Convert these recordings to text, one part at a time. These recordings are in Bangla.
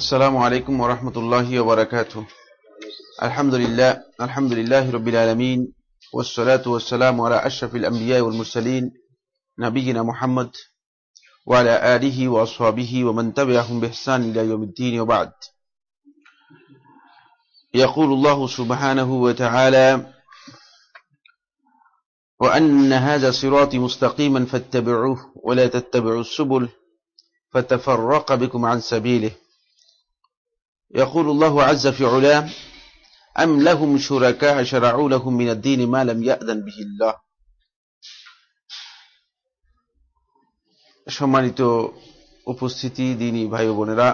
السلام عليكم ورحمة الله وبركاته. الحمد لله الحمد لله رب العالمين والصلاة والسلام على أشرف الأنبياء والمرسلين نبينا محمد وعلى آله وأصحابه ومن تبعهم بإحسان إلى يوم الدين وبعد. يقول الله سبحانه وتعالى وأن هذا صراطي مستقيما فاتبعوه ولا تتبعوا السبل فتفرق بكم عن سبيله. يقول الله عز في علاه أم لهم شركاء شرعوا لهم من الدين ما لم يأذن به الله সম্মানিত উপস্থিতি দিনী ভাই বোনেরা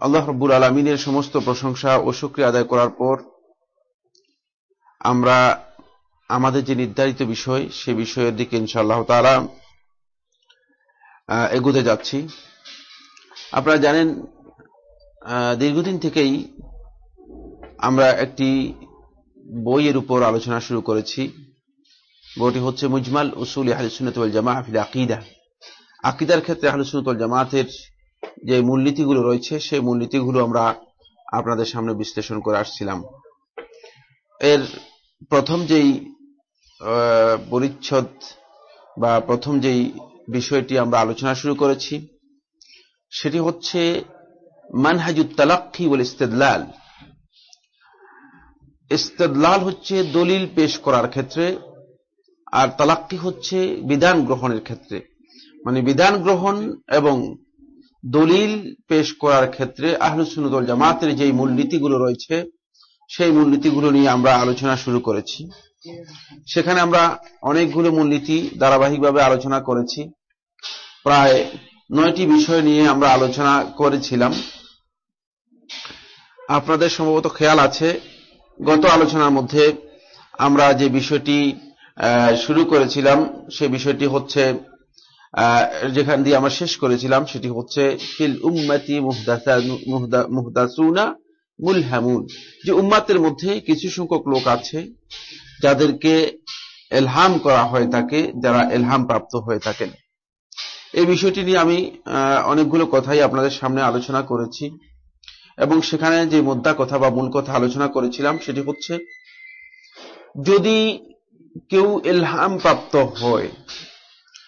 আল্লাহ রব্বুল আলমিনের সমস্ত প্রশংসা ও শুক্রিয়া আদায় করার পর আমরা আমাদের যে নির্ধারিত বিষয় সে বিষয়ের দিকে ইনশাআল্লাহ তারা এগুতে যাচ্ছি আপনারা জানেন দীর্ঘদিন থেকেই আমরা একটি বইয়ের উপর আলোচনা শুরু করেছি। বইটি হচ্ছে মুজমাল উসুল আহলুসুন্নতুল জামা ফিল আকিদা। আকিদার ক্ষেত্রে আহলুসুন্নতুল জামাতের যে মূলনীতিগুলো রয়েছে, সেই মূলনীতিগুলো আমরা আপনাদের সামনে বিশ্লেষণ করে আসছিলাম। এর প্রথম যেই পরিচ্ছদ বা প্রথম যেই বিষয়টি আমরা আলোচনা শুরু করেছি, সেটি হচ্ছে মানহাজুত ইস্তেদলাল। হচ্ছে দলিল পেশ করার ক্ষেত্রে আর তালাক্কি হচ্ছে বিধান গ্রহণের ক্ষেত্রে। মানে বিধান গ্রহণ এবং দলিল পেশ করার ক্ষেত্রে আহলুসুনুদল জামাতের যেই মূলনীতিগুলো রয়েছে, সেই মূলনীতিগুলো নিয়ে আমরা আলোচনা শুরু করেছি। সেখানে আমরা অনেকগুলো মূলনীতি ধারাবাহিকভাবে আলোচনা করেছি। প্রায় নয়টি বিষয় নিয়ে আমরা আলোচনা করেছিলাম। আপনাদের সম্ভবত খেয়াল আছে, গত আলোচনার মধ্যে আমরা যে বিষয়টি শুরু করেছিলাম, সে বিষয়টি হচ্ছে যেখান দিয়ে আমরা শেষ করেছিলাম, সেটি হচ্ছে, ফিল উম্মাতি মুহদাসুনা মুলহামুন। যে উম্মাতের মধ্যে কিছু সংখ্যক লোক আছে, যাদেরকে এলহাম করা হয়ে থাকে যারা এলহাম প্রাপ্ত হয়ে থাকেন। এই বিষয়টি নিয়ে আমি অনেকগুলো কথাই আপনাদের সামনে আলোচনা করেছি। এবং সেখানে যে মুদ্রা কথা বা মূল কথা আলোচনা করেছিলাম, সেটি হচ্ছে, যদি কেউ এলহাম প্রাপ্ত হয়,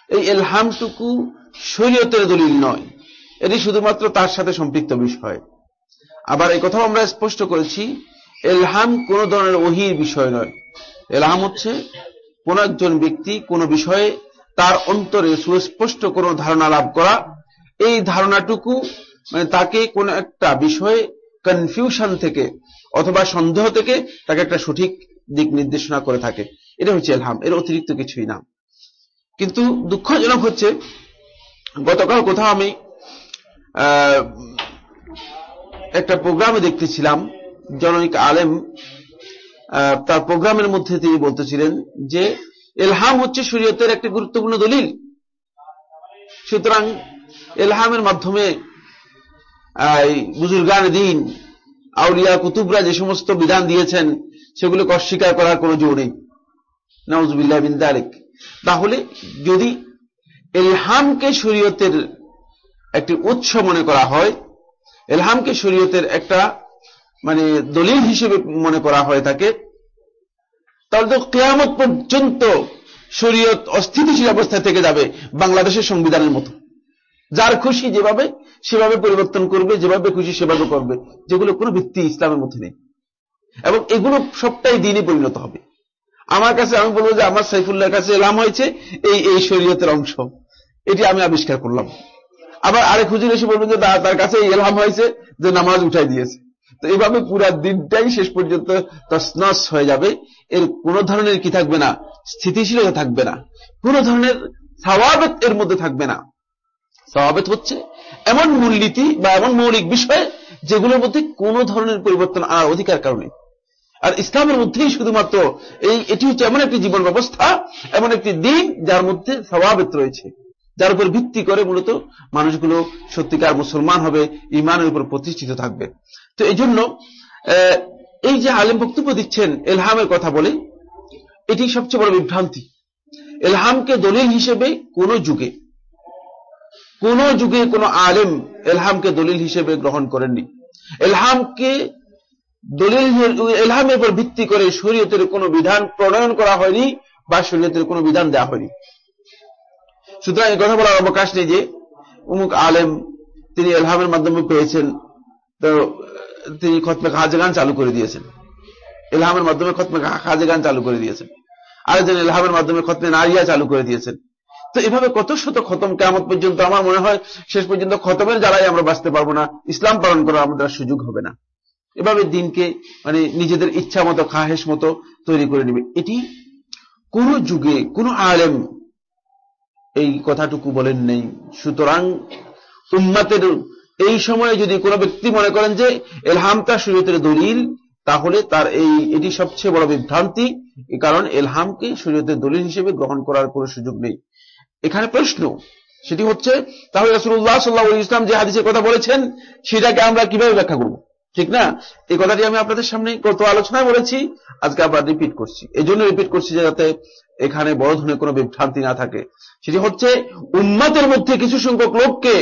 এই এলহামটুকু শরীয়তের দলিল নয়, এটি শুধুমাত্র তার সাথে সম্পৃক্ত বিষয়। আবার এই কথাও আমরা স্পষ্ট করেছি এলহাম কোন ধরনের ওহির বিষয় নয়। এলহাম হচ্ছে কোন একজন ব্যক্তি কোন বিষয়ে তার অন্তরে সুস্পষ্ট কোন ধারণা লাভ করা, এই ধারণাটুকু মানে তাকে কোন একটা বিষয়ে কনফিউশন থেকে অথবা সন্দেহ থেকে তাকে একটা সঠিক দিক নির্দেশনা করে থাকে। এটা হচ্ছে এলহাম এর অতিরিক্ত কিছুই না। কিন্তু দুঃখজনক হচ্ছে, গতকাল কোথাও আমি একটা প্রোগ্রামে দেখতেছিলাম, জনৈক আলেম তার প্রোগ্রামের মধ্যে তিনি বলতেছিলেন যে এলহাম হচ্ছে শরীয়তের একটি গুরুত্বপূর্ণ দলিল। সুতরাং এলহামের মাধ্যমে বুজুর্গান দিন, আউলিয়া কুতুবরা যে সমস্ত বিধান দিয়েছেন, সেগুলোকে অস্বীকার করার কোনো জোর নেই। নওয়াজবিল্লাহ বিন তারেক তাহলে যদি এলহামকে শরীয়তের একটি উৎস মনে করা হয়, এলহামকে শরীয়তের একটা মানে দলিল হিসেবে মনে করা হয়ে থাকে তাহলে তো কেয়ামত পর্যন্ত শরীয়ত অস্থিতিশীল অবস্থায় থেকে যাবে বাংলাদেশের সংবিধানের মতো। যার খুশি যেভাবে, সেভাবে পরিবর্তন করবে, যেভাবে খুশি সেভাবে করবে, যেগুলো কোনো ভিত্তি ইসলামের মধ্যে নেই। এবং এগুলো সবটাই দিনে পরিণত হবে। আমার কাছে আমি বলব যে আমার সাইফুল্লাহর কাছে এলাম হয়েছে এই এই শরীয়তের অংশ। এটি আমি আবিষ্কার করলাম। আবার আরেক হুজুর এসে বলবেন যে তার কাছে এলহাম হয়েছে যে নামাজ উঠাই দিয়েছে। তো এইভাবে পুরা দিনটাই শেষ পর্যন্ত তসনস হয়ে যাবে। এর কোন ধরনের কি থাকবে না? স্থিতিশীলতা থাকবে না। কোন ধরনের স্বাভাবিক এর মধ্যে থাকবে না। সওয়াবেত হচ্ছে। এমন মূলনীতি বা এমন মৌলিক বিষয় যেগুলোর মধ্যে কোন ধরনের পরিবর্তন আনার অধিকার কারণে আর ইসলামের মধ্যেই শুধুমাত্র এই, এটি হচ্ছে এমন একটি জীবন ব্যবস্থা, এমন একটি দিন যার মধ্যে স্বভাবেত রয়েছে। যার উপর ভিত্তি করে মূলত মানুষগুলো সত্যিকার মুসলমান হবে ইমানের উপর প্রতিষ্ঠিত থাকবে। তো এই জন্য এই যে আলেম বক্তব্য দিচ্ছেন, এলহামের কথা বলে, এটি সবচেয়ে বড় বিভ্রান্তি। এলহামকে দলিল হিসেবে কোন যুগে কোন যুগে কোন আলেম এলহামকে দলিল হিসেবে গ্রহণ করেননি। এলহামকে দলিল এলহামের উপর ভিত্তি করে শরীয়তের কোনো বিধান প্রণয়ন করা হয়নি বা শরীয়তের কোনো বিধান দেওয়া হয়নি। সুতরাং এই কথা বলার অবকাশ নেই যে উমুক আলেম তিনি এলহামের মাধ্যমে পেয়েছেন, তো তিনি খতমে খাজেগান চালু করে দিয়েছেন। এলহামের মাধ্যমে খতমে খাজেগান চালু করে দিয়েছেন। আরেকজন এলহামের মাধ্যমে খতমে নারিয়া চালু করে দিয়েছেন। তো এভাবে কত শত খতম কেমন পর্যন্ত আমার মনে হয় শেষ পর্যন্ত খতমের জ্বালায় আমরা বাঁচতে পারব না, ইসলাম পালন করার আমাদের সুযোগ হবে না। এভাবে দিনকে মানে নিজেদের ইচ্ছা মতো খাহেস মতো তৈরি করে নেবে। এটি কোন যুগে, কোন আলেম এই কথাটুকু বলেন নেই। সুতরাং উম্মাতের এই সময়ে যদি কোনো ব্যক্তি মনে করেন যে এলহামটা শরীয়তের দলিল, তাহলে তার এই, এটি সবচেয়ে বড় বিভ্রান্তি। কারণ এলহামকে শরীয়তের দলিল হিসেবে গ্রহণ করার কোনো সুযোগ নেই। এখানে প্রশ্ন। সেটি হচ্ছে, তাহলে রসুল্লাহ সাল্লাহ ইসলাম যে হাদিসের কথা বলেছেন, সেটাকে আমরা কীভাবে ব্যাখ্যা করব? ঠিক না? এই কথাটি আমি আপনাদের সামনে গত আলোচনায় বলেছি, আজকে আবার রিপিট করছি। এই জন্য রিপিট করছি যাতে এখানে বড় ধরনের কোনো বিভ্রান্তি না থাকে। সেটি হচ্ছে উন্মাতের মধ্যে কিছু সংখ্যক লোককে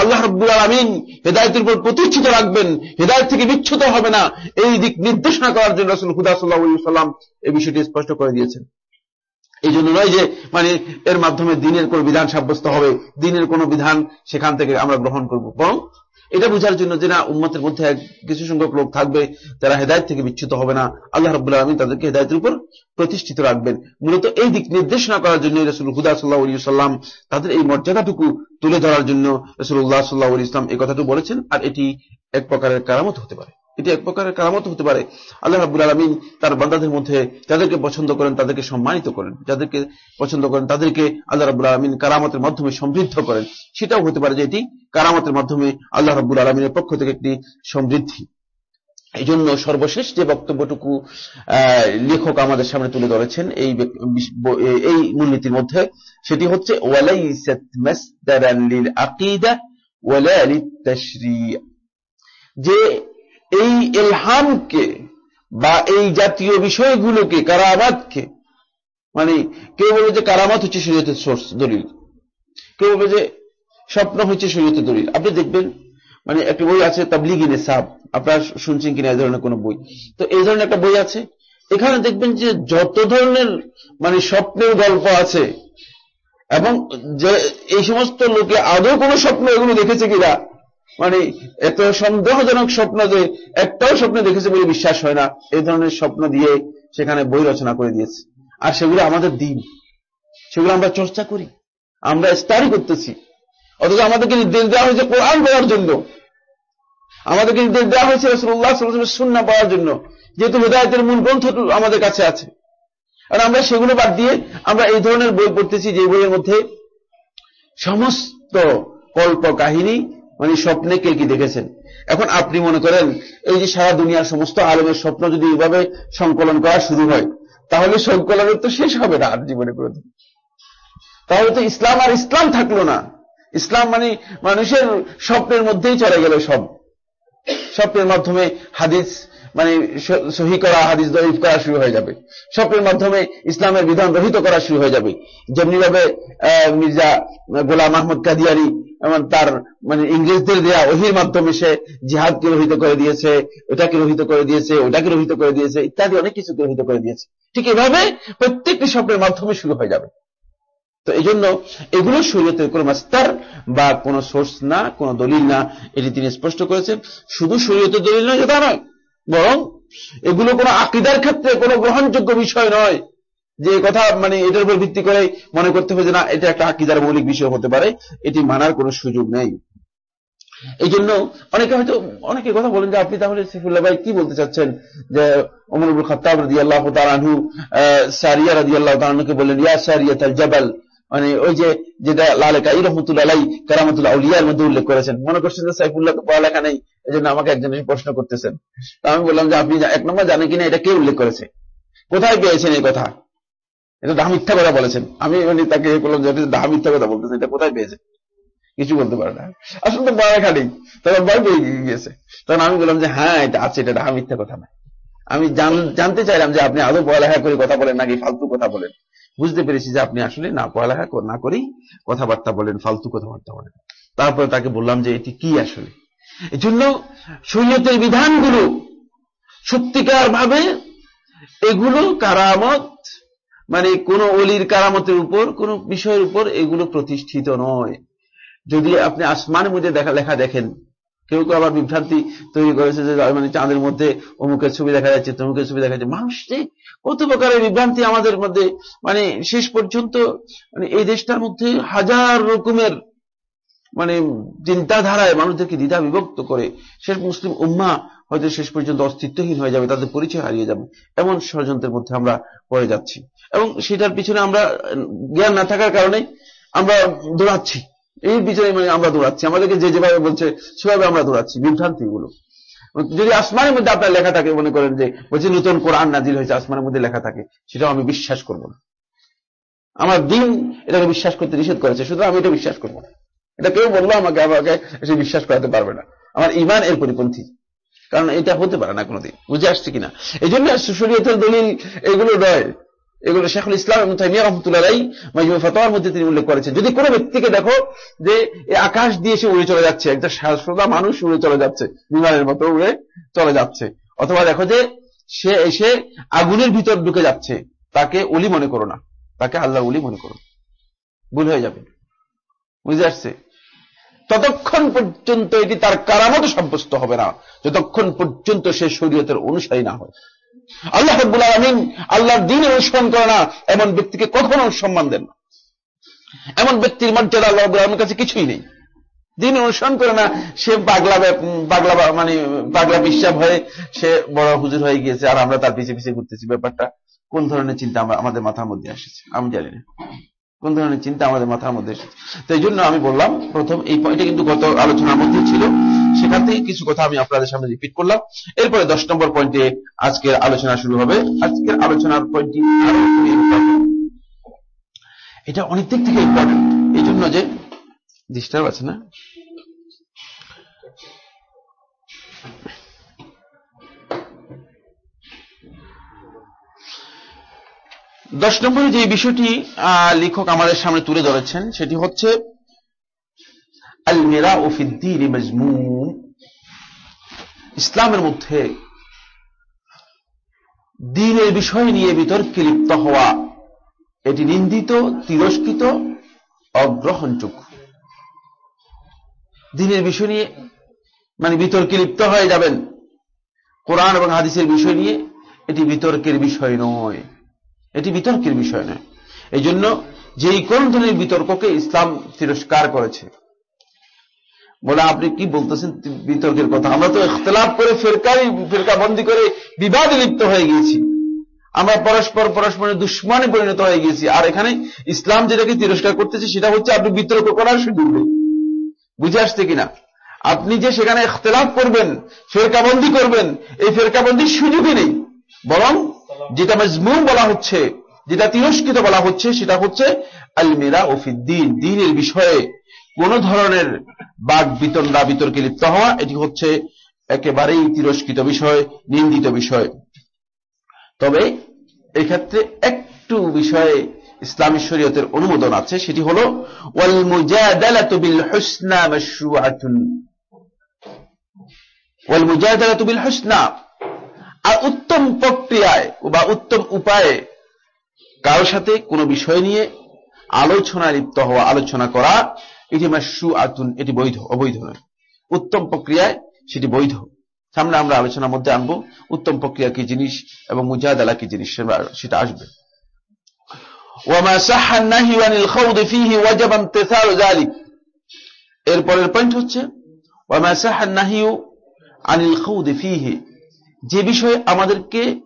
আল্লাহ রব্বুল আলমিন হেদায়তের উপর প্রতিষ্ঠিত রাখবেন, হেদায়ত থেকে বিচ্ছুত হবে না। এই দিক নির্দেশনা করার জন্য রসুল হুদা সাল্লাহ সাল্লাম এই বিষয়টি স্পষ্ট করে দিয়েছেন। এই জন্য নয় যে মানে এর মাধ্যমে দিনের কোন বিধান সাব্যস্ত হবে, দিনের কোন বিধান সেখান থেকে আমরা গ্রহণ করব। বরং, এটা বোঝার জন্য যে না, উম্মতের মধ্যে কিছু সংখ্যক লোক থাকবে যারা হেদায়ত থেকে বিচ্ছুত হবে না। আল্লাহ রব্বুল আলমী তাদেরকে হেদায়তের উপর প্রতিষ্ঠিত রাখবেন। মূলত এই দিক নির্দেশনা করার জন্য রসুল হুদা সাল্লাহ সাল্লাম তাদের এই মর্যাদাটুকু তুলে ধরার জন্য রসুল্লাহ সাল্লাহ ইসলাম এই কথাটুকু বলেছেন, আর এটি এক প্রকারের কারামত হতে পারে। এটি এক প্রকারের কারামত হতে পারে। আল্লাহ রাবুল আলমিন তার বান্দাদের মধ্যে যাদেরকে পছন্দ করেন, তাদেরকে সম্মানিত করেন। যাদেরকে পছন্দ করেন, তাদেরকে আল্লাহ রাবুল আলমিন কারামতের মাধ্যমে সমৃদ্ধ করেন। সেটাও হতে পারে যে এটি কারামতের মাধ্যমে আল্লাহ রাবুল আলমিনের পক্ষ থেকে একটি সমৃদ্ধি। এই জন্য সর্বশেষ যে বক্তব্যটুকু লেখক আমাদের সামনে তুলে ধরেছেন, এই এই মূলনীতির মধ্যে, সেটি হচ্ছে যে এই এলহামকে বা এই জাতীয় বিষয়গুলোকে, কারামাতকে মানে কেউ বলবে যে কারামাত হচ্ছে শরীয়তের সোর্স দলিল। কেউ বলবে যে স্বপ্ন হচ্ছে শরীয়তের দলিল। আপনি দেখবেন মানে একটা বই আছে তাবলিগিনে সাব আপনারা শুনছেন কিনা এই ধরনের কোন বই। তো এই ধরনের একটা বই আছে। এখানে দেখবেন যে যত ধরনের মানে স্বপ্নের গল্প আছে, এবং যে এই সমস্ত লোকে আদৌ কোনো স্বপ্ন এগুলো দেখেছে কিনা মানে এত সন্দেহজনক স্বপ্ন যে একটাও স্বপ্ন দেখেছে বলে বিশ্বাস হয় না। এই ধরনের স্বপ্ন দিয়ে সেখানে বই রচনা করে দিয়েছে। আর সেগুলো আমাদের দিন। সেগুলো আমরা চর্চা করি। আমরা স্টাডি করতেছি। অথচ আমাদেরকে নির্দেশ দেওয়া হয়েছে কোরআন পড়ার জন্য। আমাদেরকে নির্দেশ দেওয়া হয়েছে রসুল্লাহ সুন্না পড়ার জন্য। যেহেতু হৃদায়তের মূল গ্রন্থ আমাদের কাছে আছে। আর আমরা সেগুলো বাদ দিয়ে আমরা এই ধরনের বই পড়তেছি যে বইয়ের মধ্যে সমস্ত কল্প কাহিনী মানে স্বপ্নে কে কি দেখেছেন? এখন আপনি মনে করেন, এই যে সারা দুনিয়ার সমস্ত আলমের স্বপ্ন যদি এইভাবে সংকলন করা শুরু হয়, তাহলে সংকলনের তো শেষ হবে না আর জীবনে প্রতি তাহলে তো ইসলাম আর ইসলাম থাকল না। ইসলাম মানে মানুষের স্বপ্নের মধ্যেই চলে গেল সব। স্বপ্নের মাধ্যমে হাদিস মানে সহি করা, হাদিস দরিফ করা শুরু হয়ে যাবে। স্বপ্নের মাধ্যমে ইসলামের বিধান রহিত করা শুরু হয়ে যাবে। যেমনিভাবে মির্জা গোলাম আহমদ কাদিয়ারি এবং তার মানে ইংরেজদের দেয়া ওহির মাধ্যমে সে জিহাদকে রহিত করে দিয়েছে, ওটাকে রহিত করে দিয়েছে, ওটাকে রহিত করে দিয়েছে, ইত্যাদি অনেক কিছুকে রহিত করে দিয়েছে। ঠিক এভাবে প্রত্যেকটি স্বপ্নের মাধ্যমে শুরু হয়ে যাবে। তো এই জন্য এগুলো শরীয়তের কোন মাস্তার বা কোন সোর্স না, কোনো দলিল না, এটি তিনি স্পষ্ট করেছেন। শুধু শরীয়তের দলিল নয় তা নয়। বরং এগুলো কোনো আকিদার ক্ষেত্রে কোনো গ্রহণযোগ্য বিষয় নয় যে কথা মানে এটার উপর ভিত্তি করে মনে করতে হবে যে না, এটা একটা আকিদার মৌলিক বিষয় হতে পারে, এটি মানার কোনো সুযোগ নেই। এই জন্য অনেকে হয়তো, অনেকে কথা বলেন যে আপনি তাহলে সিফুল্লাহ ভাই কি বলতে চাচ্ছেন? যে অমরুল খত্তাব রাদি আল্লাহ তালানহু সারিয়া রাদি আল্লাহ তালানহুকে বললেন, ইয়া সারিয়া তাল জাবাল। মানে ওই যে যেটা লালেকা রহমতুল্লাহ কারামতুল্লাহ উলিয়ার মধ্যে উল্লেখ করেছেন। মনে করছেন যে সাইফুল্লাহ পড়ালেখা নেই এই জন্য আমাকে একজন প্রশ্ন করতেছেন। আমি বললাম যে, আপনি এক নম্বর জানেন কিনা এটা কে উল্লেখ করেছে? কোথায় পেয়েছেন এই কথা? এটা ডাহা মিথ্যা কথা বলেছেন। আমি মানে তাকে বললাম যে ডাহা মিথ্যা কথা বলতেছেন, এটা কোথায় পেয়েছেন কিছু বলতে পারে না। আসলে তো পড়ালেখা নেই তখন ভয় পেয়ে গিয়েছে। তখন আমি বললাম যে হ্যাঁ এটা আছে, এটা ডাহা মিথ্যা কথা না আমি জানতে চাইলাম যে, আপনি আদৌ পড়ালেখা করে কথা বলেন নাকি ফালতু কথা বলেন? বুঝতে পেরেছি যে আপনি আসলে না পড়ালেখা না করেই কথাবার্তা বলেন, ফালতু কথাবার্তা বলেন। তারপরে তাকে বললাম যে এটি কি আসলে? এই জন্য শরীয়তের বিধানগুলো সত্যিকার ভাবে এগুলো কারামত মানে কোন অলির কারামতের উপর, কোন বিষয়ের উপর এগুলো প্রতিষ্ঠিত নয়। যদি আপনি আসমানের মধ্যে দেখা, লেখা দেখেন, কেউ কেউ আবার বিভ্রান্তি তৈরি করেছে যে মানে চাঁদের মধ্যে অমুকের ছবি দেখা যাচ্ছে, তমুকের ছবি দেখা যাচ্ছে, মানুষ যে কত প্রকারের বিভ্রান্তি আমাদের মধ্যে মানে শেষ পর্যন্ত মানে এই দেশটার মধ্যে হাজার রকমের মানে চিন্তাধারায় মানুষদেরকে দ্বিধা বিভক্ত করে, শেষ মুসলিম উম্মা হয়তো শেষ পর্যন্ত অস্তিত্বহীন হয়ে যাবে, তাদের পরিচয় হারিয়ে যাবে, এমন ষড়যন্ত্রের মধ্যে আমরা পড়ে যাচ্ছি। এবং সেটার পিছনে আমরা জ্ঞান না থাকার কারণে আমরা দৌড়াচ্ছি। এই পিছনে মানে আমরা দৌড়াচ্ছি। আমাদেরকে যে যেভাবে বলছে, সেভাবে আমরা দৌড়াচ্ছি। বিভ্রান্তি গুলো যদি আসমানের মধ্যে আপনার লেখা থাকে, মনে করেন যে, বলছে নতুন কোরআন নাজিল হয়েছে, আসমানের মধ্যে লেখা থাকে, সেটাও আমি বিশ্বাস করব না। আমার দিন এটাকে বিশ্বাস করতে নিষেধ করেছে শুধু আমি এটা বিশ্বাস করব না। এটা কেউ বলল আমাকে আমাকে সে বিশ্বাস করাতে পারবে না। আমার ইমান এর পরিপন্থী। কারণ এটা হতে পারে না কোনোদিন। বুঝে আসছে কিনা? এই জন্য দলিল এগুলো নয়। এগুলো শেখুল ইসলাম এবং তাইমিয়া রহমতুল্লাহ মাজমু ফতোয়ার মধ্যে তিনি উল্লেখ করেছেন। যদি কোনো ব্যক্তিকে দেখো যে আকাশ দিয়ে সে উড়ে চলে যাচ্ছে, একটা শ্রোতা মানুষ উড়ে চলে যাচ্ছে, বিমানের মতো উড়ে চলে যাচ্ছে, অথবা দেখো যে সে এসে আগুনের ভিতর ঢুকে যাচ্ছে, তাকে উলি মনে করো না, তাকে আল্লাহ উলি মনে করো ভুল হয়ে যাবে। বুঝে আসছে? ততক্ষণ পর্যন্ত এটি তার কারামত সাব্যস্ত হবে না, যতক্ষণ পর্যন্ত সে শরীয়তের অনুসারী না হয়। আল্লাহ রব্বুল আলমিন আল্লাহর দিন অনুসরণ করে না, এমন ব্যক্তিকে কখনো সম্মান দেন না। এমন ব্যক্তির মর্যাদা আল্লাহ রব্বুল আলমের কাছে কিছুই নেই। দিন অনুসরণ করে না, সে পাগলা পাগলা মানে পাগলা বিশ্বাস হয়ে সে বড় হুজুর হয়ে গিয়েছে আর আমরা তার পিছিয়ে পিছিয়ে ঘুরতেছি। ব্যাপারটা কোন ধরনের চিন্তা আমাদের মাথার মধ্যে আসেছে? আমি জানি না। কোন ধরনের চিন্তা আমাদের মাথার মধ্যে এসেছে? তো এই জন্য আমি বললাম, প্রথম এই পয়েন্টে কিন্তু গত আলোচনার মধ্যে ছিল। সেখান থেকে কিছু কথা আমি আপনাদের সামনে রিপিট করলাম। এরপরে দশ নম্বর পয়েন্টে আজকের আলোচনা শুরু হবে। আজকের আলোচনার পয়েন্টটি এটা অনেক দিক থেকে ইম্পর্টেন্ট এই জন্য যে ডিস্টার্ব আছে না? দশ নম্বরে যে বিষয়টি লেখক আমাদের সামনে তুলে ধরেছেন, সেটি হচ্ছে ইসলামের মধ্যে দিনের বিষয় নিয়ে বিতর্কে লিপ্ত হওয়া, এটি নিন্দিত, তিরস্কৃত, অগ্রহণযোগ্য। দিনের বিষয় নিয়ে মানে বিতর্কে লিপ্ত হয়ে যাবেন কোরআন এবং হাদিসের বিষয় নিয়ে, এটি বিতর্কের বিষয় নয়। এটি বিতর্কের বিষয় নয়। এই জন্য যেই কোন ধরনের বিতর্ককে ইসলাম তিরস্কার করেছে বলে, আপনি কি বলতেছেন বিতর্কের কথা? আমরা তো ইখতলাফ করে ফেরকাই ফেরকা বন্দি করে বিবাদে লিপ্ত হয়ে গিয়েছি। আমরা পরস্পর পরস্পরের দুশ্মনে পরিণত হয়ে গিয়েছি। আর এখানে ইসলাম যেটাকে তিরস্কার করতেছে, সেটা হচ্ছে আপনি বিতর্ক করার সুযোগ নেই। বুঝে আসছে কিনা? আপনি যে সেখানে ইখতলাফ করবেন, ফেরকাবন্দি করবেন, এই ফেরকাবন্দির সুযোগই নেই। বরং যেটা মজমুম বলা হচ্ছে, যেটা তিরস্কৃত বলা হচ্ছে, সেটা হচ্ছে আলমিরা ওফিদ্দিন দিনের বিষয়ে কোন ধরনের বাক বিতণ্ডা বিতর্কে লিপ্ত হওয়া, এটি হচ্ছে একেবারেই তিরস্কৃত বিষয়, নিন্দিত বিষয়। তবে এক্ষেত্রে একটু বিষয়ে ইসলামী শরীয়তের অনুমোদন আছে, সেটি হল ওয়াল মুজাদালাতু আর উত্তম প্রক্রিয়ায় বা উত্তম উপায়ে কারও সাথে কোনো বিষয় নিয়ে আলোচনা লিপ্ত হওয়া, আলোচনা করা এটি মাসু আতুন এটি বৈধ, অবৈধ নয়। উত্তম প্রক্রিয়ায় সেটি বৈধ। সামনে আমরা আলোচনার মধ্যে আনব, উত্তম প্রক্রিয়া কি জিনিস এবং মুজাহাদালা কি জিনিস, সেটা আসবে। পয়েন্ট হচ্ছে যে বিষয়ে আমাদেরকে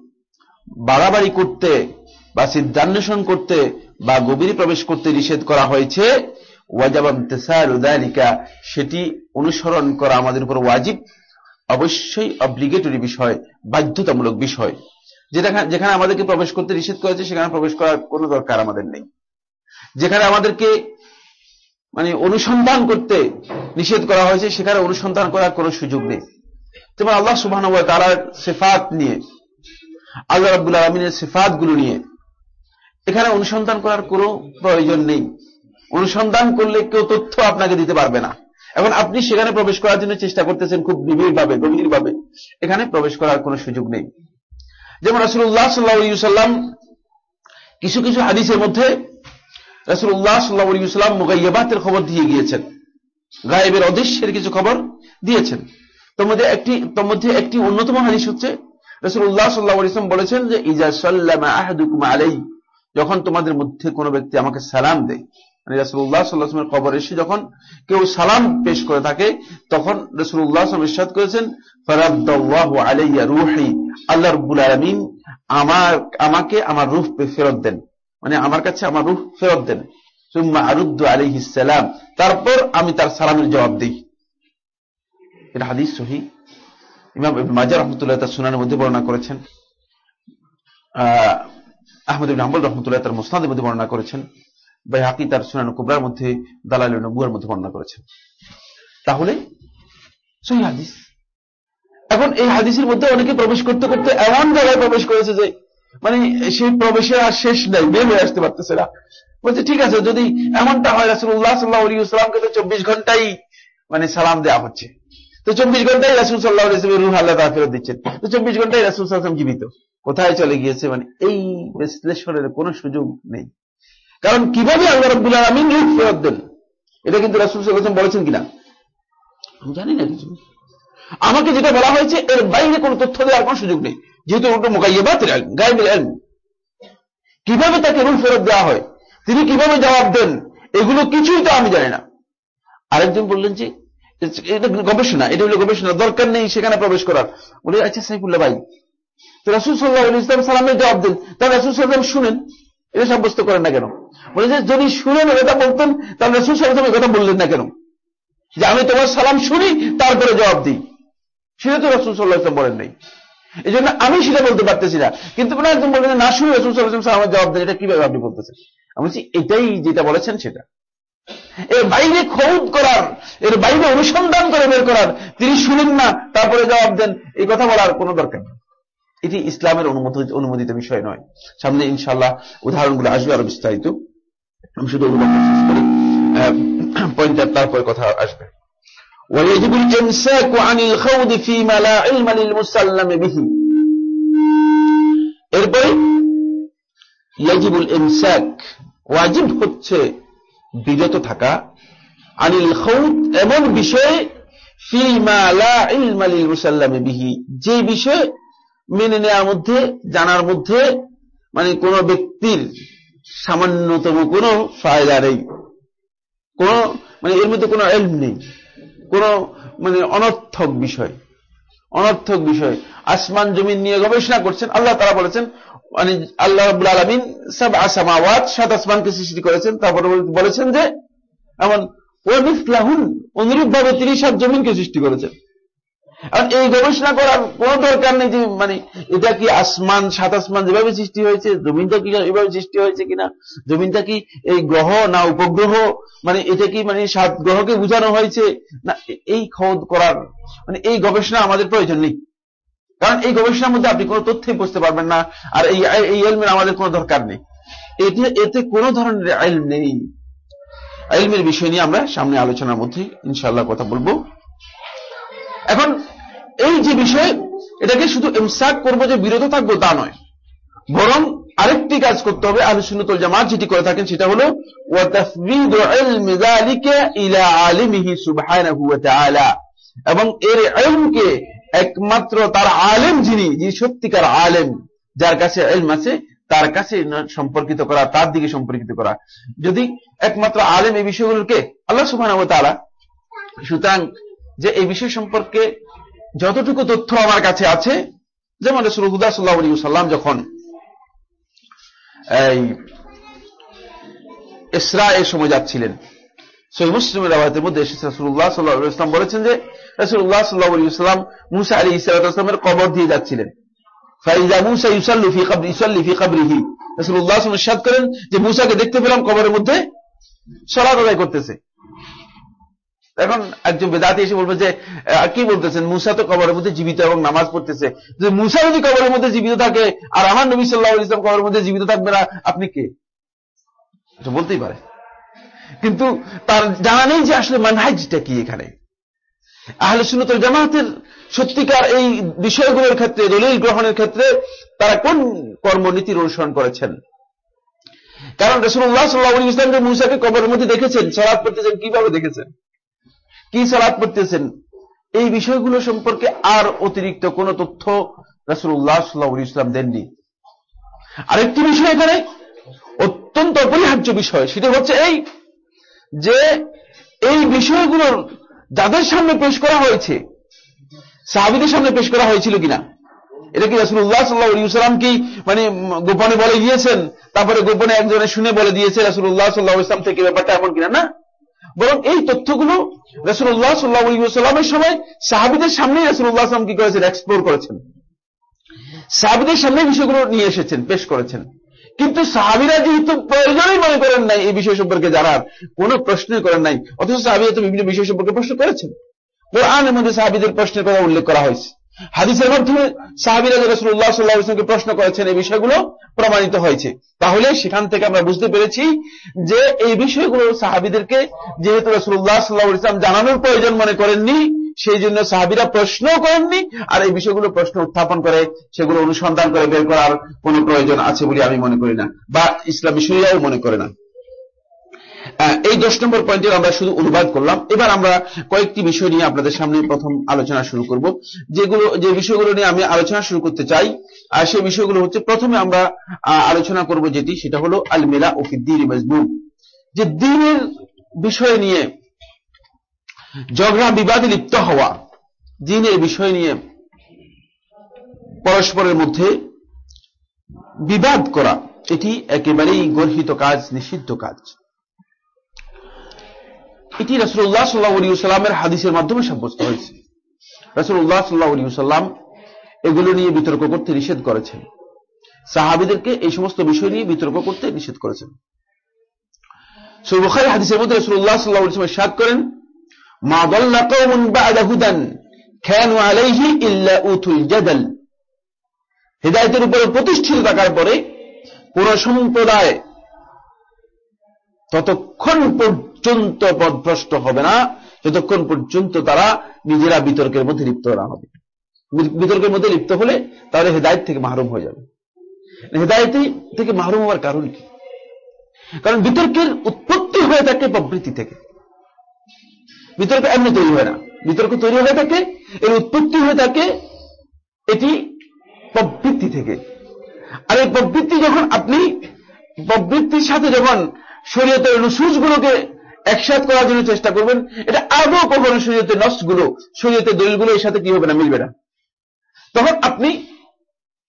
বাড়াবাড়ি করতে বা সিদ্ধান্বেষণ করতে বা গভীরে প্রবেশ করতে নিষেধ করা হয়েছে ওয়াজাবাম তেসারুদালিকা সেটি অনুসরণ করা আমাদের উপর ওয়াজিব, অবশ্যই অব্লিগেটরি বিষয়, বাধ্যতামূলক বিষয়। যেটা যেখানে আমাদেরকে প্রবেশ করতে নিষেধ করেছে, সেখানে প্রবেশ করার কোনো দরকার আমাদের নেই। যেখানে আমাদেরকে মানে অনুসন্ধান করতে নিষেধ করা হয়েছে, সেখানে অনুসন্ধান করার কোনো সুযোগ নেই। যেমন আল্লাহ সুবাহ তারার সেফাত নিয়ে, আল্লাহ রাবুল আলমিনের সেফাতগুলো নিয়ে, এখানে অনুসন্ধান করার কোনো প্রয়োজন নেই। অনুসন্ধান করলে কেউ তথ্য আপনাকে দিতে পারবে না। এখন আপনি সেখানে প্রবেশ করার জন্য চেষ্টা করতেছেন খুব নিবিড় ভাবে গভীর ভাবে এখানে প্রবেশ করার কোনো সুযোগ নেই। যেমন রাসুল্লাহ সাল্লাহ সাল্লাম কিছু কিছু হাদিসের মধ্যে রাসুল্লাহ সাল্লাহ সাল্লাম মুগাইয়াবাতের খবর দিয়ে গিয়েছেন। গায়েবের অদৃশ্যের কিছু খবর দিয়েছেন। মধ্যে একটি মধ্যে একটি অন্যতম হাদিস হচ্ছে রসুল্লাহ সাল্লাহ ইসলাম বলেছেন যে, ইজা সাল্লামা আহাদুকুম আলাই যখন তোমাদের মধ্যে কোনো ব্যক্তি আমাকে সালাম দেয় রসুল্লাহ সাল্লাহামের খবর এসে যখন কেউ সালাম পেশ করে থাকে, তখন রসুল্লাহ ইসাদ করেছেন আল্লাহ রব্বুল আলমিন আমার, আমাকে আমার রুহ ফেরত দেন। মানে আমার কাছে আমার রুহ ফেরত দেন। তারপর আমি তার সালামের জবাব দিই। এটা হাদিস সহি। ইমাম মাজার রহমতুল্লাহ তার সুনানের মধ্যে বর্ণনা করেছেন। আহমদ রহমতুল্লাহ তার মুসনাদের মধ্যে বর্ণনা করেছেন। বাই হাকি তার সুনান কুবরার মধ্যে দালাল নবুয়ার মধ্যে বর্ণনা করেছেন। তাহলে, সহি হাদিস। এখন এই হাদিসের মধ্যে অনেকে প্রবেশ করতে করতে এমন জায়গায় প্রবেশ করেছে যে মানে সেই প্রবেশের আর শেষ নাই, বের হয়ে আসতে পারতেছে না। বলছে, ঠিক আছে, যদি এমনটা হয় রাসুল্লাহ সাল্লাহ সাল্লামকে তো চব্বিশ ঘন্টাই মানে সালাম দেওয়া হচ্ছে। তো চব্বিশ ঘন্টায় রাসুল সাল্লাহ ইসলামের রুহ আল্লাহ ফেরত দিচ্ছেন। তো চব্বিশ ঘন্টায় রাসুল সাল্লাম জীবিত। কোথায় চলে গিয়েছে? মানে এই বিশ্লেষণের কোন সুযোগ নেই। কারণ কীভাবে আল্লাহ রব্বুল আলমিন রুহ ফেরত দেন? এটা কিন্তু রাসুল সাল্লাম বলেছেন কিনা? আমি জানি না কিছু। আমাকে যেটা বলা হয়েছে, এর বাইরে কোন তথ্য দেওয়ার কোন সুযোগ নেই। যেহেতু ওটা মোকাইবাতের গাইবের এলম কীভাবে তাকে রুহ ফেরত দেওয়া হয়? তিনি কীভাবে জবাব দেন? এগুলো কিছুই তো আমি জানি না। আরেকজন বললেন যে এটা গবেষণা, এটা হলো গবেষণা দরকার নেই সেখানে প্রবেশ করার। বলে আচ্ছা সাইফুল্লাহ ভাই। তো রাসুল সাল্লাহ ইসলাম সালামের জবাব দেন। তাহলে রাসুল সাল্লাম শুনেন এটা সাব্যস্ত করেন না কেন? বলে যে যদি শুনেন এটা বলতেন, তাহলে রাসুল সাল্লাম কথা বললেন না কেন? যে আমি তোমার সালাম শুনি, তারপরে জবাব দিই। সেটা তো রাসুল সাল্লাহ বলেন নাই। এই জন্য আমি সেটা বলতে পারতেছি না। কিন্তু কোনো একজন বলবেন না শুনে রাসুল সাল্লাহ সালামের জবাব দেন, এটা কীভাবে আপনি বলতেছেন? আমি বলছি, এটাই যেটা বলেছেন, সেটা। এর বাইরে খৌদ করার, এর বাইরে অনুসন্ধান করে বের করার, তিনি শুনেন না, তারপরে জবাব দেন, এই কথা বলার কোনো দরকার নেই। এটি ইসলামের অনুমোদিত বিষয় নয় সামনে ইনশাল্লাহ উদাহরণগুলো আসবে আরো বিস্তারিত আমি শুধু অনুমান শেষ করি পয়েন্টার তারপরে কথা আসবে ويجب الإمساك عن الخوض فيما لا علم للمسلم به এরপরে ইয়াজিবুল ইমসাক ওয়াজিব হচ্ছে বিরত থাকা আনিল খৌদ এমন বিষয়ে বিহি যে বিষয়ে মেনে নেওয়ার মধ্যে, জানার মধ্যে মানে কোন ব্যক্তির সামান্যতম কোন ফায়দা নেই। কোন মানে এর মধ্যে কোনো এলম নেই। কোন মানে অনর্থক বিষয়। অনর্থক বিষয়। আসমান, জমিন নিয়ে গবেষণা করছেন। আল্লাহ তারা বলেছেন মানে আল্লাহ রবুল আলমিন সব আসামাওয়াত সাত আসমানকে সৃষ্টি করেছেন। তারপরে বলেছেন যে, এমন অনুরূপ ভাবে তিনি সব জমিনকে সৃষ্টি করেছেন। আর এই গবেষণা করার কোন দরকার নেই যে মানে এটা কি আসমান, সাত আসমান যেভাবে সৃষ্টি হয়েছে, জমিনটা কি এভাবে সৃষ্টি হয়েছে কিনা, জমিনটা কি এই গ্রহ না উপগ্রহ? মানে এটা কি মানে সাত গ্রহকে বোঝানো হয়েছে? না এই খোঁজ করার মানে এই গবেষণা আমাদের প্রয়োজন নেই। কারণ এই গবেষণার মধ্যে আপনি কোনো তথ্যই বুঝতে পারবেন না, আর এই এই এলমের আমাদের কোনো দরকার নেই। এতে এতে কোনো ধরনের এলম নেই। এলমের বিষয় নিয়ে আমরা সামনে আলোচনার মধ্যে ইনশাল্লাহ কথা বলব। এখন এই যে বিষয়, এটাকে শুধু ইমসাক করব যে বিরত থাকব তা নয়। বরং আরেকটি কাজ করতে হবে আলু সুন্নতুল জামাত যেটি করে থাকেন সেটা হলো এবং এর এলমকে একমাত্র তার আলেম যিনি যিনি সত্যিকার আলেম, যার কাছে এলম আছে, তার কাছে সম্পর্কিত করা, তার দিকে সম্পর্কিত করা। যদি একমাত্র আলেম এই বিষয়গুলোকে আল্লাহ সুবাহ তারা সুতরাং যে এই বিষয় সম্পর্কে যতটুকু তথ্য আমার কাছে আছে, যেমন রসুল্লাহ সাল্লাহ আলী সাল্লাম যখন এই ইসরা এর সময় যাচ্ছিলেন সই মুসলিমের আবাদের মধ্যে এসেছে রসুল্লাহ সাল্লাহ ইসলাম বলেছেন যে রসুল্লাহ সাল্লাহ ইসলাম মুসা আলী ইসলামের কবর দিয়ে যাচ্ছিলেন। করেন যে মুসাকে দেখতে পেলাম কবরের মধ্যে, সালাত আদায় করতেছে। এখন একজন বেদাতি এসে বলবে যে কি বলতেছেন? মুসা তো কবরের মধ্যে জীবিত এবং নামাজ পড়তেছে। যে মুসা যদি কবরের মধ্যে জীবিত থাকে, আর আমার নবী সাল্লাহ ইসলাম কবরের মধ্যে জীবিত থাকবে না, আপনি কে? বলতেই পারে। কিন্তু তার জানা নেই যে আসলে মানহাজটা কি এখানে। আহলে সুন্নতুল জামাতের সত্যিকার এই বিষয়গুলোর ক্ষেত্রে, দলিল গ্রহণের ক্ষেত্রে তারা কোন কর্মনীতির অনুসরণ করেছেন? কারণ রসুল্লাহ সাল্লাহ ইসলামকে মুসাকে কবরের মধ্যে দেখেছেন সরাত করতেছেন কীভাবে দেখেছেন? কি সরাত পড়তেছেন? এই বিষয়গুলো সম্পর্কে আর অতিরিক্ত কোন তথ্য রসুল্লাহ সাল্লাহ ইসলাম দেননি। আরেকটি বিষয় এখানে অত্যন্ত অপরিহার্য বিষয়, সেটা হচ্ছে এই যে এই বিষয়গুলোর যাদের সামনে পেশ করা হয়েছে, সাহাবিদের সামনে পেশ করা হয়েছিল কিনা? এটা কি রাসুল্লাহ সাল্লাহাম কি মানে গোপনে বলে গিয়েছেন? তারপরে গোপনে একজনে শুনে বলে দিয়েছে রাসুল্লাহ সাল্লাহ ইসলাম থেকে ব্যাপারটা এমন কিনা? না। বরং এই তথ্যগুলো রসুল্লাহ সাল্লাহ সাল্লামের সময় সাহাবিদের সামনেই রসুল্লাহ আসলাম কি করেছেন? এক্সপ্লোর করেছেন। সাহাবিদের সামনে বিষয়গুলো নিয়ে এসেছেন, পেশ করেছেন। কিন্তু সাহাবিরা যেহেতু প্রয়োজনই মনে করেন নাই এই বিষয় সম্পর্কে জানার, কোনো প্রশ্নই করেন নাই, অথচ সাহাবিরা তো বিভিন্ন বিষয় সম্পর্কে প্রশ্ন করেছেন। কোরআনের মধ্যে সাহাবিদের প্রশ্নের কথা উল্লেখ করা হয়েছে। হাদিসের মাধ্যমে সাহাবিরা রসুল্লাহ সাল্লাহ প্রশ্ন করেছেন, এই বিষয়গুলো প্রমাণিত হয়েছে। তাহলে সেখান থেকে আমরা বুঝতে পেরেছি যে এই বিষয়গুলো সাহাবিদেরকে যেহেতু রসুল্লাহ সাল্লাহ ইসলাম জানানোর প্রয়োজন মনে করেননি, সেই জন্য সাহাবিরা প্রশ্নও করেননি, আর এই বিষয়গুলো প্রশ্ন উত্থাপন করে সেগুলো অনুসন্ধান করে বের করার কোন প্রয়োজন আছে বলে আমি মনে করি না, বা ইসলাম বিষয়ও মনে করে না। এই দশ নম্বর পয়েন্টের আমরা শুধু অনুবাদ করলাম। এবার আমরা কয়েকটি বিষয় নিয়ে আপনাদের সামনে প্রথম আলোচনা শুরু করব। যেগুলো, যে বিষয়গুলো নিয়ে আমি আলোচনা শুরু করতে চাই, আর সেই বিষয়গুলো হচ্ছে, প্রথমে আমরা আলোচনা করব যেটি, সেটা হলো আল মেলা ওফিদ্দিন মজবুব যে দিনের বিষয় নিয়ে ঝগড়া, বিবাদে লিপ্ত হওয়া, দিনের বিষয় নিয়ে পরস্পরের মধ্যে বিবাদ করা, এটি একেবারেই গর্হিত কাজ, নিষিদ্ধ কাজ। এটি রসুল্লাহ সাল্লাহ সাল্লামের হাদিসের মাধ্যমে সাব্যস্ত হয়েছে। রসুল্লাহ সাল্লাহ সাল্লাম এগুলো নিয়ে বিতর্ক করতে নিষেধ করেছেন। সাহাবিদেরকে এই সমস্ত বিষয় নিয়ে বিতর্ক করতে নিষেধ করেছেন। সৈবখারি হাদিসের মধ্যে রসুল্লাহ সাল্লাহ ইসলাম সাদ করেন, মা দল্লা হৃদায়তের উপরে প্রতিষ্ঠিত থাকার পরে কোন সম্প্রদায় ততক্ষণ পদভ্রষ্ট হবে না। যতক্ষণ পর্যন্ত তারা নিজেরা বিতর্কের মধ্যে লিপ্ত না হবে। বিতর্কের মধ্যে লিপ্ত হলে তাহলে হেদায়ত থেকে মাহরুম হয়ে যাবে। হেদায়ত থেকে মাহরুম হওয়ার কারণ কি? কারণ বিতর্কের উৎপত্তি হয়ে থাকে প্রবৃত্তি থেকে। বিতর্ক এমনি তৈরি হয় না। বিতর্ক তৈরি হয়ে থাকে, এর উৎপত্তি হয়ে থাকে এটি প্রবৃত্তি থেকে। আর এই প্রবৃত্তি যখন আপনি প্রবৃত্তির সাথে যখন শরীয়তের গুলোকে একসাথ করার জন্য চেষ্টা করবেন। এটা আদৌ কখনো শরীয়তের নষ্টগুলো শরীয়তের দলিলগুলো এর সাথে কি হবে না মিলবে না। তখন আপনি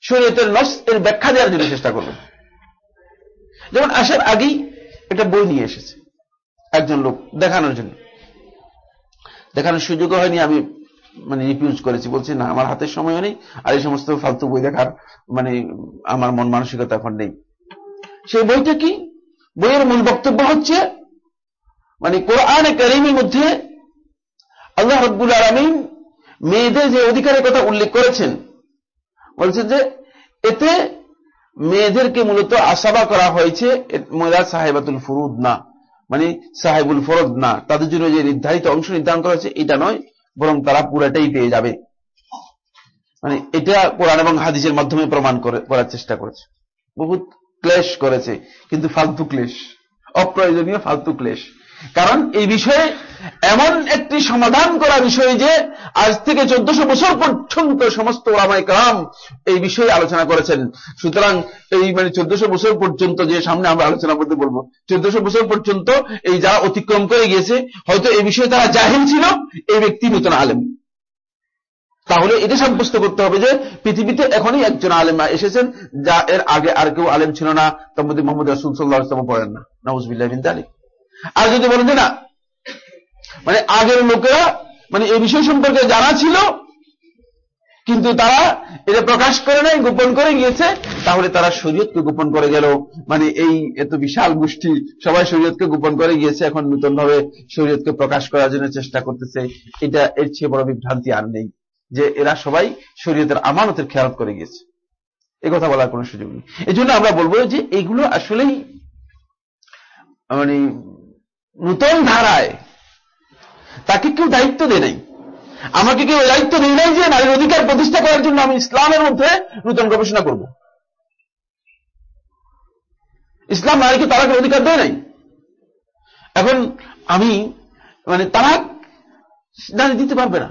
শরীয়তের নস এর ব্যাখ্যা দেওয়ার জন্য চেষ্টা করবেন। যেমন আসার আগেই একটা বই নিয়ে এসেছে একজন লোক দেখানোর জন্য। দেখানোর সুযোগ হয়নি, আমি মানে রিফিউজ করেছি। বলছি, না, আমার হাতের সময় নেই আর এই সমস্ত ফালতু বই দেখার মানে আমার মন মানসিকতা এখন নেই। সেই বইটা কি? বইয়ের মূল বক্তব্য হচ্ছে মানে কোরআনে করিমের মধ্যে আল্লাহ রব্বুল আলমিন মেয়েদের যে অধিকারের কথা উল্লেখ করেছেন, বলছেন যে এতে মেয়েদেরকে মূলত আশাবা করা হয়েছে মহিলা সাহেবাতুল ফুরুদ না মানে সাহেবুল ফরদ না, তাদের জন্য যে নির্ধারিত অংশ নির্ধারণ করা হয়েছে, এটা নয়, বরং তারা পুরাটাই পেয়ে যাবে। মানে এটা কোরআন এবং হাদিসের মাধ্যমে প্রমাণ করে, করার চেষ্টা করেছে। বহুত ক্লেশ করেছে, কিন্তু ফালতু ক্লেশ, অপ্রয়োজনীয় ফালতু ক্লেশ। কারণ এই বিষয়ে এমন একটি সমাধান করা বিষয় যে আজ থেকে চোদ্দশো বছর পর্যন্ত সমস্ত ওলামাই কালাম এই বিষয়ে আলোচনা করেছেন। সুতরাং এই মানে চোদ্দশো বছর পর্যন্ত যে সামনে আমরা আলোচনা করতে বলব, চোদ্দশো বছর পর্যন্ত এই যারা অতিক্রম করে গিয়েছে, হয়তো এই বিষয়ে তারা জাহিল ছিল, এই ব্যক্তি নতুন আলেম। তাহলে এটা সাব্যস্ত করতে হবে যে পৃথিবীতে এখনই একজন আলেম এসেছেন, যা এর আগে আর কেউ আলেম ছিল না। তার মধ্যে মোহাম্মদ রাসুল সাল্লাহ পড়েন না। নওয়াজবিল্লাহ বিন তালিক আর যদি বলেন যে না মানে আগের লোকেরা মানে এই বিষয় সম্পর্কে জানা ছিল, কিন্তু তারা এটা প্রকাশ করে নাই, গোপন করে গিয়েছে, তাহলে তারা শরীয়তকে গোপন করে গেল। মানে এই এত বিশাল গোষ্ঠী সবাই শরীয়তকে গোপন করে গিয়েছে, এখন নতুন ভাবে শরীয়তকে প্রকাশ করার জন্য চেষ্টা করতেছে। এটা এর চেয়ে বড় বিভ্রান্তি আর নেই, যে এরা সবাই শরীয়তের আমানতের খেয়াল করে গিয়েছে। এ কথা বলার কোনো সুযোগ নেই। এই আমরা বলব যে এইগুলো আসলেই মানে নূতন ধারায় তাকে কেউ দায়িত্ব দেয় নাই। আমাকে কেউ দায়িত্ব নেই নাই যে নারীর অধিকার প্রতিষ্ঠা করার জন্য আমি ইসলামের মধ্যে নূতন গবেষণা করব। ইসলাম নারীকে তালাকের অধিকার দেয় নাই। এখন আমি মানে তালাক নারী দিতে পারবে না।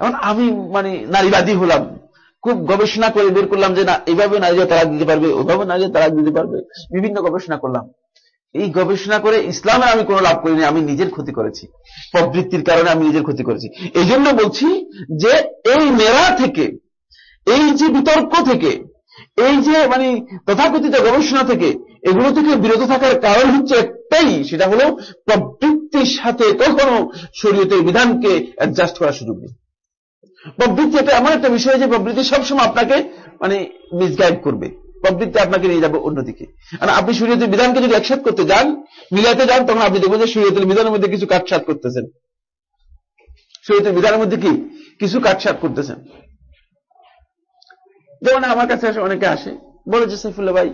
এখন আমি মানে নারীবাদী হলাম, খুব গবেষণা করে বের করলাম যে না এইভাবে নারীরা তালাক দিতে পারবে ওইভাবে নারীরা তালাক দিতে পারবে। বিভিন্ন গবেষণা করলাম। এই গবেষণা করে ইসলামের আমি কোনো লাভ করিনি, আমি নিজের ক্ষতি করেছি। প্রবৃত্তির কারণে আমি নিজের ক্ষতি করেছি। এই জন্য বলছি যে এই মেরা থেকে, এই যে বিতর্ক থেকে, এই যে মানে তথাকথিত গবেষণা থেকে, এগুলো থেকে বিরত থাকার কারণ হচ্ছে একটাই, সেটা হলো প্রবৃত্তির সাথে কখনো শরীয়তের বিধানকে অ্যাডজাস্ট করার সুযোগ নেই। প্রবৃত্তি একটা এমন একটা বিষয় যে প্রবৃত্তি সবসময় আপনাকে মানে মিসগাইড করবে। প্রবৃত্তি আপনাকে নিয়ে যাবে অন্যদিকে। আর আপনি শরীয়তের বিধানকে যদি একসাথ করতে যান, মিলাতে যান, তখন আপনি দেখবেন যে শরীয়তের বিধানের মধ্যে কিছু কাটসাট করতেছেন। শরীয়তের বিধানের মধ্যে কি? কিছু কাটসাট করতেছেন। যেমন আমার কাছে আসে, অনেকে আসে, বলে যে সাইফুল্লাহ ভাই,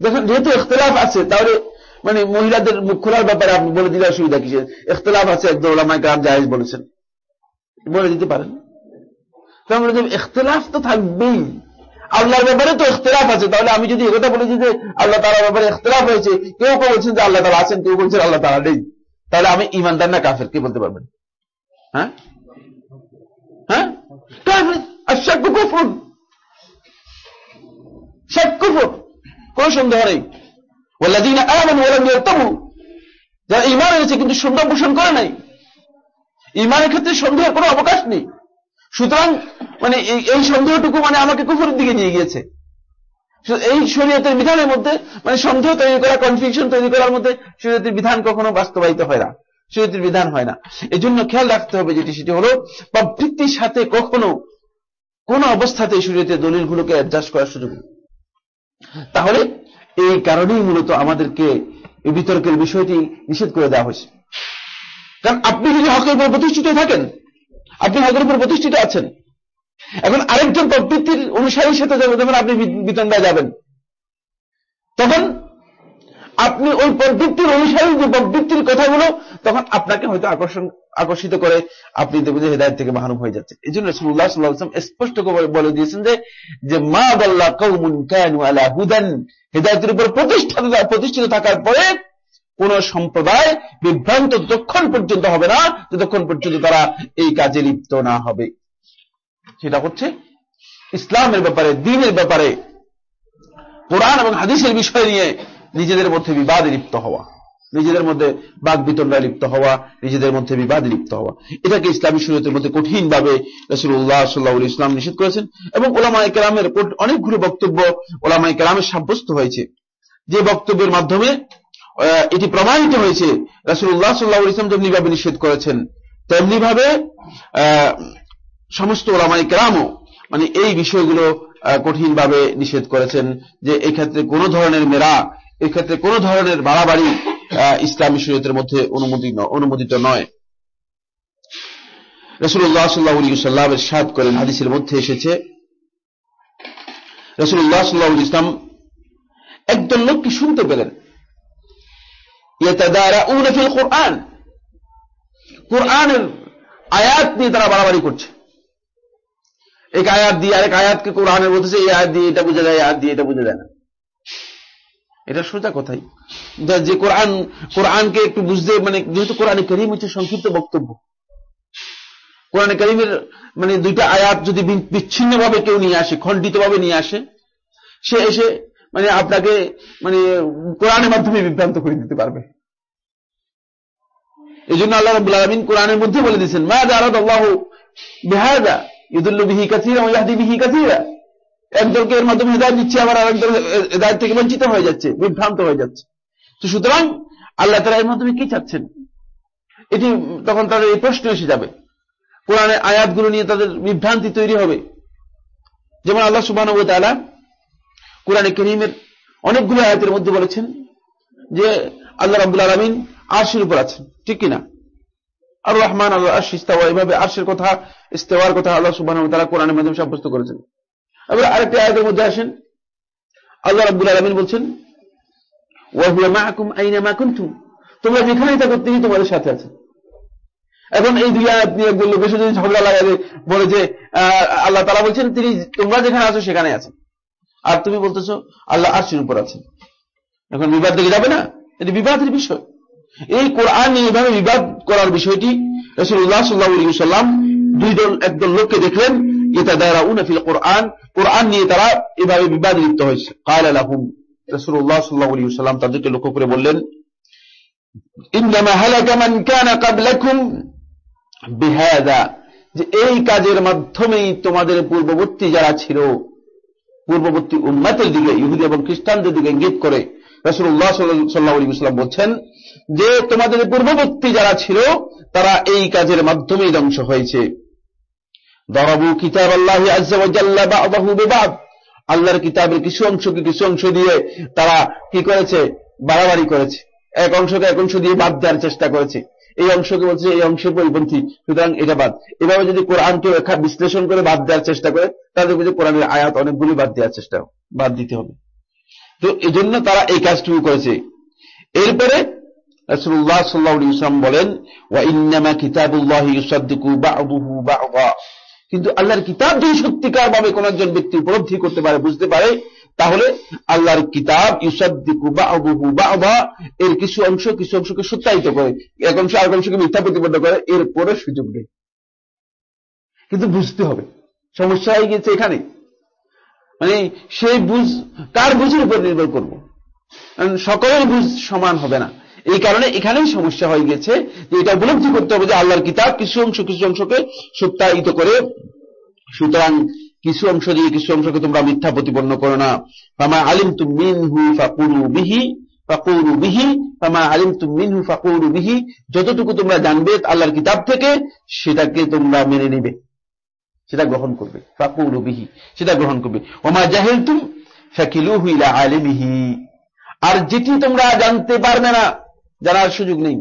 যখন যেহেতু ইখতলাফ আছে, তাহলে মানে মহিলাদের মুখ খোলার ব্যাপারে আপনি বলে দিলে অসুবিধা কিসের? ইখতলাফ আছে একদম ওলামাই কাম জাহেজ বলেছেন। বলে দিতে পারেন। তাহলে ইখতলাফ তো থাকবেই। আল্লাহর ব্যাপারে তো ইখতলাফ আছে। তাহলে আমি যদি একথা বলেছি যে আল্লাহ তালার ব্যাপারে ইখতলাফ হয়েছে, কেউ কেউ বলছেন যে আল্লাহ তালা আছেন, কেউ বলছেন আল্লাহ তালা নেই। তাহলে আমি ইমানদার না কাফের, কে বলতে পারবেন? হ্যাঁ? হ্যাঁ? কোন সন্দেহ নেই। ওয়াল্লাযীনা আমানু ওয়া লাম যারা ঈমান এনেছে কিন্তু সন্দেহ পোষণ করে নাই। ঈমানের ক্ষেত্রে সন্দেহের কোনো অবকাশ নেই। সুতরাং মানে এই সন্দেহটুকু মানে আমাকে কুফরের দিকে নিয়ে গিয়েছে। এই শরীয়তের বিধানের মধ্যে মানে সন্দেহ তৈরি করা কনফিউশন তৈরি করার মধ্যে, শরীয়তের বিধান কখনো বাস্তবায়িত হয় না। শরীয়তের বিধান হয় না। এই জন্য খেয়াল রাখতে হবে যেটি, সেটি হল, প্রবৃত্তির সাথে কখনো কোন অবস্থাতে শরীয়তের দলিলগুলোকে অ্যাডজাস্ট করার সুযোগ তাহলে, এই কারণেই মূলত আমাদেরকে বিতর্কের বিষয়টি নিষেধ করে দেওয়া হয়েছে। কারণ আপনি যদি হকের উপর প্রতিষ্ঠিত থাকেন আপনি হকের উপর প্রতিষ্ঠিত আছেন। এখন আরেকজন প্রবৃত্তির অনুসারীর সাথে যখন আপনি বিতন্ডায় যাবেন। তখন আপনি ওই প্রবৃত্তির অনুসারী, যে প্রবৃত্তির কথাগুলো, তখন আপনাকে হয়তো আকর্ষণ, আকর্ষিত করে আপনি দেখবেন যে হেদায়ত থেকে মাহানুম হয়ে যাচ্ছে এই জন্য রসুল্লাহ সাল্লাহাম স্পষ্ট করে বলে দিয়েছেন যে মা বল্লা কৌমুন কানু আলা হুদান, হেদায়তের উপর প্রতিষ্ঠিত প্রতিষ্ঠিত থাকার পরে কোন সম্প্রদায় বিভ্রান্ত ততক্ষণ পর্যন্ত হবে না যতক্ষণ পর্যন্ত তারা এই কাজে লিপ্ত না হবে। সেটা হচ্ছে ইসলামের ব্যাপারে, দিনের ব্যাপারে, কোরআন এবং হাদিসের বিষয় নিয়ে নিজেদের মধ্যে বিবাদে লিপ্ত হওয়া, নিজেদের মধ্যে বাঘ বিতণ্ডায় লিপ্ত হওয়া, নিজেদের মধ্যে বিবাদে লিপ্ত হওয়া। এটাকে ইসলামী শরীয়তের মধ্যে কঠিন ভাবে রসুল্লাহ সাল্লাহ ইসলাম নিষেধ করেছেন এবং ওলামাই কেরামের অনেকগুলো বক্তব্য ওলামাই কেরামের সাব্যস্ত হয়েছে। যে বক্তব্যের মাধ্যমে এটি প্রমাণিত হয়েছে। রাসুল্লাহ সাল্লাহ ইসলাম যেমনি ভাবে নিষেধ করেছেন তেমনি ভাবে সমস্ত ওলামাই কেরামও মানে এই বিষয়গুলো কঠিন ভাবে নিষেধ করেছেন যে এই ক্ষেত্রে কোন ধরনের মেরা এই ক্ষেত্রে কোন ধরনের বাড়াবাড়ি ইসলামী শরীয়তের মধ্যে অনুমোদিত নয় রসুল্লাহ সাল্লাহ সাল্লামের সাদ করেন, হাদিসের মধ্যে এসেছে। রসুল্লাহ সাল্লাহ ইসলাম একজন লোককে শুনতে পেলেন। কোরআন কোরআনের আয়াত নিয়ে তারা বাড়াবাড়ি করছে। এক আয়াত দিয়ে আরেক আয়াতকে বলতেছে এই আয়াত দিয়ে, এটা আয়াত দিয়ে এটা না। এটা সোজা কথাই। যে কোরআন, কোরআনকে একটু বুঝতে মানে যেহেতু কোরআনে করিম হচ্ছে সংক্ষিপ্ত বক্তব্য। কোরআনে করিমের মানে দুইটা আয়াত যদি বিচ্ছিন্ন ভাবে কেউ নিয়ে আসে খণ্ডিত ভাবে নিয়ে আসে, সে এসে মানে আপনাকে মানে কোরআনের মাধ্যমে বিভ্রান্ত করে দিতে পারবে। এই জন্য আল্লাহ আলমিন কোরআনের মধ্যে বলে দিচ্ছেন একদলকে এর মাধ্যমে দিচ্ছে, আবার আরেকদল থেকে বঞ্চিত হয়ে যাচ্ছে, বিভ্রান্ত হয়ে যাচ্ছে। তো সুতরাং আল্লাহ তারা এর মাধ্যমে কি চাচ্ছেন? এটি তখন তাদের এই প্রশ্ন এসে যাবে। কোরআনের আয়াতগুলো নিয়ে তাদের বিভ্রান্তি তৈরি হবে। যেমন আল্লাহ সুবাহ কোরআনে করিমের অনেকগুলো আয়াতের মধ্যে বলেছেন যে আল্লাহ রাবুল আলমিন আরশের উপর আছেন, ঠিক কিনা? আর রহমান আল্লাহ আর্শ ইস্তাওয়া, এভাবে আর্শের কথা, ইস্তেওয়ার কথা আল্লাহ সুবাহ তারা কোরআনের মাধ্যমে সাব্যস্ত করেছেন। এবার আরেকটি আয়াতের মধ্যে আসেন, আল্লাহ রাবুল আলমিন বলছেন তোমরা যেখানেই থাকো তিনি তোমাদের সাথে আছেন। এখন এই দুই আয়াত নিয়ে একজন লোকের সাথে ঝগড়া লাগাবে বলে যে আল্লাহ তালা বলছেন, তিনি, তোমরা যেখানে আছো সেখানে আছেন। আর তুমি বলতেছো, আল্লাহ আরশির উপর আছেন। এখন বিবাদ দেখে যাবে না? এটি বিবাদের বিষয়। এই কোরআন এভাবে বিবাদ করার বিষয়টি দুই দল একদল লোককে দেখলেন এই কাজের মাধ্যমেই তোমাদের পূর্ববর্তী যারা ছিল পূর্ববর্তী উম্মাতের দিকে, ইহুদি এবং খ্রিস্টানদের দিকে ইঙ্গিত করে রসুল্লাহ সাল্লাহাম বলছেন যে তোমাদের পূর্ববর্তী যারা ছিল, তারা এই কাজের মাধ্যমেই ধ্বংস হয়েছে। আল্লাহর কিতাবের কিছু অংশকে কিছু অংশ দিয়ে তারা কি করেছে? বাড়াবাড়ি করেছে। এক অংশকে এক অংশ দিয়ে বাদ দেওয়ার চেষ্টা করেছে। এই অংশকে বলছে এই অংশের পরিপন্থী, সুতরাং এটা বাদ। এভাবে যদি কোরআনকে বিশ্লেষণ করে বাদ দেওয়ার চেষ্টা করে, তাহলে বলছে কোরআনের আয়াত অনেকগুলি বাদ দেওয়ার চেষ্টা, বাদ দিতে হবে। তো এই জন্য তারা এই কাজটুকু করেছে। এরপরে কিন্তু আল্লাহর কিতাব যদি সত্যিকার ভাবে কোন একজন ব্যক্তি উপলব্ধি করতে পারে, বুঝতে পারে তাহলে আল্লাহর কিতাব এর কিছু অংশ, কিছু অংশকে সত্যায়িত করে, এক অংশ আরেক অংশকে মিথ্যা প্রতিপন্ন করে এর পরে সুযোগ নেই কিন্তু বুঝতে হবে, সমস্যা হয়ে গেছে এখানে। মানে সেই বুঝ, কার বুঝের উপর নির্ভর করব? সকলের বুঝ সমান হবে না। এই কারণে এখানেই সমস্যা হয়ে গেছে যে এটা উপলব্ধি করতে হবে যে আল্লাহর কিতাব কিছু অংশ, কিছু অংশকে সত্যায়িত করে, সুতরাং কিছু অংশ দিয়ে কিছু অংশকে তোমরা মিথ্যা প্রতিপন্ন করো না। ফামা আলিম তুম মিনহু ফাকুরু বিহি ফাকুরু বিহি, ফামা আলিম তুম মিনহু ফাকুরু বিহি। যতটুকু তোমরা জানবে আল্লাহর কিতাব থেকে, সেটাকে তোমরা মেনে নিবে। সেটা গ্রহণ করবে। ফাকুরু বিহি, সেটা গ্রহণ করবে। ওমা জাহেল তুম ফাকিলুহু ইলা আলিমিহি। আর যেটি তোমরা জানতে পারবে না, জানার সুযোগ নেই।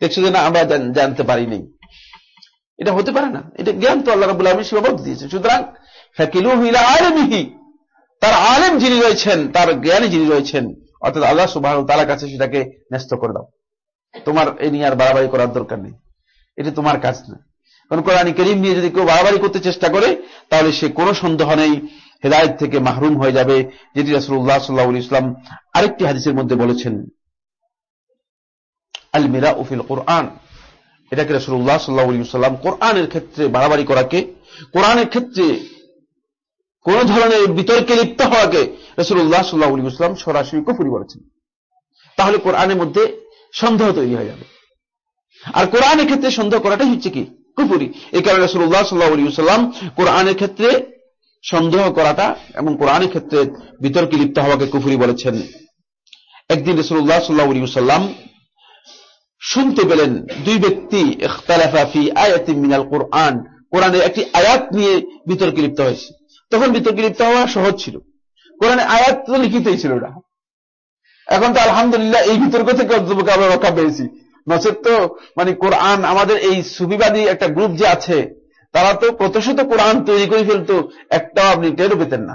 দেখছ যে না, আমরা জানতে পারি নেই। এটা হতে পারে না। এটা জ্ঞান তো আল্লাহ রাবুল আলমী সীমাবদ্ধ দিয়েছে। সুতরাং তার আলেম যিনি রয়েছেন, তার জ্ঞানী যিনি রয়েছেন, অর্থাৎ আল্লাহ সুবাহ তার কাছে সেটাকে ন্যস্ত করে দাও। তোমার এ নিয়ে আর বাড়াবাড়ি করার দরকার নেই। এটা তোমার কাজ না। কারণ কোরআন করিম নিয়ে যদি কেউ বাড়াবাড়ি করতে চেষ্টা করে, তাহলে সে কোনো সন্দেহ নেই, হেদায়ত থেকে মাহরুম হয়ে যাবে, যেটি রাসুল্লাহ সাল্লাহ ইসলাম আরেকটি হাদিসের মধ্যে বলেছেন। আল মিরা উফিল কোরআন। এটাকে রাসুল্লাহ সাল্লাহ সাল্লাম কোরআনের ক্ষেত্রে বাড়াবাড়ি করাকে, কোরআনের ক্ষেত্রে কোন ধরনের বিতর্কে লিপ্ত হওয়াকে রসুল্লাহ সাল্লাহ ইসলাম সরাসরি কুফুরি বলেছেন। তাহলে কোরআনের মধ্যে সন্দেহ তৈরি হয়ে যাবে। আর কোরআনের ক্ষেত্রে সন্দেহ করাটাই হচ্ছে কি? কুফুরি। এই কারণে রসুল্লাহ সাল্লাহ সাল্লাম কোরআনের ক্ষেত্রে সন্দেহ করাটা এবং কোরআনের ক্ষেত্রে বিতর্কে লিপ্ত হওয়াকে কুফুরি বলেছেন। একদিন রসুল্লাহ সাল্লাহ সাল্লাম শুনতে পেলেন দুই ব্যক্তি, ইখতালাফি মিনাল কোরআন। কোরআনের একটি আয়াত নিয়ে বিতর্কে লিপ্ত হয়েছে। তখন বিতর্কে লিপ্ত হওয়া সহজ ছিল। কোরআনে আয়াত তো লিখিতই ছিল না। এখন তো আলহামদুলিল্লাহ এই বিতর্ক থেকে আমরা রক্ষা পেয়েছি। নচেত তো মানে কোরআন আমাদের এই সুবিবাদী একটা গ্রুপ যে আছে, তারা তো প্রতিশত কোরআন তৈরি করে ফেলতো, একটাও আপনি টেরও পেতেন না।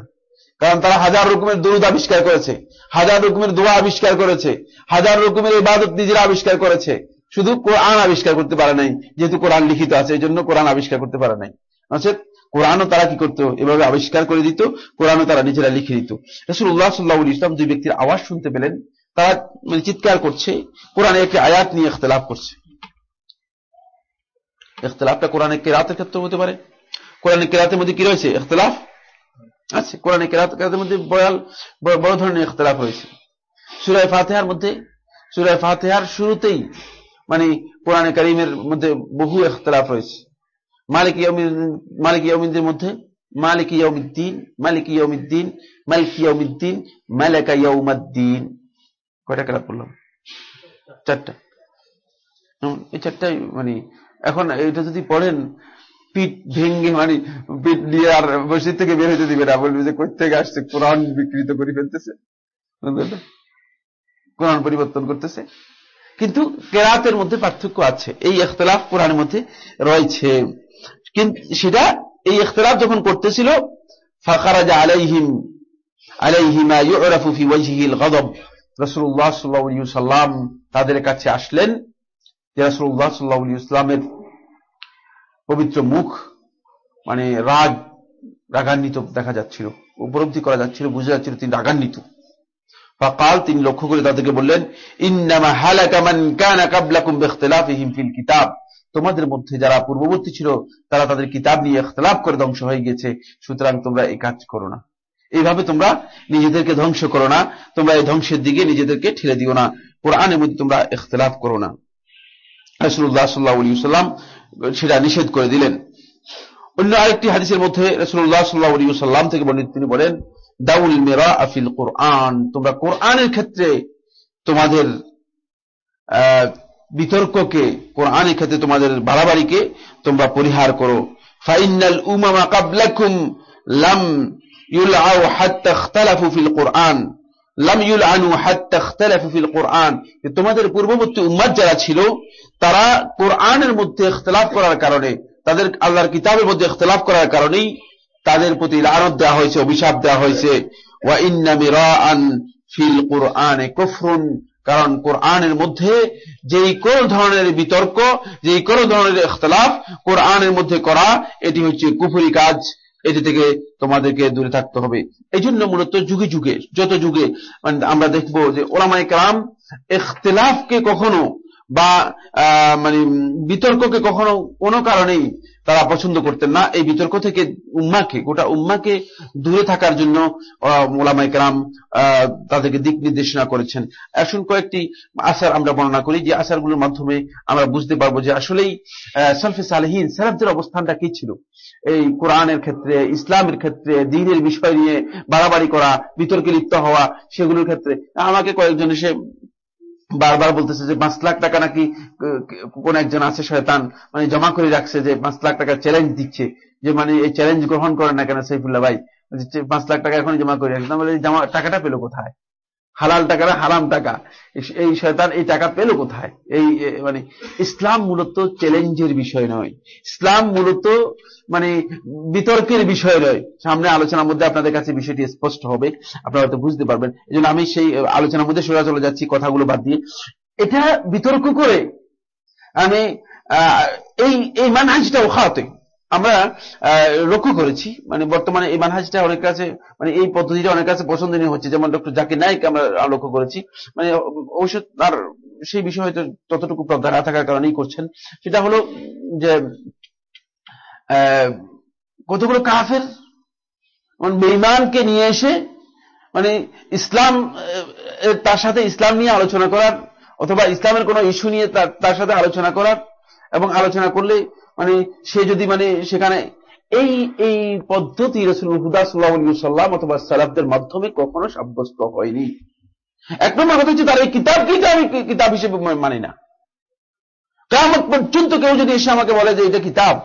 কারণ তারা হাজার রকমের দরুদ আবিষ্কার করেছে, হাজার রকমের দোয়া আবিষ্কার করেছে, হাজার রকমের ইবাদত নিজেরা আবিষ্কার করেছে। শুধু কোরআন আবিষ্কার করতে পারে নাই, যেহেতু কোরআন লিখিত আছে, এই জন্য কোরআন আবিষ্কার করতে পারে নাই। নচেত কোরআনও তারা কি করতো? এভাবে আবিষ্কার করে দিত, কোরআনও তারা নিজেরা লিখে দিত। রসুল্লাহ সাল্লাহ ইসলাম দুই ব্যক্তির আওয়াজ শুনতে পেলেন। তারা মানে চিৎকার করছে, কোরআনে একটি আয়াত নিয়ে ইখতলাফ করছে। ইখতলাফটা কোরআনে কেরাতের ক্ষেত্রে হতে পারে। কোরআনে কেরাতের মধ্যে কি রয়েছে? ইখতলাফ আচ্ছা কোরআনে কেরাতের মধ্যে বয়াল বড় ধরনের ইখতলাফ রয়েছে। সুরায় ফাতেহার মধ্যে সুরায় ফাতেহার শুরুতেই মানে কোরআনে করিমের মধ্যে বহু ইখতলাফ রয়েছে। মালিক মালিক ইয়মিনের মধ্যে, মালিক ইয়মিদ্দিন মালিক ইয়মিদ্দিন মালিক ইয়মিদ্দিন মালিকা ইয়ৌমাদ্দিন কয়টা কেরাত বললাম চারটা। এই চারটাই মানে এখন এটা যদি পড়েন, পিঠ ভেঙ্গে মানে পিঠ দিয়ে আর মসজিদ থেকে বের হইতে দিবে না। বলবে যে কই থেকে আসছে? কোরআন বিকৃত করে ফেলতেছে। কোরআন পরিবর্তন করতেছে। কিন্তু কেরাতের মধ্যে পার্থক্য আছে। এই ইখতলাফ কোরআনের মধ্যে রয়েছে। কিন্তু সেটা এই ইখতলাফ যখন করতেছিল সাল্লাম তাদের কাছে আসলেন। যে রাসূলুল্লাহ সাল্লামের পবিত্র মুখ মানে রাগ, রাগান্বিত দেখা যাচ্ছিল, উপলব্ধি করা যাচ্ছিল, বুঝে যাচ্ছিল তিনি রাগান্বিত। ফাকাল, তিনি লক্ষ্য করে তাদেরকে বললেন, ইন্নামা হালাকা মান কানা কাবলাকুম বিখতিলাফিহিম ফিল কিতাব। তোমাদের মধ্যে যারা পূর্ববর্তী ছিল, তারা তাদের কিতাব নিয়ে ইখতিলাফ করে ধ্বংস হয়ে গেছে সুতরাং তোমরা এই কাজ করো না। এইভাবে তোমরা নিজেদেরকে ধ্বংস করো না। তোমরা এই ধ্বংসের দিকে নিজেদেরকে ঠেলে দিও না। কোরআনের মধ্যে তোমরা ইখতিলাফ করো না। রাসূলুল্লাহ সাল্লাল্লাহু আলাইহি সাল্লাম সেটা নিষেধ করে দিলেন। অন্য আরেকটি হাদিসের মধ্যে রাসূলুল্লাহ সাল্লাল্লাহু আলাইহি সাল্লাম থেকে বর্ণিত তিনি বলেন, দাউল মেরা আফিল কোরআন। তোমরা কোরআনের ক্ষেত্রে তোমাদের বিতর্ককে, কোরআনের ক্ষেত্রে তোমাদের বাড়াবাড়িকে তোমরা পরিহার করো। ফাইনাল উমামা কাবলাকুম লাম ইউলআউ হাত্তা ইখতালাফু ফিল কোরআন। তোমাদের পূর্ববর্তী উম্মাত যারা ছিল, তারা কোরআনের মধ্যে ইখতিলাফ করার কারণে, তাদের আল্লাহর কিতাবের মধ্যে ইখতিলাফ করার কারণেই তাদের প্রতি লানত দেওয়া হয়েছে, অভিশাপ দেওয়া হয়েছে। ওয়া ইন্না মিরাআন ফিল কোরআনে কুফরুন। কারণ কোরআনের মধ্যে যেই কোন ধরনের বিতর্ক, যেই কোন ধরনের ইখতলাফ কোরআনের মধ্যে করা, এটি হচ্ছে কুফুরি কাজ। এটি থেকে তোমাদেরকে দূরে থাকতে হবে। এই জন্য মূলত যুগে যুগে, যত যুগে মানে আমরা দেখব যে ওলামাই কালাম ইখতলাফকে কখনো বা মানে বিতর্ককে কখনো কোনো কারণেই তারা পছন্দ করতেন না। এই বিতর্ক থেকে উম্মাকে, গোটা উম্মাকে দূরে থাকার জন্য ওলামাই কালাম তাদেরকে দিক নির্দেশনা করেছেন। এখন কয়েকটি আসার আমরা বর্ণনা করি, যে আসারগুলোর মাধ্যমে আমরা বুঝতে পারব যে আসলেই সালফে সালেহীন, সালাফদের অবস্থানটা কি ছিল? এই কোরআনের ক্ষেত্রে, ইসলামের ক্ষেত্রে, দিনের বিষয় নিয়ে বাড়াবাড়ি করা, বিতর্কে লিপ্ত হওয়া, সেগুলোর ক্ষেত্রে। আমাকে কয়েকজন এসে বারবার বলতেছে যে পাঁচ লাখ টাকা নাকি কোন একজন আছে শয়তান মানে জমা করে রাখছে যে পাঁচ লাখ টাকা চ্যালেঞ্জ দিচ্ছে, যে মানে এই চ্যালেঞ্জ গ্রহণ করেন না কেন সাইফুল্লাহ ভাই? পাঁচ লাখ টাকা এখনই জমা করে রাখছে জমা, টাকাটা পেল কোথায়? হালাল টাকাটা হারাম টাকা। এই শয়তান এই টাকা পেল কোথায়? এই মানে ইসলাম মূলত চ্যালেঞ্জের বিষয় নয়। ইসলাম মূলত মানে বিতর্কের বিষয় নয়। সামনে আলোচনার মধ্যে আপনাদের কাছে বিষয়টি স্পষ্ট হবে। আপনারা হয়তো বুঝতে পারবেন। এই আমি সেই আলোচনার মধ্যে সোজা চলে যাচ্ছি, কথাগুলো বাদ দিয়ে। এটা বিতর্ক করে আমি এই এই মানহাজটা ওখাতে আমরা লক্ষ্য করেছি মানে বর্তমানে এই মানহাজটা অনেক কাছে মানে এই পদ্ধতিটা অনেক কাছে পছন্দনীয় হচ্ছে, যেমন ডক্টর জাকির নাইক আমরা লক্ষ্য করেছি। মানে অবশ্য তার সেই বিষয় হয়তো ততটুকু প্রজ্ঞা না থাকার কারণেই করছেন। সেটা হলো যে কতগুলো কাফের বেইমানকে নিয়ে এসে মানে ইসলাম তার সাথে ইসলাম নিয়ে আলোচনা করার, অথবা ইসলামের কোন ইস্যু নিয়ে তার সাথে আলোচনা করার, এবং আলোচনা করলে মানে সে যদি মানে সেখানে এই এই পদ্ধতি রসুল হুদা সাল্লাম অথবা সালাফদের মাধ্যমে কখনো সাব্যস্ত হয়নি। এক নম্বর কথা হচ্ছে তার এই কিতাবকেই আমি কিতাব হিসেবে মানি না। কেমন পর্যন্ত কেউ যদি এসে আমাকে বলে যে এটা কিতাব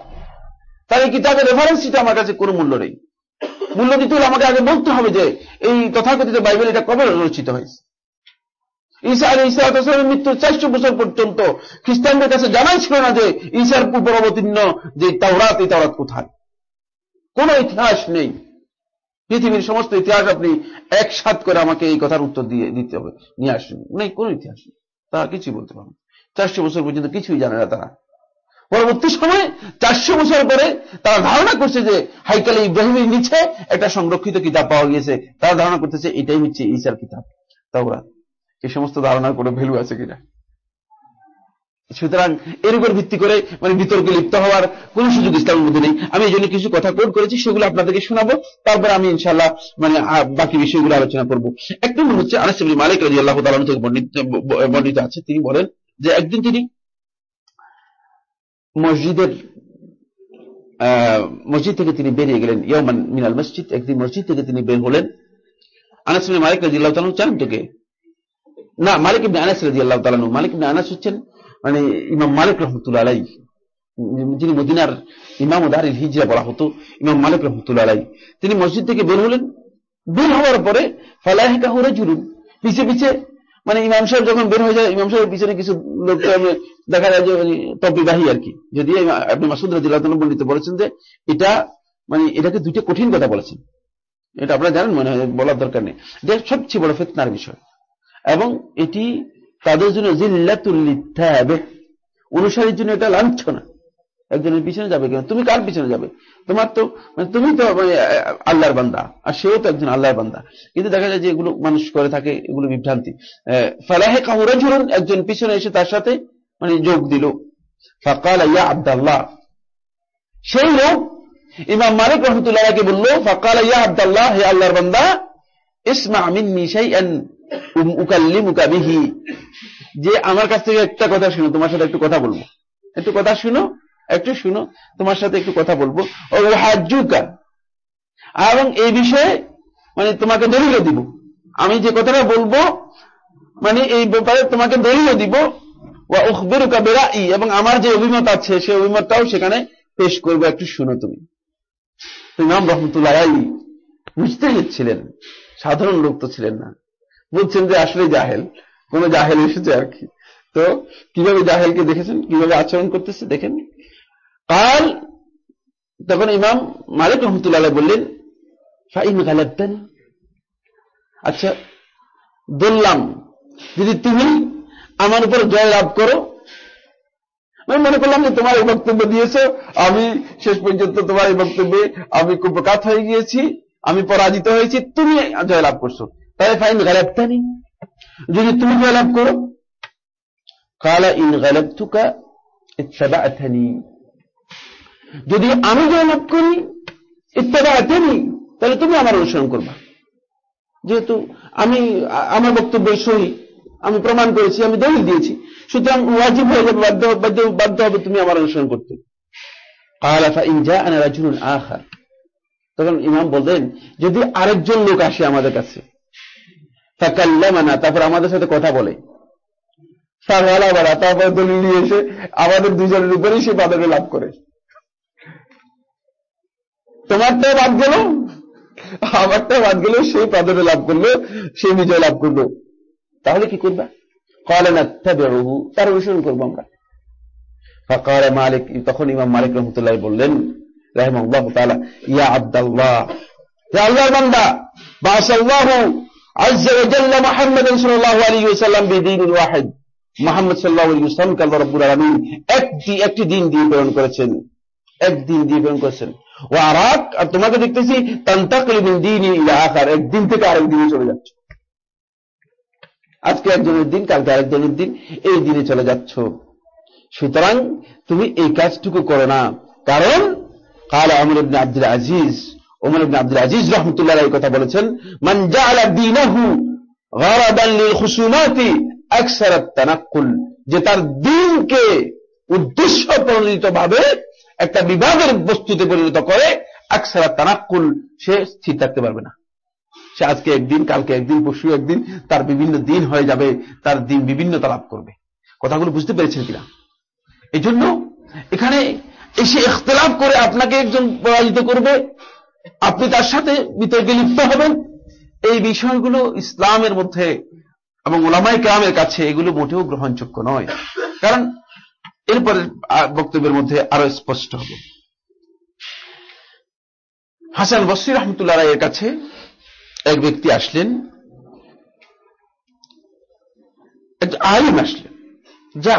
তাহলে কিতাবের রেফারেন্স শিটে আমার কাছে কোনো মূল্য নেই। মূল্য দিতে হলে আমাকে আগে বলতে হবে যে এই তথাকথিত বাইবেল এটা কবে রচিত হয়েছে। ঈসা আলী ইসলামের মৃত্যুর চারশো বছর পর্যন্ত খ্রিস্টানদের কাছে জানাই ছিল না যে ঈশার উপর অবতীর্ণ যে তাওরাত, এই তাওরাত কোথায়? কোন ইতিহাস নেই। পৃথিবীর সমস্ত ইতিহাস আপনি একসাথ করে আমাকে এই কথার উত্তর দিয়ে দিতে হবে, নিয়ে আসেন। নেই, কোন ইতিহাস নেই। তারা কিছুই বলতে পারবে চারশো বছর পর্যন্ত কিছুই জানে না তারা। পরবর্তী সময়ে চারশো বছর পরে তারা ধারণা করছে যে হাইকালে ইব্রাহিমের নিচে একটা সংরক্ষিত কিতাব পাওয়া গিয়েছে। তারা ধারণা করতেছে এটাই হচ্ছে ঈশার কিতাব তাওরা এই সমস্ত ধারণার কোনো ভ্যালু আছে কিনা? সুতরাং এর উপর ভিত্তি করে মানে বিতর্কে লিপ্ত হওয়ার কোন সুযোগ ইসলামের মধ্যে নেই। আমি এই জন্য কিছু কথা কোট করেছি, সেগুলো আপনাদেরকে শোনাবো। তারপর আমি ইনশাল্লাহ মানে বাকি বিষয়গুলো আলোচনা করব। এক নম্বর হচ্ছে আনাস মালিক রাজি আল্লাহ তালন থেকে বর্ণিত আছে। তিনি বলেন যে একদিন তিনি মসজিদের মসজিদ থেকে তিনি বেরিয়ে গেলেন ইয়মান মিনাল মসজিদ। একদিন মসজিদ থেকে তিনি বের হলেন। আনাস মালিক রাজি আল্লাহ তালন চান তোকে না, মালিক ইবনে আনাস রাজি আল্লাহ তালানু মালিক ইবনে আনাস হচ্ছেন মানে ইমাম মালিক রহমতুল্লাহ আলাই যিনি মদিনার ইমাম উদার হিজরা বলা হতো, ইমাম মালিক রহমতুল্লাহ আলাই তিনি মসজিদ থেকে বের হলেন। বের হওয়ার পরে ফালাহিকা হরে জুলুন পিছিয়ে পিছিয়ে মানে ইমাম সাহেব যখন বের হয়ে যায়, ইমাম সাহেবের পিছনে কিছু লোক দেখা যায় যে তপিবাহী আর কি। যদি আপনি মাসুদ রাজিল্লাহ বন্ডিত বলেছেন যে এটা মানে এটাকে দুইটা কঠিন কথা বলেছেন। এটা আপনারা জানেন, মনে বলার দরকার নেই। যে সবচেয়ে বড় ফেতনার বিষয়। এবং এটি তাদের জন্য জিল্লাতুল্লিথাবে অনুসারীর জন্য এটা লাঞ্ছনা। একজনের পিছনে যাবে কেন? তুমি কার পিছনে যাবে? তোমার তো মানে তুমি তো মানে আল্লাহর বান্দা। আর সেও তো একজন আল্লাহর বান্দা। কিন্তু দেখা যায় যে এগুলো মানুষ করে থাকে, এগুলো বিভ্রান্তি। ফালাহে কাহুরা ঝুলুন একজন পিছনে এসে তার সাথে মানে যোগ দিল। ফাকাল ইয়া আব্দাল্লাহ। সেই লোক, ইমাম মালিক রহমতুল্লাহকে বলল, ফাকাল ইয়া আব্দাল্লাহ, হে আল্লাহর বান্দা, ইসমা মিন্নি শাইআন। উকাল্লিমুকা বিহি। যে আমার কাছ থেকে একটা কথা শুনো, তোমার সাথে একটু কথা বলব। একটু কথা শুনো, একটু শুনো, তোমার সাথে একটু কথা বলব। হাজুকা এবং এই বিষয়ে মানে তোমাকে দলিল দিব। আমি যে কথাটা বলব মানে এই ব্যাপারে তোমাকে দলিল দিব। এবং আমার যে অভিমত আছে, সেই অভিমতটাও সেখানে পেশ করব। একটু শুনো তুমি। ইমাম রহমতুল্লাহ বুঝতে ছিলেন। সাধারণ লোক তো ছিলেন না। বলছেন যে আসলে জাহেল, কোন জাহেল এসেছে আর কি। তো কীভাবে জাহেলকে দেখেছেন? কীভাবে আচরণ করতেছে? দেখেন। কাল তখন ইমাম মালিক রহমতুল্লাহ বললেন, ফাইন গালাবতানি। আচ্ছা বললাম, যদি তুমি আমার উপর জয় লাভ করো, আমি মনে করলাম যে তোমার এই বক্তব্য দিয়েছ, আমি শেষ পর্যন্ত তোমার এই বক্তব্যে আমি কুপকাত হয়ে গিয়েছি, আমি পরাজিত হয়েছি, তুমি জয় লাভ করছ। তাহলে ফাইন গালাবতানি যদি তুমি লাভ করো, কালা ইন গালাবতুকা ইত্তাবাআতানি। যদি আমি জয়লাভ করি ইত্যাদি তাহলে তুমি আমার অনুসরণ করবা। যেহেতু আমি, আমার বক্তব্য সহি, আমি প্রমাণ করেছি, আমি দলিল দিয়েছি। সুতরাং ওয়াজিব হয়ে যাবে, বাধ্য বাধ্য বাধ্য হবে তুমি আমার অনুসরণ করতে। তখন ইমাম বললেন, যদি আরেকজন লোক আসে আমাদের কাছে তাকাল্লামানা তারপর আমাদের সাথে কথা বলে। তারপর দলিল নিয়ে এসে আমাদের দুজনের উপরেই সে বাদকে লাভ করে। তোমারটাও বাদ গেল। আমারটাও বাদ গেল সেই পদবে লাভ করল, সে বিজয় লাভ করল। তাহলে কি করবা? কলেন বেরোহু তার অনুসরণ করব আমরা। ফকার মালিক, তখন ইমাম মালিক রহমতুল্লাহ বললেন রাহমাল্লাহ ইয়া আব্দাল্লাহ আল্লাহর বান্দা, বাসাল্লাহু তোমাকে দেখতেছি একদিন থেকে আরেক দিনে চলে যাচ্ছ। আজকে একজনের দিন, কালকে আরেকজনের দিন, এই দিনে চলে যাচ্ছ। সুতরাং তুমি এই কাজটুকু করো না। কারণ, কাল আমর আব্দুল আজিজ ওমর ইবনে আব্দুল আজিজ রহমতুল্লাহ এই কথা বলেছেন, মান জাআলা দীনাহু গারাদান লিল খুসুমাতি আকসার তানাক্কুল যে তার দিনকে উদ্দেশ্য প্রণীত ভাবে একটা বিভাগের বস্তুতে পরিণত করে, আকসারা তানাক্কুল সে স্থির থাকতে পারবে না। সে আজকে একদিন, কালকে একদিন, পরশু একদিন, তার বিভিন্ন দিন হয়ে যাবে, তার দিন বিভিন্নতা লাভ করবে। কথাগুলো বুঝতে পেরেছেন কিনা? এই জন্য এখানে এসে ইখতলাফ করে আপনাকে একজন পরাজিত করবে। আপনি তার সাথে বিতর্কে লিপ্ত হবেন। এই বিষয়গুলো ইসলামের মধ্যে এবং ওলামাই কেরামের কাছে এগুলো মোটেও গ্রহণযোগ্য নয়। কারণ এরপরে বক্তব্যের মধ্যে আরও স্পষ্ট হবে। হাসান বসির রহমতুল্লাহ রায়ের কাছে এক ব্যক্তি আসলেন। আলিম আসলেন। যা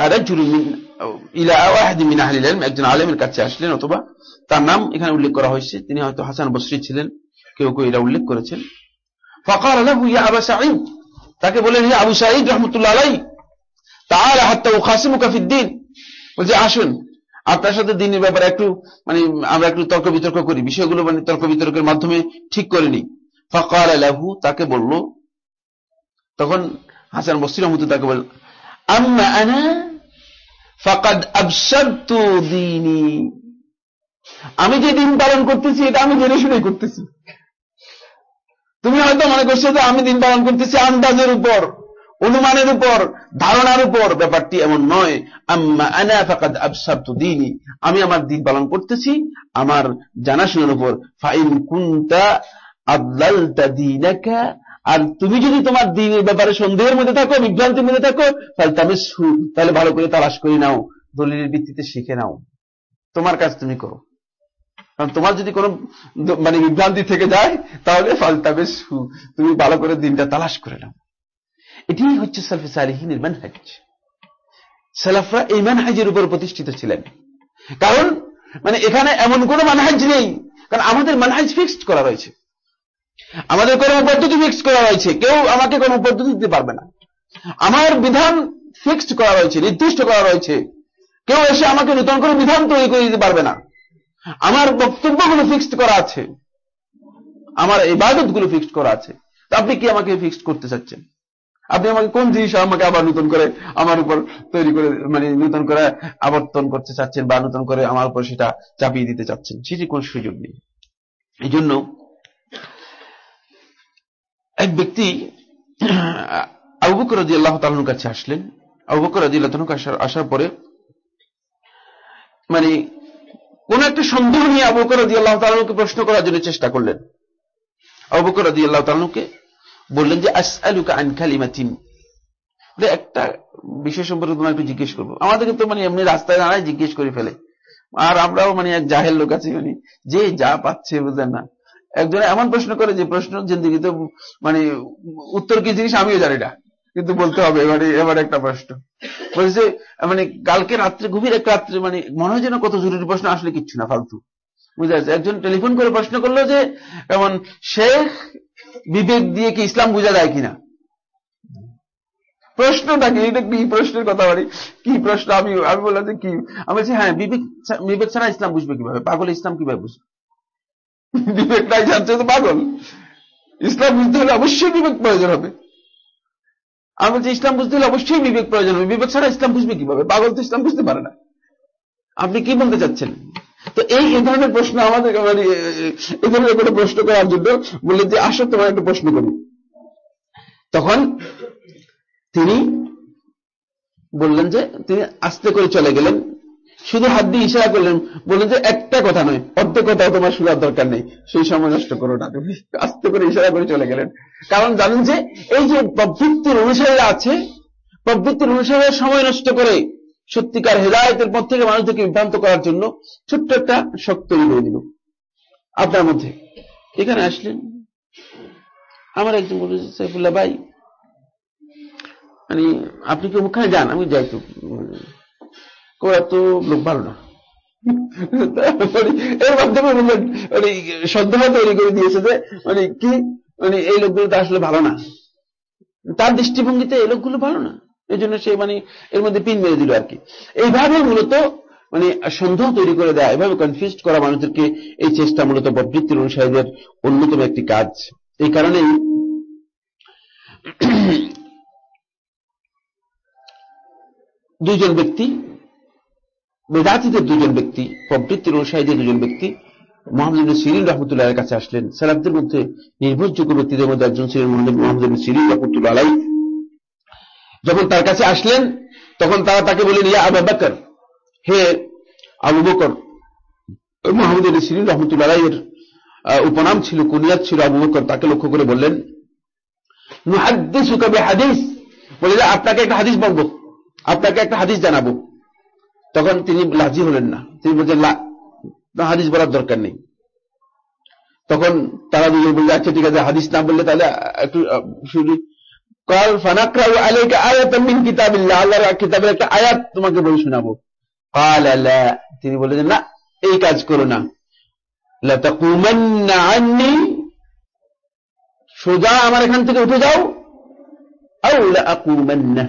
একজন আলেমের কাছে আসলেন অথবা তার নাম এখানে উল্লেখ করা হয়েছে। তিনি হয়তো হাসান বসরি ছিলেন, কেউ কেউ এটা উল্লেখ করেছেন। ফকার আবা সাঈদ, তাকে বলেন আবু সাঈদ রহমতুল্লাহ আলাই তাহলে হাত্তা ও খাসিমু কাফিদ্দিন বলছে, আসুন, আপনার সাথে দিনের ব্যাপারে একটু মানে আমরা একটু তর্ক বিতর্ক করি। বিষয়গুলো মানে তর্ক বিতর্কের মাধ্যমে ঠিক করে নিই। ফকার আলাহু তাকে বলল, তখন হাসান বসির রহমতুল তাকে বলল, আম্মা আনা ফাকাদ আবসারতু দিনী। আমি যে দিন পালন করতেছি, এটা আমি জেনে শুনে করতেছি। তুমি হয়তো মনে করছ যে আমি দিন পালন করতেছি আন্দাজের উপর, অনুমানের উপর, ধারণার উপর। ব্যাপারটি এমন নয়। আম্মা আনা ফাকাদ আবসারতু দীনি। আমি আমার দিন পালন করতেছি, আমার জানাশোনার উপর। ফাইন কুনতা আদলালতা দীনাকা আর তুমি যদি তোমার দিনের ব্যাপারে সন্দেহের মধ্যে থাকো, বিভ্রান্তির মধ্যে থাকো, তাহলে তবে তাহলে ভালো করে তালাশ করে নাও, দলিলের ভিত্তিতে শিখে নাও। তোমার কাজ তুমি করো। কারণ তোমার যদি কোনো মানে বিভ্রান্তি থেকে যায়, তাহলে ফালতাবে তুমি ভালো করে দিনটা তালাশ করে নাও। এটি হচ্ছে সালফে সালিহিনের ম্যানহাজ সালাফরা এই ম্যানহাজের উপর প্রতিষ্ঠিত ছিলেন। কারণ মানে এখানে এমন কোন মানহাজ নেই। কারণ আমাদের মানহাজ ফিক্সড করা রয়েছে। আমাদের কর্ম পদ্ধতি ফিক্স করা রয়েছে কেউ আমাকে কর্ম পদ্ধতি দিতে পারবে না। আমার বিধান ফিক্সড করা রয়েছে, নির্দিষ্ট করা রয়েছে। কেউ এসে আমাকে নতুন করে বিধান তৈরি করে দিতে পারবে না। আমার বক্তব্যগুলো ফিক্সড করা আছে। আমার ইবাদতগুলো ফিক্সড করা আছে। আপনি কি আমাকে ফিক্সড করতে চাচ্ছেন? আপনি আমাকে কোন জিনিস আমাকে আবার নতুন করে আমার উপর তৈরি করে মানে নতুন করে আবর্তন করতে চাচ্ছেন বা নতুন করে আমার উপর সেটা চাপিয়ে দিতে চাচ্ছেন? সেটি কোন সুযোগ নেই। এই জন্য এক ব্যক্তি আবু বকর রাজি আল্লাহ তালুর কাছে আসলেন। আবু বকর রাজি আল্লাহ আসার আসার পরে মানে কোন একটা সন্দেহ নিয়ে আবু বকর রাজি আল্লাহ তালুকে প্রশ্ন করার জন্য চেষ্টা করলেন। আবু বকর রাজি আল্লাহ তালুকে বললেন যে, আসআলুকা আন কালিমাতিন। একটা বিষয় সম্পর্কে তোমার একটু জিজ্ঞেস করব। আমাদের কিন্তু মানে এমনি রাস্তায় দাঁড়ায় জিজ্ঞেস করে ফেলে। আর আমরাও মানে এক জাহের লোক আছি মানে যে যা পাচ্ছে বুঝলেন না। একজন এমন প্রশ্ন করে যে প্রশ্ন জিন্দিগিতে মানে উত্তর কি জিনিস আমিও জানি না। কিন্তু বলতে হবে, এবারে, এবার একটা প্রশ্ন। বলছে মানে কালকে রাত্রে, গভীর এক রাত্রে মানে মনে হয় যেন কত জরুরি প্রশ্ন, আসলে কিচ্ছু না, ফালতু। বুঝতে পারছে একজন টেলিফোন করে প্রশ্ন করল যে এমন শেখ বিবেক দিয়ে কি ইসলাম বোঝা যায় কিনা? প্রশ্নটা কি? এটা কি প্রশ্নের কথা বলি কি প্রশ্ন? আমি আমি বললাম যে কি? আমি বলছি হ্যাঁ বিবেক বিবেক ছাড়া ইসলাম বুঝবে কীভাবে? পাগল ইসলাম কীভাবে বুঝবে? বিবেকটাই জানছে তো পাগল। ইসলাম বুঝতে হলে অবশ্যই বিবেক প্রয়োজন হবে। আমি বলছি ইসলাম বুঝতে হলে অবশ্যই বিবেক প্রয়োজন হবে। বিবেক ছাড়া ইসলাম বুঝবে কীভাবে? পাগল তো ইসলাম বুঝতে পারে না। আপনি কি বলতে চাচ্ছেন? তো এই এই ধরনের প্রশ্ন আমাদের মানে এই ধরনের কোনো প্রশ্ন করার জন্য বললেন যে, আসো তোমার একটা প্রশ্ন করি। তখন তিনি বললেন যে, তিনি আস্তে করে চলে গেলেন। শুধু হাত দিয়ে ইশারা করলেন, বললেন যে একটা কথা নয়, অর্ধেক কথাও তোমার শোনার দরকার নেই। সেই সময় নষ্ট করো না। তুমি আস্তে করে ইশারা করে চলে গেলেন। কারণ জানেন যে এই যে প্রবৃত্তির অনুসারীরা আছে, প্রবৃত্তির অনুসারীরা সময় নষ্ট করে সত্যিকার হেদায়তের পথ থেকে মানুষদেরকে বিভ্রান্ত করার জন্য ছোট্ট একটা তৈরি করে দিল। আপনার মধ্যে এখানে আসলেন। আমার একজন বলে সাইফুল্লাহ ভাই। মানে আপনি কি ওখানে যান? আমি যাই তো এত লোক ভালো না। এর মাধ্যমে মানে সন্দেহ তৈরি করে দিয়েছে যে মানে কি মানে এই লোকগুলো তো আসলে ভালো না। তার দৃষ্টিভঙ্গিতে এই লোকগুলো ভালো না। এই জন্য সে মানে এর মধ্যে পিন মেরে দিল আর কি। এইভাবে মূলত মানে সন্দেহ তৈরি করে দেয়, এভাবে কনফিউজ করা মানুষদেরকে এই চেষ্টা মূলত ববৃত্তির অনুসারীদের অন্যতম একটি কাজ। এই কারণেই দুইজন ব্যক্তি বেদাতিদের দুজন ব্যক্তি প্রবৃত্তির অনুসারীদের দুজন ব্যক্তি, মোহাম্মদ সিরিন রহমতুল্লাহ কাছে আসলেন। সালাফদের মধ্যে নির্ভরযোগ্য ব্যক্তিদের মধ্যে একজন ছিলেন মোহাম্মদ সিরিন রহমতুল্লাহ আলাই যখন তার কাছে আসলেন, তখন তারা তাকে বললেন, ইয়া আবু বকর, হে আবু বকর। মোহাম্মদ সিরিন রহমতুল্লাহ আলাইয়ের উপনাম ছিল, কুনিয়াত ছিল আবু বকর। তাকে লক্ষ্য করে বললেন হাদিস বলে, আপনাকে একটা হাদিস বলব। আপনাকে একটা হাদিস জানাব। তখন তিনি লাজি হলেন না তিনি বলছেন হাদিস বলার দরকার নেই তখন তারা দুজন বললে আচ্ছা ঠিক আছে হাদিস না বললে তাহলে একটু শুধু কল ফানাকরা আলাইকা আয়াতাম মিন কিতাবিল্লাহ আল্লাহর কিতাবের একটা আয়াত তোমাকে বলে শোনাবো قال لا তিনি বললেন না এই কাজ করো না লা তাকুমান্না আন্নি সোজা আমার এখান থেকে উঠে যাও আও লা আকুমান্না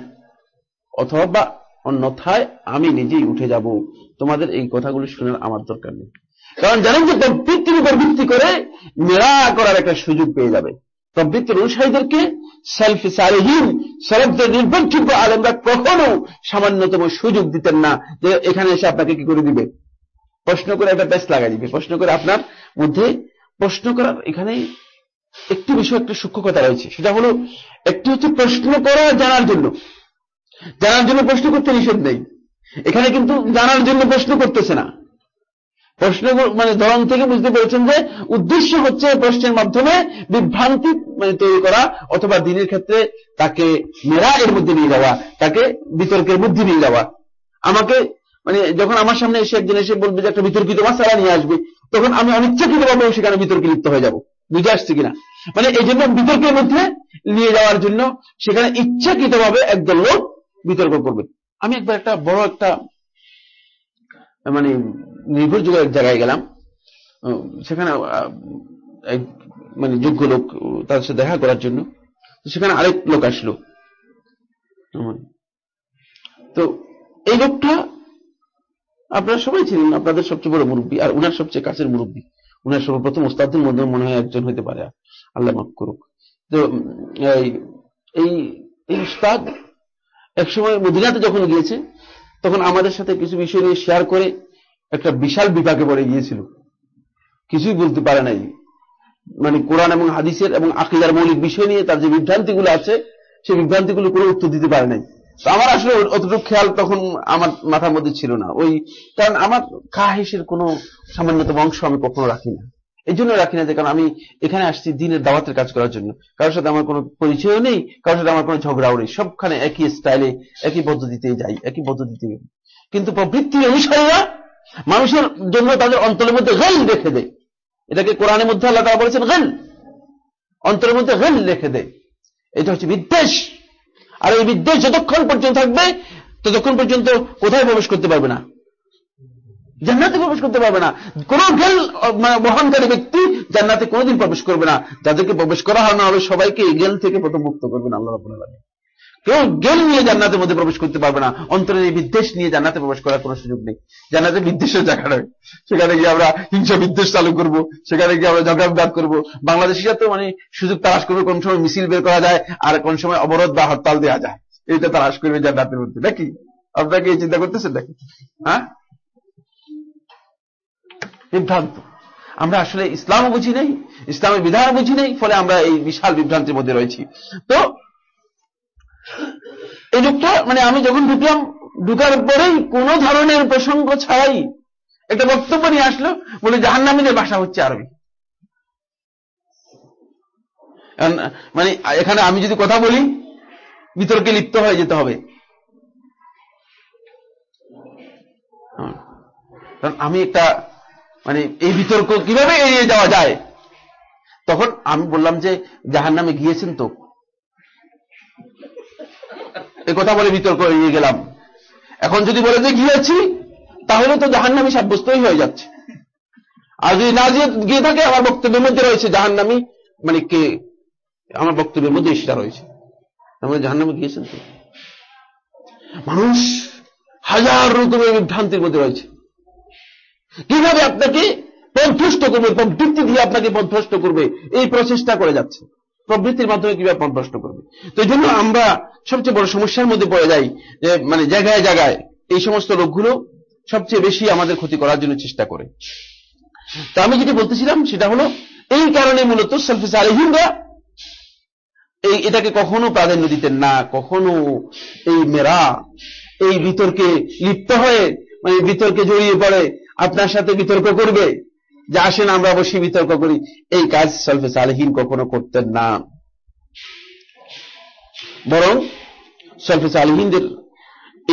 অথবা অন্যথায় আমি নিজেই উঠে যাব। তোমাদের এই কথাগুলো শোনার আমার দরকার নেই। কারণ জানেন যে প্রবৃত্তির উপর ভিত্তি করে মেরা করার একটা সুযোগ পেয়ে যাবে। প্রবৃত্তির অনুসারীদেরকে সেলফি সালেহীন সরবদের নির্ভরযোগ্য আলমরা কখনো সামান্যতম সুযোগ দিতেন না যে এখানে এসে আপনাকে কি করে দিবে? প্রশ্ন করে একটা ব্যাস লাগাই দিবে। প্রশ্ন করে আপনার মধ্যে প্রশ্ন করার এখানে একটি বিষয়, একটা সূক্ষ্ম কথা রয়েছে। সেটা হলো, একটি হচ্ছে প্রশ্ন করা জানার জন্য। জানার জন্য প্রশ্ন করতে নিষেধ নেই। এখানে কিন্তু জানার জন্য প্রশ্ন করতেছে না। প্রশ্ন মানে ধরন থেকে বুঝতে পেরেছেন যে উদ্দেশ্য হচ্ছে প্রশ্নের মাধ্যমে বিভ্রান্তি মানে তৈরি করা অথবা দিনের ক্ষেত্রে তাকে মেরা এর মধ্যে নিয়ে যাওয়া, তাকে বিতর্কের মধ্যে নিয়ে যাওয়া। আমাকে মানে যখন আমার সামনে এসে একজন এসে বলবে যে একটা বিতর্কিত মাসালা নিয়ে আসবে, তখন আমি অনিচ্ছাকৃত ভাবে সেখানে বিতর্কে লিপ্ত হয়ে যাব। বুঝে আসছে কিনা? মানে এই জন্য বিতর্কের মধ্যে নিয়ে যাওয়ার জন্য সেখানে ইচ্ছাকৃত ভাবে একদল লোক বিতর্ক করবে। আমি একবার একটা বড় একটা মানে নির্ভরযোগ্য এক জায়গায় গেলাম। সেখানে মানে যোগ্য লোক তাদের সাথে দেখা করার জন্য। সেখানে আরেক লোক আসলো। তো এই লোকটা, আপনারা সবাই ছিলেন আপনাদের সবচেয়ে বড় মুরব্বী, আর উনার সবচেয়ে কাছের মুরব্বী। উনার সর্বপ্রথম ওস্তাদের মধ্যে মনে হয় একজন হইতে পারে, আল্লাহ মাফ করুক। তো এই উস্তাদ একসময় মদিনাতে যখন গিয়েছে, তখন আমাদের সাথে কিছু বিষয় নিয়ে শেয়ার করে একটা বিশাল বিপাকে পড়ে গিয়েছিল। কিছুই বলতে পারে নাই। মানে কোরআন এবং হাদিসের এবং আকিদার মৌলিক বিষয় নিয়ে তার যে বিভ্রান্তিগুলো আছে, সেই বিভ্রান্তিগুলো কোনো উত্তর দিতে পারে নাই। তো আমার আসলে অতটুকু খেয়াল তখন আমার মাথার মধ্যে ছিল না। ওই কারণ আমার খাহেসের কোনো সামান্যতম অংশ আমি কখনো রাখি না এই জন্য রাখি না যে, কারণ আমি এখানে আসছি দিনের দাওয়াতের কাজ করার জন্য। কারোর সাথে আমার কোনো পরিচয়ও নেই, কারোর সাথে আমার কোনো ঝগড়াও নেই। সবখানে একই স্টাইলে একই পদ্ধতিতে যাই, একই পদ্ধতিতে। কিন্তু প্রবৃত্তির অনুসারীরা মানুষের জন্য তাদের অন্তরের মধ্যে গেল রেখে দেয়। এটাকে কোরআনের মধ্যে আল্লাহ তারা বলেছেন গেল অন্তরের মধ্যে গেল রেখে দেয়। এটা হচ্ছে বিদ্বেষ। আর এই বিদ্বেষ যতক্ষণ পর্যন্ত থাকবে, ততক্ষণ পর্যন্ত কোথায় প্রবেশ করতে পারবে না। জান্নাতে প্রবেশ করতে পারবে না। কোন গেল বহনকারী ব্যক্তি জান্নাতে কোনোদিন প্রবেশ করবে না। যাদেরকে প্রবেশ করা হয় না হবে, সবাইকে এই গেল থেকে প্রথম মুক্ত করবেন আল্লাহ রাবুল আলমী কেউ গেল নিয়ে জান্নাতের মধ্যে প্রবেশ করতে পারবে না। অন্তরের বিদ্বেষ নিয়ে জান্নাতে প্রবেশ করার কোনো সুযোগ নেই। জান্নাতে বিদ্বেষের জায়গা নয় সেখানে গিয়ে আমরা হিংসা বিদ্বেষ চালু করব। সেখানে গিয়ে আমরা ঝগড়া বিবাদ করব। বাংলাদেশিরা তো মানে সুযোগ তালাশ করবে কোন সময় মিছিল বের করা যায় আর কোন সময় অবরোধ বা হরতাল দেওয়া যায়। এইটা তালাশ করবে জান্নাতের মধ্যে। নাকি? আপনাকে এই চিন্তা করতেছেন নাকি? হ্যাঁ? বিভ্রান্ত। আমরা আসলে ইসলামও বুঝি নেই, ইসলামের বিধান বুঝি নেই, ফলে আমরা এই বিশাল বিভ্রান্তির মধ্যে রয়েছি। তো, এই লোকটা মানে আমি যখন ঢুকলাম, ঢুকার পরেই কোন ধরনের প্রসঙ্গ ছাড়াই একটা বক্তব্য নিয়ে আসলো, বলে জাহান্নামিনের ভাষা হচ্ছে আরবি। মানে এখানে আমি যদি কথা বলি, বিতর্কে লিপ্ত হয়ে যেতে হবে। কারণ আমি একটা মানে এই বিতর্ক কীভাবে এড়িয়ে যাওয়া যায়? তখন আমি বললাম যে জাহান নামে গিয়েছেন তো। এ কথা বলে বিতর্ক এড়িয়ে গেলাম। এখন যদি বলে যে গিয়েছি, তাহলে তো জাহান্নামি সাব্যস্তই হয়ে যাচ্ছে। আর যদি না গিয়ে থাকে, আমার বক্তব্যের মধ্যে রয়েছে জাহান্নামি মানে কে? আমার বক্তব্যের মধ্যে সেটা রয়েছে। আমরা জাহান্নামে গিয়েছেন তো। মানুষ হাজার রকমের বিভ্রান্তির মধ্যে রয়েছে। কীভাবে আপনাকে পথভ্রষ্ট করবে প্রবৃত্তি দিয়ে আপনাকে পথভ্রষ্ট করবে, এই প্রচেষ্টা করে যাচ্ছে। প্রবৃত্তির মাধ্যমে কীভাবে পথভ্রষ্ট করবে? তো এই জন্য আমরা সবচেয়ে বড় সমস্যার মধ্যে পড়ে যাই, যে মানে জায়গায় জায়গায় এই সমস্ত লোকগুলো সবচেয়ে বেশি আমাদের ক্ষতি করার জন্য চেষ্টা করে। তা আমি যেটি বলতেছিলাম, সেটা হলো, এই কারণে মূলত সেলফিস আলহিমরা এই এটাকে কখনো প্রাধান্য দিতেন না, কখনো এই মেরা, এই বিতর্কে লিপ্ত হয়ে মানে বিতর্কে জড়িয়ে পড়ে আপনার সাথে বিতর্ক করবে? যে আসেন, আমরা অবশ্যই বিতর্ক করি। এই কাজ সলফে সালেহীন কখনো করতেন না। বরং সলফে সালেহীনদের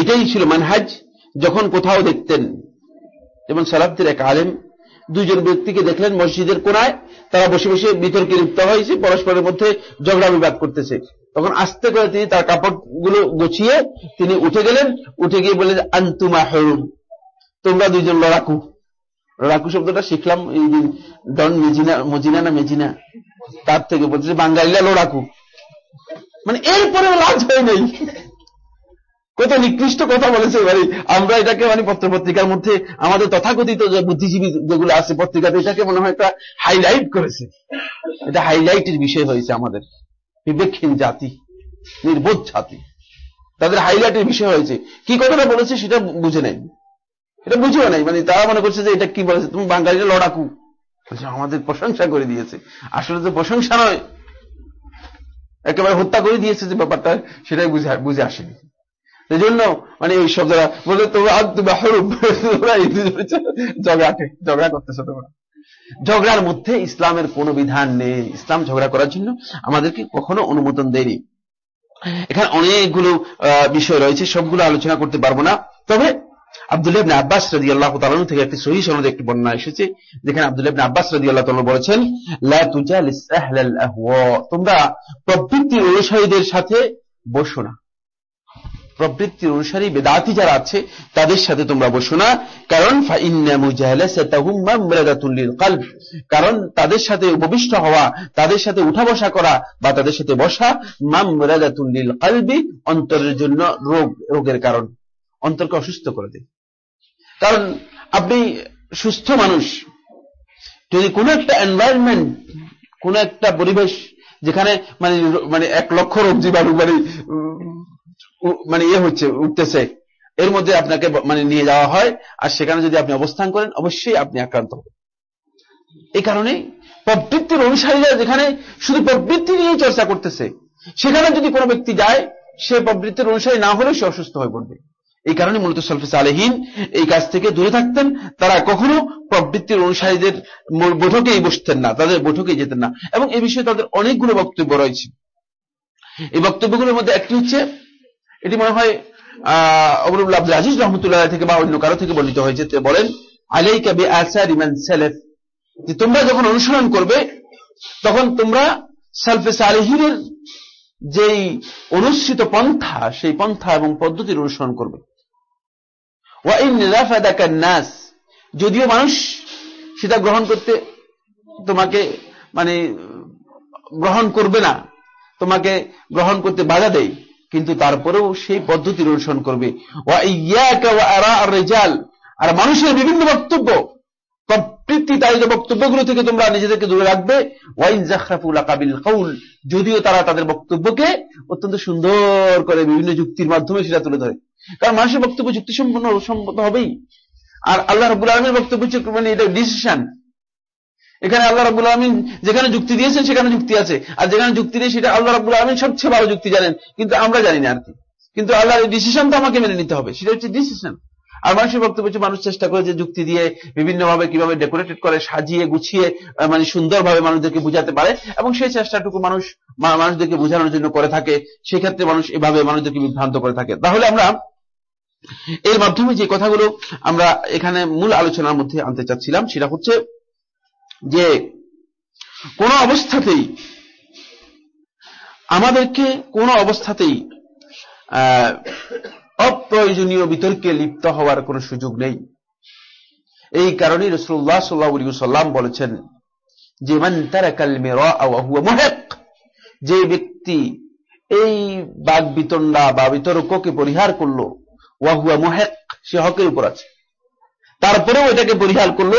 এটাই ছিল মানহাজ, যখন কোথাও দেখতেন। যেমন সালাফদের এক আলেম দুইজন ব্যক্তিকে দেখলেন মসজিদের কোনায়, তারা বসে বসে বিতর্কে লিপ্ত হয়েছে, পরস্পরের মধ্যে ঝগড়া বিবাদ করতেছে। তখন আস্তে করে তিনি তার কাপড়গুলো গুছিয়ে তিনি উঠে গেলেন, উঠে গিয়ে বললেন, আন্তুমা হরুন তোমরা দুইজন লড়াকু। লড়াকু শব্দটা শিখলাম এই ডন মেজিনা, মজিনা না মেজিনা? তার থেকে বলছে বাঙালিরা লড়াকু। মানে এরপরেও লাজ হয় নেই। কত নিকৃষ্ট কথা বলেছে ভাই আমরা এটাকে মানে পত্র পত্রিকার মধ্যে আমাদের তথাকথিত যে বুদ্ধিজীবী যেগুলো আছে পত্রিকাতে, এটাকে মনে হয় একটা হাইলাইট করেছে। এটা হাইলাইটের বিষয় হয়েছে আমাদের। বিবেকহীন জাতি, নির্বোধ জাতি। তাদের হাইলাইটের বিষয় হয়েছে। কি কথাটা বলেছে সেটা বুঝে নেয় এটা বুঝেও নাই মানে তারা মনে করছে যে এটা কি বলেছে? তুমি বাঙালিরা লড়াকু। বলছে, আমাদের প্রশংসা করে দিয়েছে। আসলে তো প্রশংসা নয়। একেবারে হত্যা করে দিয়েছে যে ব্যাপারটা, সেটাই বুঝে বুঝে আসেনি। সেই জন্য মানে এই শব্দরা বলে, তোমরা ঝগড়াটে ঝগড়া করতেছো তোমরা? ঝগড়ার মধ্যে ইসলামের কোনো বিধান নেই। ইসলাম ঝগড়া করার জন্য আমাদেরকে কখনো অনুমোদন দেয়নি। এখানে অনেকগুলো বিষয় রয়েছে, সবগুলো আলোচনা করতে পারব না। তবে আব্দুল্লাহ ইবনে আব্বাস রাদিয়াল্লাহু তাআলা থেকে একটি সহিহ সনদে একটি বর্ণনা এসেছে, যেখানে আব্দুল্লাহ ইবনে আব্বাস রাদিয়াল্লাহু তাআলা বলেছেন তোমরা প্রবৃত্তির অনুসারীদের সাথে বসো না। প্রবৃত্তির অনুসারী, বেদাতি যারা আছে, তাদের সাথে তোমরা বসো না। কারণ কারণ, তাদের সাথে উপবিষ্ট হওয়া, তাদের সাথে উঠা বসা করা বা তাদের সাথে বসা মামরাদাতুল্লিল কালবি অন্তরের জন্য রোগ, রোগের কারণ। অন্তরকে অসুস্থ করে দেয়। কারণ আপনি সুস্থ মানুষ। যদি কোনো একটা এনভায়রনমেন্ট কোন একটা পরিবেশ যেখানে মানে মানে এক লক্ষ রোগ জীবাণু মানে মানে ইয়ে হচ্ছে, উঠতেছে, এর মধ্যে আপনাকে মানে নিয়ে যাওয়া হয়, আর সেখানে যদি আপনি অবস্থান করেন, অবশ্যই আপনি আক্রান্ত হবেন। এই কারণে প্রবৃত্তির অনুসারীরা যেখানে শুধু প্রবৃত্তি নিয়ে চর্চা করতেছে, সেখানে যদি কোনো ব্যক্তি যায়, সে প্রবৃত্তির অনুসারী না হলেও সে অসুস্থ হয়ে পড়বে। এই কারণে মূলত সলফিস আলহীন এই কাজ থেকে দূরে থাকতেন। তারা কখনো প্রবৃত্তির অনুসারীদের বৈঠকেই বসতেন না, তাদের বৈঠকেই যেতেন না। এবং এই বিষয়ে তাদের অনেকগুলো বক্তব্য রয়েছে। এই বক্তব্যগুলোর মধ্যে একটি হচ্ছে, এটি মনে হয় আহ অবরুল্লাহ আব্দুল আজিজ রহমতুল্লাহ থেকে বা অন্য কারও থেকে বর্ণিত হয়েছে বলেন আলাই কাবি আসার ইমান সেলেফ। যে তোমরা যখন অনুসরণ করবে, তখন তোমরা সালফে সালেহিনের যেই অনুসৃত পন্থা, সেই পন্থা এবং পদ্ধতির অনুসরণ করবে। নাস, যদিও মানুষ সেটা গ্রহণ করতে তোমাকে মানে গ্রহণ করবে না, তোমাকে গ্রহণ করতে বাধা দেয়, কিন্তু তারপরেও সেই পদ্ধতি অনুসরণ করবে। আর মানুষের বিভিন্ন বক্তব্য প্রবৃত্তি তারিত বক্তব্যগুলো থেকে তোমরা নিজেদেরকে দূরে রাখবে। ওয়াইন জাখরাফুল আকাবিল কৌল যদিও তারা তাদের বক্তব্যকে অত্যন্ত সুন্দর করে বিভিন্ন যুক্তির মাধ্যমে সেটা তুলে ধরে। কারণ মানুষের বক্তব্য যুক্তি সম্পন্ন সম্মত হবেই। আর আল্লাহ রবুল আলমের বক্তব্য হচ্ছে মানে এটা ডিসিশন এখানে আল্লাহ রাবুল আলমিন যেখানে যুক্তি দিয়েছেন সেখানে যুক্তি আছে। আর যেখানে যুক্তি নেই সেটা আল্লাহ রাবুল আলমিন সবচেয়ে ভালো যুক্তি জানেন। কিন্তু আমরা জানি না আর কি। কিন্তু আল্লাহর ডিসিশন তো আমাকে মেনে নিতে হবে। সেটা হচ্ছে ডিসিশন আর মানুষের বক্তব্য হচ্ছে মানুষ চেষ্টা করে যে যুক্তি দিয়ে বিভিন্নভাবে কীভাবে ডেকোরেটেড করে, সাজিয়ে, গুছিয়ে মানে সুন্দরভাবে মানুষদেরকে বুঝাতে পারে এবং সেই চেষ্টাটুকু মানুষ মানুষদেরকে বোঝানোর জন্য করে থাকে, সেক্ষেত্রে মানুষ এভাবে মানুষদেরকে বিভ্রান্ত করে থাকে। তাহলে আমরা এর মাধ্যমে যে কথাগুলো আমরা এখানে মূল আলোচনার মধ্যে আনতে চাচ্ছিলাম, সেটা হচ্ছে যে কোন অবস্থাতেই আমাদেরকে কোন অবস্থাতেই অপ্রয়োজনীয় বিতর্কে লিপ্ত হওয়ার কোন সুযোগ নেই। এই কারণে রসুল্লাহ সাল্লাহ সাল্লাম বলেছেন যে, মান তারাকাল মহেক যে ব্যক্তি এই বাদ বিতণ্ডা বা বিতর্ককে পরিহার করল ওয়াহুয়া মহেক সে হকের উপর আছে। তারপরেও এটাকে পরিহার করল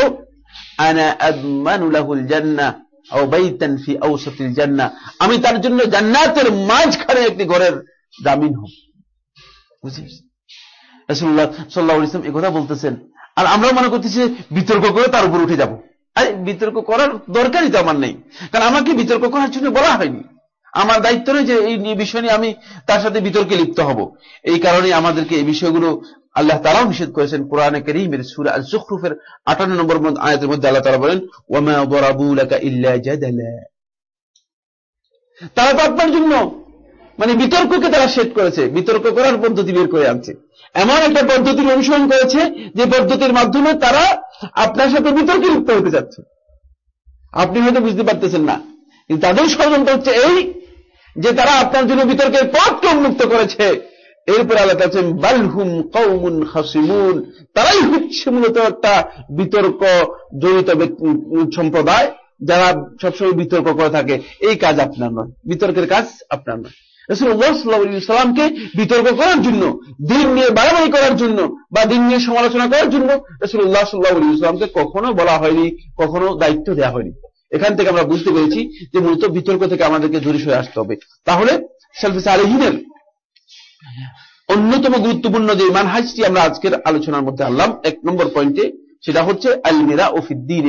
আমি তার জন্য জান্নাতের মাঝখানে একটি ঘরের জামিন হব। ওয়াসাল্লাম এই কথা বলতেছেন। আর আমরাও মনে করতেছি বিতর্ক করে তার উপর উঠে যাব। বিতর্ক করার দরকারই তো আমার নেই। কারণ আমাকে বিতর্ক করার জন্য বলা হয়নি। আমার দায়িত্ব নয় যে এই বিষয় আমি তার সাথে বিতর্কে লিপ্ত হব। এই কারণে আমাদেরকে এই বিষয়গুলো আল্লাহ তালাও নিষেধ করেছেন কোরআনে করিমের সুরা আল জুখরুফের আটান্ন নম্বর আয়াতের মধ্যে আল্লাহ তালা বলেন ওয়ামা দরাবু লাকা ইল্লা জাদালা। তারা তো আপনার জন্য মানে বিতর্ককে তারা সেট করেছে। বিতর্ক করার পদ্ধতি বের করে আনছে। এমন একটা পদ্ধতির অনুসরণ করেছে যে পদ্ধতির মাধ্যমে তারা আপনার সাথে বিতর্কে লিপ্ত হতে যাচ্ছে। আপনি হয়তো বুঝতে পারতেছেন না। কিন্তু তাদের ষড়যন্ত্র হচ্ছে এই যে তারা আপনার জন্য বিতর্কের পথকে উন্মুক্ত করেছে। এরপর আল্লাহ বালহুম কৌমুন হাসিমুন তারাই হচ্ছে মূলত একটা বিতর্ক জড়িত সম্প্রদায়। যারা সবসময় বিতর্ক করে থাকে। এই কাজ আপনার নয়। বিতর্কের কাজ আপনার নয়। রসুল্লাহামকে বিতর্ক করার জন্য, দিন নিয়ে বাড়াবাড়ি করার জন্য বা দিন নিয়ে সমালোচনা করার জন্য রসুল্লাহ সাল্লাহ ইসলামকে কখনো বলা হয়নি, কখনো দায়িত্ব দেওয়া হয়নি। এখান থেকে আমরা বুঝতে পেরেছি যে মূলত বিতর্ক থেকে আমাদেরকে দূরে সরে আসতে হবে। তাহলে সেলফিস আলহিনের অন্যতম গুরুত্বপূর্ণ যে মানহাজটি আমরা আজকের আলোচনার মধ্যে আনলাম, এক নম্বর পয়েন্টে সেটা হচ্ছে আলমিরা ওফিদ্দিন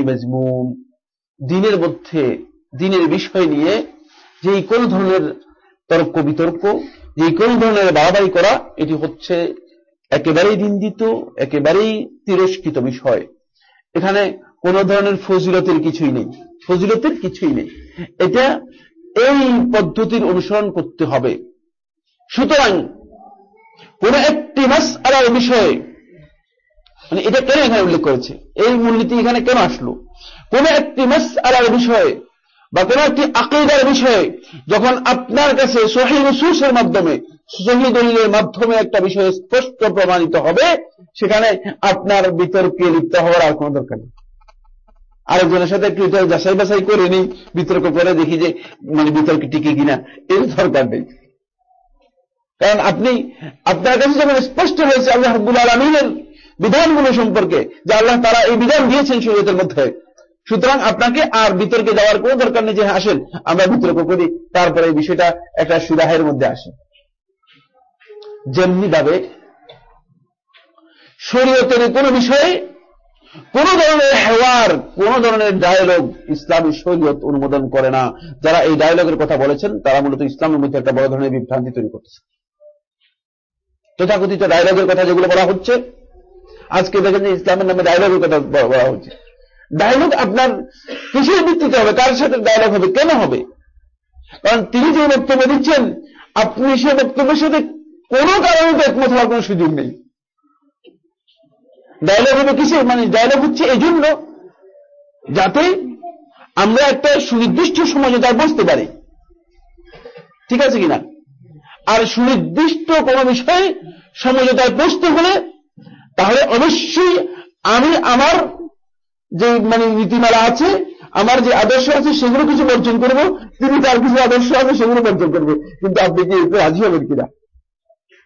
দিনের মধ্যে, দিনের বিষয় নিয়ে যে কোন ধরনের তর্ক বিতর্ক, যে কোন ধরনের বাড়াবাড়ি করা, এটি হচ্ছে একেবারেই নিন্দিত, একেবারেই তিরস্কৃত বিষয়। এখানে কোন ধরনের ফজিলতের কিছুই নেই। ফজিলতের কিছুই নেই। এটা এই পদ্ধতির অনুসরণ করতে হবে। সুতরাং কোন একটি মাস আলার বিষয়ে মানে এটা কেন এখানে উল্লেখ করেছে? এই মূলনীতি এখানে কেন আসলো? কোন একটি মাস আলার বিষয়ে বা কোন একটি আকিদার বিষয়ে যখন আপনার কাছে সহি রসুসের মাধ্যমে, সহি দলিলের মাধ্যমে একটা বিষয় স্পষ্ট প্রমাণিত হবে, সেখানে আপনার বিতর্কে লিপ্ত হওয়ার আর কোন দরকার নেই। আরেকজনের সাথে একটু যাচাই বাছাই করে নিই, বিতর্ক করে দেখি যে মানে বিতর্কে টিকে কিনা, এর দরকার নেই। কারণ আপনি, আপনার কাছে যখন স্পষ্ট হয়েছে আল্লাহ রব্বুল আলমিনের বিধানগুলো সম্পর্কে, যে আল্লাহ তারা এই বিধান দিয়েছেন শরীয়তের মধ্যে সুতরাং আপনাকে আর বিতর্কে যাওয়ার কোনো দরকার নেই যে হ্যাঁ, আসেন আমরা বিতর্ক করি তারপরে এই বিষয়টা একটা সুরাহের মধ্যে আসে। যেমনি ভাবে শরীয়তের কোন বিষয়ে কোন ধরনের হেওয়ার কোন ধরনের ডায়লগ ইসলামী শরীয়ত অনুমোদন করে না। যারা এই ডায়লগের কথা বলেছেন তারা মূলত ইসলামের মধ্যে একটা বড় ধরনের বিভ্রান্তি তৈরি করতেছে। তথাকথিত ডায়লগের কথা যেগুলো বলা হচ্ছে আজকে দেখেন যে ইসলামের নামে ডায়লগের কথা বলা হচ্ছে। ডায়লগ আপনার কিসের ভিত্তিতে হবে? কার সাথে ডায়লগ হবে? কেন হবে? কারণ তিনি যে বক্তব্য দিচ্ছেন, আপনি সে বক্তব্যের সাথে কোন কারণে তো একমত হওয়ার কোন সুযোগ নেই। ডায়লগ হবে কিসে মানে ডায়লগ হচ্ছে এই জন্য যাতে আমরা একটা সুনির্দিষ্ট সমঝোতায় বসতে পারি। ঠিক আছে কিনা? আর সুনির্দিষ্ট কোন বিষয়ে সমঝোতায় বসতে হলে তাহলে অবশ্যই আমি আমার যে মানে নীতিমালা আছে আমার যে আদর্শ আছে সেগুলো কিছু বর্জন করব তিনি তার কিছু আদর্শ আছে সেগুলো বর্জন করবে। কিন্তু আপনি কি এতে রাজি হবেন কিনা?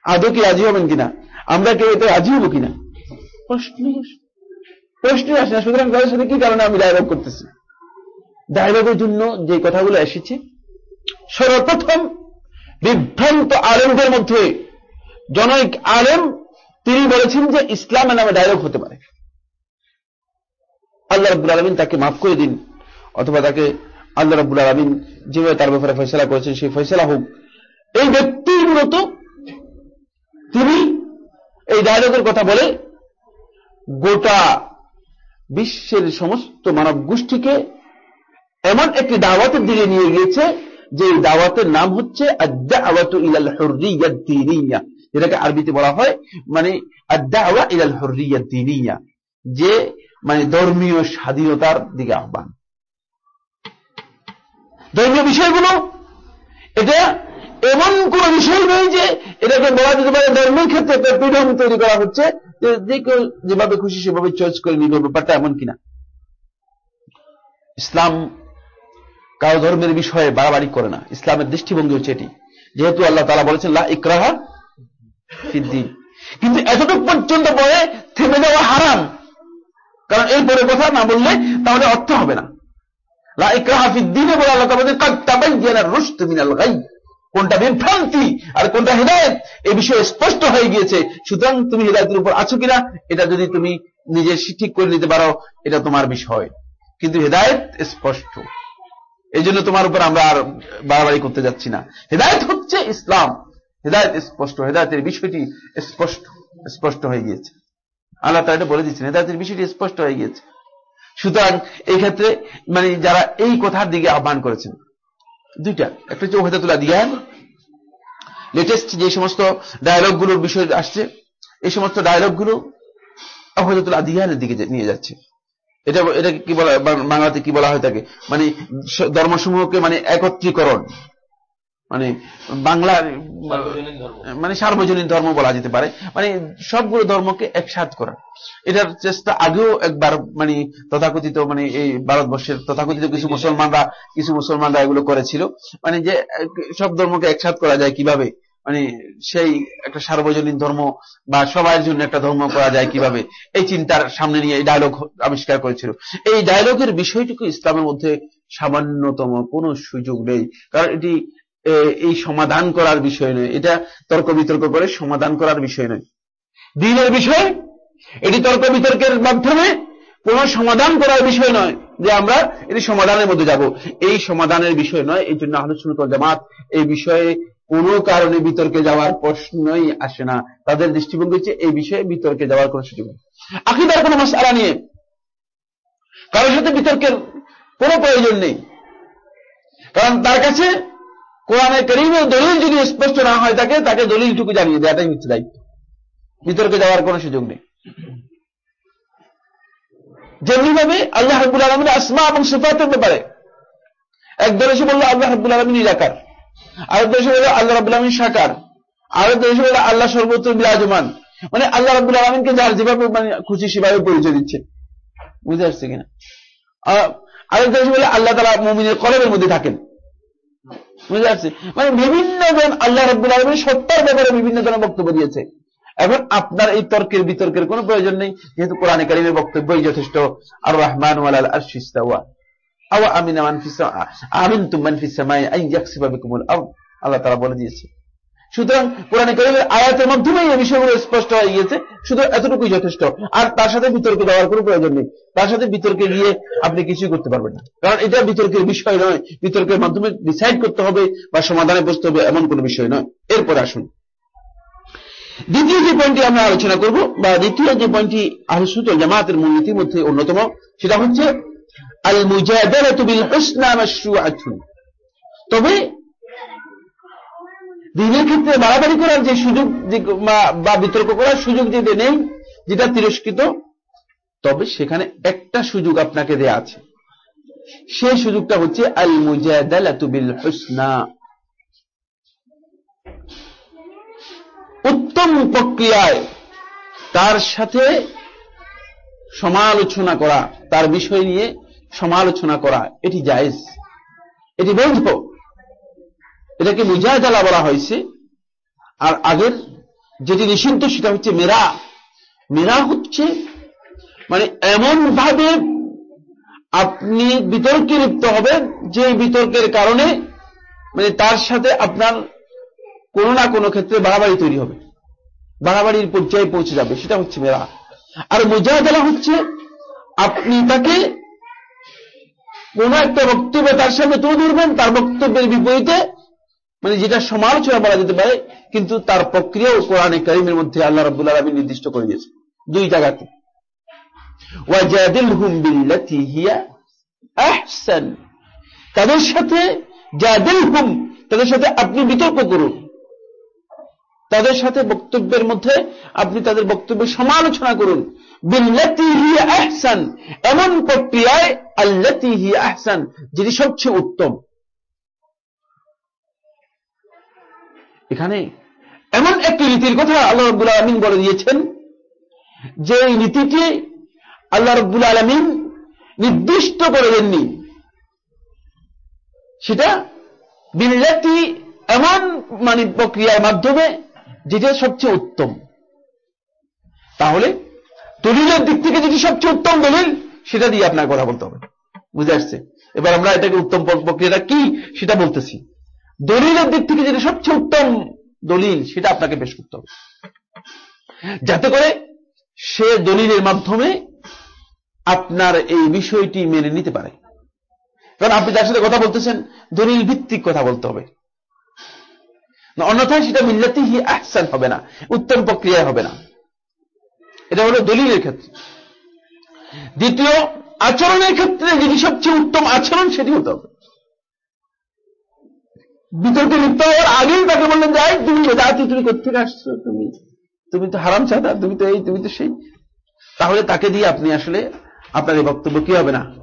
আদৌ কি রাজি হবেন কিনা? আমরা কেউ এতে রাজি হব কিনা? প্রশ্ন। আসে না। সুতরাং তাদের সাথে কি কারণে আমি ডায়লগ করতেছি? ডায়লগের জন্য যে কথাগুলো এসেছে সর্বপ্রথম বিভ্রান্ত আলেমদের মধ্যে জনৈক আলেম তিনি বলেছেন যে ইসলামের নামে ডায়লগ হতে পারে। আল্লাহ রব্বুল আলমিন তাকে মাফ করে দিন। অথবা তাকে আল্লাহ রব্বুল আলমিন যেভাবে তার ব্যাপারে ফয়সলা করেছেন, সেই ফয়সলা হোক। এই ব্যক্তি মূলত তিনি এই ডায়লগের কথা বলে গোটা বিশ্বের সমস্ত মানব গোষ্ঠীকে এমন একটি দাওয়াতের দিকে নিয়ে গিয়েছে যে দাওয়াতের নাম হচ্ছে যেটাকে আরবিতে বলা হয় মানে আদাওয়া ইলাল হরিয়া দিনিয়া। যে মানে ধর্মীয় স্বাধীনতার দিকে আহ্বান। ধর্মীয় বিষয়গুলো, এটা এমন কোন বিষয় নেই যে এটাকে বলা যেতে পারে ধর্মের ক্ষেত্রে ফ্রিডম তৈরি করা হচ্ছে, যে কেউ যেভাবে খুশি সেভাবে চয়েস করে নিবে, ব্যাপারটা এমন কিনা। ইসলাম কারও ধর্মের বিষয়ে বাড়াবাড়ি করে না। ইসলামের দৃষ্টিভঙ্গি হচ্ছে এটি। যেহেতু আল্লাহ তালা বলেছেন, লা কিন্তু এতটুকু পর্যন্ত পরে থেমে যাওয়া হারাম। কারণ এরপরে কথা না বললে তাহলে অর্থ হবে না। পারো, এটা তোমার বিষয়। কিন্তু হৃদায়ত স্পষ্ট। এই জন্য তোমার উপর আমরা আর বাড়াবাড়ি করতে যাচ্ছি না। হৃদায়ত হচ্ছে ইসলাম। হৃদায়ত স্পষ্ট। হৃদায়তের বিষয়টি স্পষ্ট স্পষ্ট হয়ে গিয়েছে। আল্লাহ তারা এটা বলে দিচ্ছেন হৃদায়তের বিষয়টি স্পষ্ট হয়ে গিয়েছে। সুতরাং এই ক্ষেত্রে মানে যারা এই কথার দিকে আহ্বান করেছেন, দুইটা, একটা হচ্ছে ওহেদাতুল্লাহ দিয়ান লেটেস্ট যে সমস্ত ডায়লগগুলোর বিষয় আসছে, এই সমস্ত ডায়লগগুলো ওহেদাতুল্লাহ দিয়ানের দিকে নিয়ে যাচ্ছে। এটা এটাকে কি বলা, বাংলাতে কি বলা হয় থাকে মানে ধর্মসমূহকে মানে একত্রীকরণ। মানে বাংলার মানে সার্বজনীন ধর্ম বলা যেতে পারে। মানে সবগুলো ধর্মকে একসাথ করা। এটার চেষ্টা আগেও একবার মানে তথাকথিত মানে এই ভারতবর্ষের তথাকথিত কিছু মুসলমানরা কিছু মুসলমানরা এগুলো করেছিল। মানে যে সব ধর্মকে একসাথ করা যায় কীভাবে? মানে সেই একটা সার্বজনীন ধর্ম বা সবার জন্য একটা ধর্ম করা যায় কীভাবে? এই চিন্তার সামনে নিয়ে এই ডায়লগ আবিষ্কার করেছিল। এই ডায়লগের বিষয়টুকু ইসলামের মধ্যে সামান্যতম কোনো সুযোগ নেই। কারণ এটি এই সমাধান করার বিষয় নয়। এটা তর্ক বিতর্ক করে সমাধান করার বিষয় নয়। দিনের বিষয়, এটি তর্ক বিতর্কের মাধ্যমে কোন সমাধান করার বিষয় নয় যে আমরা এটি সমাধানের মধ্যে যাব। এই সমাধানের বিষয় নয়, এই জন্য আলোচনা জামাত এই বিষয়ে কোনো কারণে বিতর্কে যাওয়ার প্রশ্নই আসে না। তাদের দৃষ্টিভঙ্গি হচ্ছে এই বিষয়ে বিতর্কে যাওয়ার কোন সুযোগ নেই। আকিদার কোন মশালা নিয়ে কারোর সাথে বিতর্কের কোনো প্রয়োজন নেই। কারণ তার কাছে কোরআনের করিমের দলিল যদি স্পষ্ট না হয় তাকে তাকে দলিলটুকু জানিয়ে দেওয়াটাই হচ্ছে দায়িত্ব। বিতর্কে যাওয়ার কোনো সুযোগ নেই। যেমনি ভাবে আল্লাহ হাবুল আলমিন আসমা এবং সিফাতের ব্যাপারে একদল এসে বলল, আল্লাহ হাবুল আলমিন নিরাকার। আরেক দেশে বলল, আল্লাহ রাবুল আলমিন সাকার। আরেক দেশে বলল, আল্লাহ সর্বত্র বিরাজমান। মানে আল্লাহ রাবুল আলমিনকে যার যেভাবে মানে খুশি সেভাবে পরিচয় দিচ্ছে। বুঝতে পারছি কিনা? আরেক দেশে বলে আল্লাহ তালা মমিনের কলমের মধ্যে থাকেন। বুঝতে পারছি? মানে বিভিন্ন জন আল্লাহ রব্বুল আলমী সত্যার ব্যাপারে বিভিন্ন জনের বক্তব্য দিয়েছে। এখন আপনার এই তর্কের বিতর্কের কোনো প্রয়োজন নেই, যেহেতু কোরআনে কারিমের বক্তব্যই যথেষ্ট। আর রহমান আল্লাহ তারা বলে দিয়েছে। সুতরাং কোরআনে কারিমের আয়াতের মাধ্যমে এই বিষয়গুলো স্পষ্ট হয়ে গিয়েছে। শুধু এতটুকুই যথেষ্ট। আর তার সাথে বিতর্ক দেওয়ার কোনো প্রয়োজন নেই। তার সাথে বিতর্কে গিয়ে আপনি কিছুই করতে পারবেন না। কারণ এটা বিতর্কের বিষয় নয়। বিতর্কের মাধ্যমে ডিসাইড করতে হবে বা সমাধানে বসতে হবে এমন কোনো বিষয় নয়। এরপরে আসুন। দ্বিতীয় যে পয়েন্টটি আমরা আলোচনা করব বা দ্বিতীয় যে পয়েন্টটি আহসুত জামাতের মূলনীতির মধ্যে অন্যতম, সেটা হচ্ছে আল মুজাদালাতু তবে দিনের ক্ষেত্রে বাড়াবাড়ি করার যে সুযোগ বা বিতর্ক করার সুযোগ যেটা নেই, যেটা তিরস্কৃত, তবে সেখানে একটা সুযোগ আপনাকে দেয়া আছে। সেই সুযোগটা হচ্ছে আল মুজাদালাতু বিল হুসনা উত্তম প্রক্রিয়ায় তার সাথে সমালোচনা করা, তার বিষয় নিয়ে সমালোচনা করা, এটি জায়েজ। এটি বৈধ। এটাকে মুজাহাদালা বলা হয়েছে। আর আগের যেটি নিষিদ্ধ, সেটা হচ্ছে মেরা। মেরা হচ্ছে মানে এমন ভাবে আপনি বিতর্কে লিপ্ত হবেন, যে বিতর্কের কারণে মানে তার সাথে আপনার কোনো না কোনো ক্ষেত্রে বাড়াবাড়ি তৈরি হবে। বাড়াবাড়ির পর্যায়ে পৌঁছে যাবে, সেটা হচ্ছে মেরা। আর মুজাহাদালা হচ্ছে, আপনি তাকে কোন একটা বক্তব্য তার সামনে তুলে ধরবেন, তার বক্তব্যের বিপরীতে মানে যেটা সমালোচনা বলা যেতে পারে, কিন্তু তার প্রক্রিয়া ও কোরআনে করিমের মধ্যে আল্লাহ রব্বুল আলমী নির্দিষ্ট করে দিয়েছে দুই জায়গাতে। তাদের সাথে জাদিল হুম তাদের সাথে আপনি বিতর্ক করুন। তাদের সাথে বক্তব্যের মধ্যে আপনি তাদের বক্তব্যের সমালোচনা করুন। এমন প্রক্রিয়ায় আল্লাতি আহসান যেটি সবচেয়ে উত্তম। এখানে এমন একটি নীতির কথা আল্লাহ রব্বুল আলমিন বলে দিয়েছেন যে এই নীতিটি আল্লাহ রব্বুল আলমিন নির্দিষ্ট করে দেননি। সেটা বিল্লাতি এমন মানে প্রক্রিয়ার মাধ্যমে যেটা সবচেয়ে উত্তম। তাহলে দলিলের দিক থেকে যেটি সবচেয়ে উত্তম দলিল, সেটা দিয়ে আপনার কথা বলতে হবে। বুঝে আসছে? এবার আমরা এটাকে উত্তম প্রক্রিয়াটা কি, সেটা বলতেছি। দলিলের দিক থেকে যেটা সবচেয়ে উত্তম দলিল, সেটা আপনাকে পেশ করতে হবে। যাতে করে সে দলিলের মাধ্যমে আপনার এই বিষয়টি মেনে নিতে পারে। কারণ আপনি যার সাথে কথা বলতেছেন, দলিল ভিত্তিক কথা বলতে হবে। অন্যথায় সেটা মিল্লাতি হি আহসান হবে না, উত্তম প্রক্রিয়া হবে না। এটা হলো দলিলের ক্ষেত্রে। দ্বিতীয়, আচরণের ক্ষেত্রে যেটি সবচেয়ে উত্তম আচরণ, সেটি হতে হবে। বিতর্কে লিপ্ত হওয়ার আগেই তাকে বললেন যে তুমি জাতি তুমি কোথেকে আসছো? তুমি তুমি তো হারাম চাঁদা তুমি তো এই, তুমি তো সেই। তাহলে তাকে দিয়ে আপনি আসলে আপনার এই বক্তব্য কি হবে না?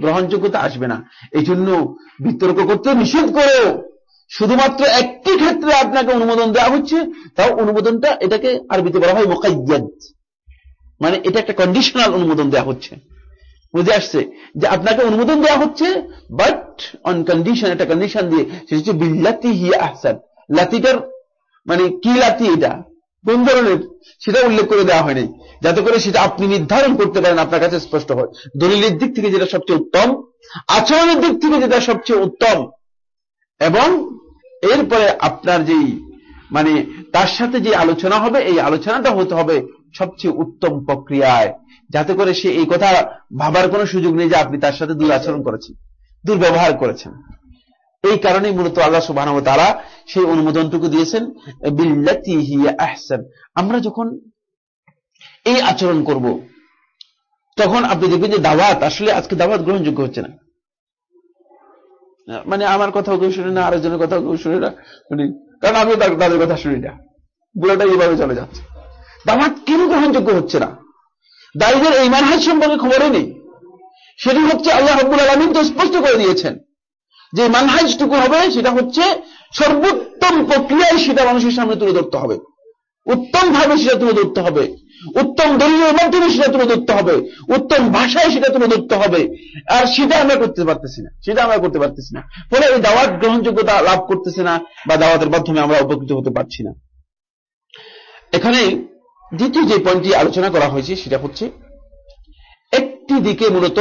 গ্রহণযোগ্যতা আসবে না। এই জন্য বিতর্ক করতে নিষেধ করো শুধুমাত্র একটি ক্ষেত্রে আপনাকে অনুমোদন দেওয়া হচ্ছে, তাও অনুমোদনটা এটাকে আরবিতে বলা হয় মোকাইয়াদ। মানে এটা একটা কন্ডিশনাল অনুমোদন দেওয়া হচ্ছে। বুঝে আসছে যে আপনাকে অনুমোদন দেওয়া হচ্ছে বাট অন কন্ডিশন একটা কন্ডিশন দিয়ে, সেটা হচ্ছে বিল্লাতি হিয়া আহসান। লাতিটার মানে কি লাতি এটা? কোন ধরনের? সেটা উল্লেখ করে দেওয়া হয়নি। যাতে করে সেটা আপনি নির্ধারণ করতে পারেন, আপনার কাছে স্পষ্ট হয়। দলিলের দিক থেকে যেটা সবচেয়ে উত্তম, আচরণের দিক থেকে যেটা সবচেয়ে উত্তম, এবং এরপরে আপনার যেই মানে তার সাথে যে আলোচনা হবে, এই আলোচনাটা হতে হবে সবচেয়ে উত্তম প্রক্রিয়ায়। যাতে করে সে এই কথা ভাবার কোনো সুযোগ নেই যে আপনি তার সাথে দুরাচরণ করেছেন, দুর্ব্যবহার করেছেন। এই কারণেই মূলত আল্লাহ সুবাহ তারা সেই অনুমোদনটুকু দিয়েছেন আহসান। আমরা যখন এই আচরণ করব, তখন আপনি দেখবেন যে দাওয়াত, আসলে আজকে দাওয়াত গ্রহণযোগ্য হচ্ছে না। মানে আমার কথাও কেউ শুনে না, আরেকজনের কথাও কেউ শুনে না মানে কারণ আমিও তাদের কথা শুনি না। বুড়াটা এইভাবে চলে যাচ্ছে। দাওয়াত কেন গ্রহণযোগ্য হচ্ছে না? দায়ীদের এই মানহাজ সম্পর্কে খবরই নেই। সেটি হচ্ছে আল্লাহ রব্বুল আলমিন তো স্পষ্ট করে দিয়েছেন যে মানহাজটুকু হবে, সেটা হচ্ছে সর্বোত্তম প্রক্রিয়ায় সেটা মানুষের সামনে তুলে ধরতে হবে। উত্তম ভাবে সেটা তুলে ধরতে হবে। উত্তম দলীয় মাধ্যমে সেটা তুলে ধরতে হবে। উত্তম ভাষায় সেটা তুলে ধরতে হবে। আর সেটা আমরা করতে পারতেছি না। সেটা আমরা করতে পারতেছি না। ফলে এই দাওয়াত গ্রহণযোগ্যতা লাভ করতেছে না বা দাওয়াতের মাধ্যমে আমরা উপকৃত হতে পারছি না। এখানে দ্বিতীয় যে পয়েন্টটি আলোচনা করা হয়েছে, সেটা হচ্ছে একটি দিকে মূলত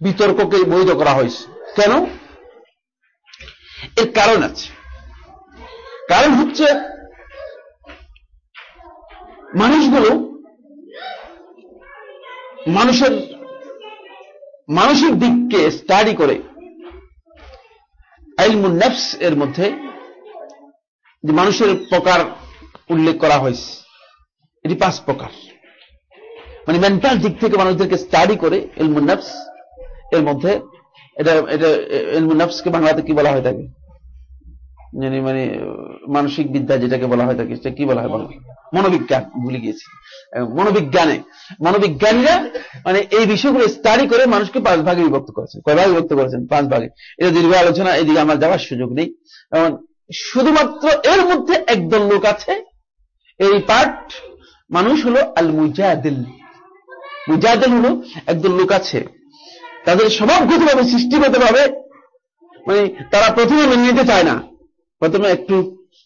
বিতর্ককে বৈধ করা হয়েছে। কেন? এর কারণ আছে। কারণ হচ্ছে মানুষগুলো মানুষের মানসিক দিককে স্টাডি করে আইলমুন নেফস এর মধ্যে মানুষের প্রকার উল্লেখ করা হয়েছে। এটি পাঁচ প্রকার। মানে মেন্টাল দিক থেকে মানুষদেরকে স্টাডি করে এলমুন নেফস এর মধ্যে এটা এটা এলমুন নেফসকে বাংলাতে কি বলা হয় থাকে মানে মানে মানসিক বিদ্যা যেটাকে বলা হয় থাকে সেটা কি বলা হয় বলো? মনোবিজ্ঞান, ভুলে গিয়েছি। মনোবিজ্ঞানে, মনোবিজ্ঞানীরা মানে এই বিষয়গুলো স্টাডি করে মানুষকে পাঁচ ভাগে বিভক্ত করেছেন কয় ভাগে বিভক্ত করেছেন? পাঁচ ভাগে। এটা দীর্ঘ আলোচনা, এদিকে আমার যাওয়ার সুযোগ নেই। এবং শুধুমাত্র এর মধ্যে একদল লোক আছে, এই পার্ট মানুষ হলো আল মুজাদিল মুজাদিল হলো একদল লোক আছে। তাদের স্বভাবগত ভাবে সৃষ্টিগত ভাবে মানে তারা প্রথমে মেনে নিতে চায় না। প্রথমে একটু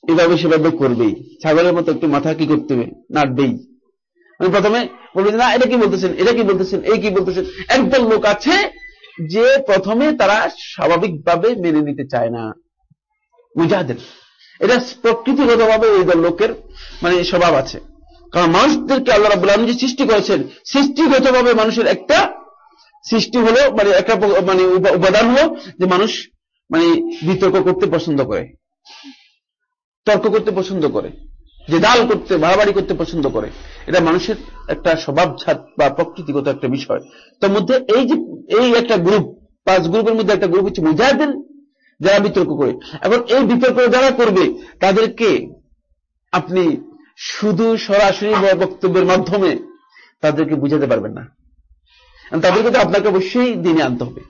এভাবে সেভাবে করবেই। ছাগলের মতো একটু মাথা কি করতে হবে? নাটবেই মানে প্রথমে বলবে না, এটা কি বলতেছেন? এটা কি বলতেছেন? এই কি বলতেছেন? একদল লোক আছে যে প্রথমে তারা স্বাভাবিকভাবে মেনে নিতে চায় না। মুজাহিদের এটা প্রকৃতিগতভাবে এই দল লোকের মানে স্বভাব আছে। কারণ মানুষদেরকে আল্লাহ রাবুল আলম যে সৃষ্টি করেছেন, সৃষ্টিগতভাবে মানুষের একটা সৃষ্টি হলো মানে একটা মানে উপাদান হলো যে মানুষ মানে বিতর্ক করতে পছন্দ করে, তর্ক করতে পছন্দ করে, যে দাল করতে, বাড়াবাড়ি করতে পছন্দ করে। এটা মানুষের একটা স্বভাবছাত বা প্রকৃতিগত একটা বিষয়। তার মধ্যে এই যে, এই একটা গ্রুপ পাঁচ গ্রুপের মধ্যে একটা গ্রুপ হচ্ছে মুজাহিদিন, যারা বিতর্ক করে। এখন এই বিতর্ক যারা করবে, তাদেরকে আপনি শুধু সরাসরি বক্তব্যের মাধ্যমে তাদেরকে বুঝাতে পারবেন না। তাদেরকে তো আপনাকে অবশ্যই দিনে আনতে হবে।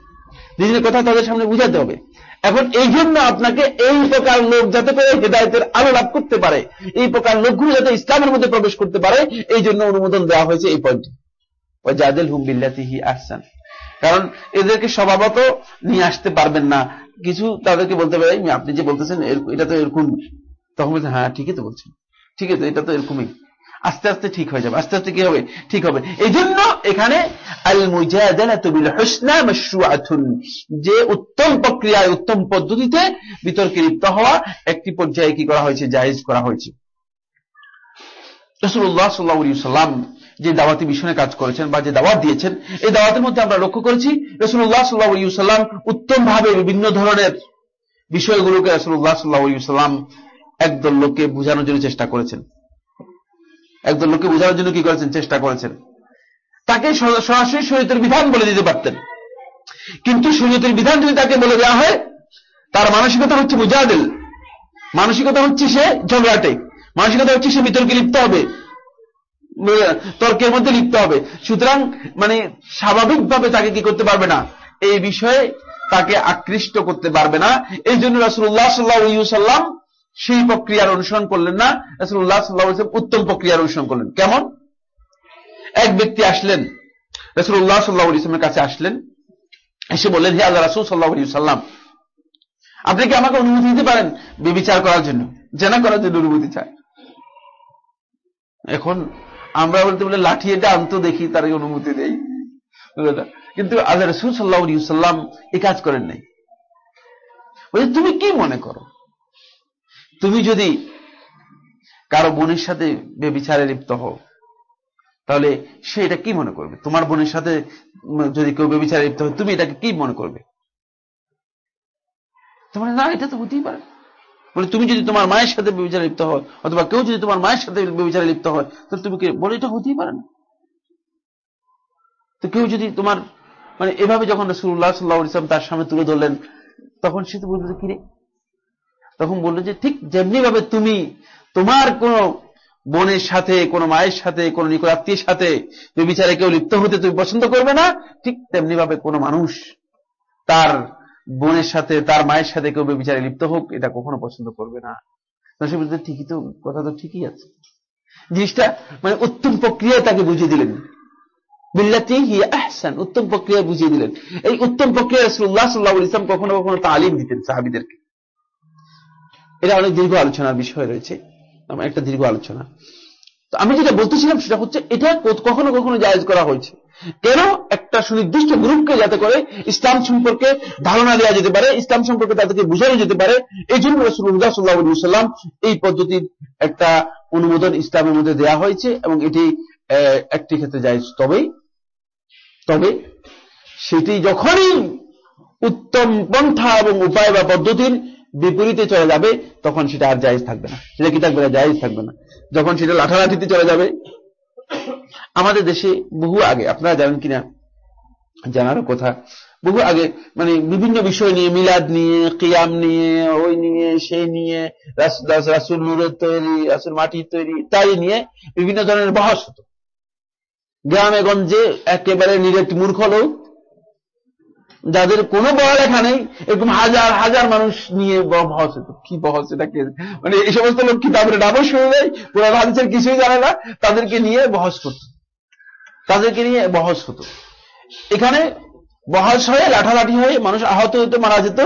দিনের কথা তাদের সামনে বুঝাতে হবে। এখন এই জন্য আপনাকে এই প্রকার লোক যাতে করে হেদায়তের আলো লাভ করতে পারে, এই প্রকার লোকগুলো যাতে ইসলামের মধ্যে প্রবেশ করতে পারে, এই জন্য অনুমোদন দেওয়া হয়েছে এই পয়েন্টে ওই জাদেল হুম বিল্লাতিহি আহসান। কারণ এদেরকে স্বভাবত নিয়ে আসতে পারবেন না। কিছু তাদেরকে বলতে পারে আপনি যে বলতেছেন এটা তো এরকম। তখন হ্যাঁ ঠিকই তো বলছেন। ঠিক আছে, এটা তো এরকমই। আস্তে আস্তে ঠিক হয়ে যাবে, আস্তে আস্তে কি হবে? ঠিক হবে। এই জন্য এখানে যে উত্তম প্রক্রিয়ায়, উত্তম পদ্ধতিতে বিতর্কে লিপ্ত হওয়া একটি পর্যায়ে কি করা হয়েছে? জায়েজ করা হয়েছে। সাল্লাহাম যে দাওয়াতি মিশনে কাজ করেছেন বা যে দাওয়াত দিয়েছেন, এই দাওয়াতের মধ্যে আমরা লক্ষ্য করেছি রসুল্লাহ সাল্লাহ সাল্লাম উত্তম ভাবে বিভিন্ন ধরনের বিষয়গুলোকে রসুল্লাহ সাল্লাহ সাল্লাম একদল লোককে বোঝানোর জন্য চেষ্টা করেছেন। একদল লোককে বোঝানোর জন্য কি করেছেন? চেষ্টা করেছেন। তাকে সরাসরি শরীয়তের বিধান বলে দিতে পারতেন। কিন্তু শরীয়তের বিধান যদি তাকে বলে দেওয়া হয়, তার মানসিকতা হচ্ছে মুজাদিল। মানসিকতা হচ্ছে সে ঝগড়াটে। মানসিকতা হচ্ছে সে বিতর্কে লিপ্ত হবে। তর্কের মধ্যে লিপ্ত হবে। সুতরাং মানে স্বাভাবিকভাবে তাকে কি করতে পারবে না? এই বিষয়ে তাকে আকৃষ্ট করতে পারবে না। এই জন্য রাসুল্লাহ সাল্লাহ সাল্লাম সেই প্রক্রিয়ার অনুসরণ করলেন না। রাসুল্লাহ সাল্লাহ উত্তম প্রক্রিয়ার অনুসরণ করলেন। কেমন? এক ব্যক্তি আসলেন রসুল্লাহ সাল্লাহ ইসলামের কাছে আসলেন, এসে বললেন, হে আল্লাহ রাসুল সাল্লাহ সাল্লাম আপনি কি আমাকে অনুমতি দিতে পারেন বিবিচার করার জন্য? জেনা করার জন্য অনুমতি চায় এখন আমরা বলতে বলে লাঠি এটা আনতো দেখি তার অনুমতি দেই। কিন্তু আল্লাহ রসুল সাল্লাহ সাল্লাম এই কাজ করেন নাই। তুমি কি মনে করো তুমি যদি কারও বোনের সাথে বেবিচারে লিপ্ত হও, তাহলে সে এটা কি মনে করবে? তোমার বোনের সাথে যদি কেউ বেবিচারে লিপ্ত হয়, তুমি এটাকে কি মনে করবে? তোমার না, এটা তো হতেই পারে। বলে তুমি যদি তোমার মায়ের সাথে বিচারে লিপ্ত হয় অথবা কেউ যদি তোমার মায়ের সাথে বিচারে লিপ্ত হয়, তাহলে তুমি কে, বলে এটা হতেই পারে না? তো কেউ যদি তোমার মানে এভাবে যখন রসুল্লাহ সাল্লাহ ইসলাম তার সামনে তুলে ধরলেন, তখন সে তো বলবে কিরে তখন বলল যে ঠিক যেমনি ভাবে তুমি তোমার কোন বোনের সাথে, কোন মায়ের সাথে, কোন নিকট আত্মীয়ের সাথে বিচারে কেউ লিপ্ত হতে তুমি পছন্দ করবে না, ঠিক তেমনি ভাবে কোন মানুষ তার বোনের সাথে, তার মায়ের সাথে কেউ বিচারে লিপ্ত হোক, এটা কখনো পছন্দ করবে না। সে বলতে ঠিকই তো, কথা তো ঠিকই আছে। জিনিসটা মানে উত্তম প্রক্রিয়ায় তাকে বুঝিয়ে দিলেন। বিল্লাতি হিয়া উত্তম প্রক্রিয়া বুঝিয়ে দিলেন। এই উত্তম প্রক্রিয়া রসুল্লাহ সাল্লাহ ইসলাম কখনো কখনো তালিম দিতেন সাহাবিদেরকে। এটা অনেক দীর্ঘ আলোচনার বিষয় রয়েছে একটা দীর্ঘ আলোচনা। তো আমি যেটা বলতেছিলাম সেটা হচ্ছে, এটা কখনো কখনো জায়েজ করা হয়েছে। কেন? একটা সুনির্দিষ্ট গ্রুপকে যাতে করে ইসলাম সম্পর্কে ধারণা দেওয়া যেতে পারে, ইসলাম সম্পর্কে তাদেরকে বোঝানো যেতে পারে, এই জন্য রসুল্লাহ সাল্লাহ এই পদ্ধতির একটা অনুমোদন ইসলামের মধ্যে দেওয়া হয়েছে এবং এটি একটি ক্ষেত্রে জায়েজ। তবেই তবে সেটি যখনই উত্তম পন্থা এবং উপায় বা পদ্ধতির বিপরীতে চলে যাবে, তখন সেটা আর জায়েজ থাকবে না। সেটা কি থাকবে না? জায়েজ থাকবে না। যখন সেটা লাঠালাঠিতে চলে যাবে, আমাদের দেশে বহু আগে, আপনারা জানেন কিনা জানারও কথা, বহু আগে মানে বিভিন্ন বিষয় নিয়ে, মিলাদ নিয়ে, কিয়াম নিয়ে, ওই নিয়ে, সেই নিয়ে রাসুল নূরের তৈরি, রাসুল মাটির তৈরি, তাই নিয়ে বিভিন্ন ধরনের বহস হতো। গ্রামে গঞ্জে একেবারে নিরেট মূর্খ লোক যাদের কোনো পড়ালেখা নেই, এরকম হাজার হাজার মানুষ নিয়ে বহস কি বহস এটা কে মানে এই সমস্ত লোক কি তারপরে ডাবস হয়ে যায় পুরো হাদিসের কিছুই জানে না। তাদেরকে নিয়ে বহস করত। তাদেরকে নিয়ে বহস হতো। এখানে বহস হয়ে, লাঠালাঠি হয়ে মানুষ আহত হতো, মারা যেত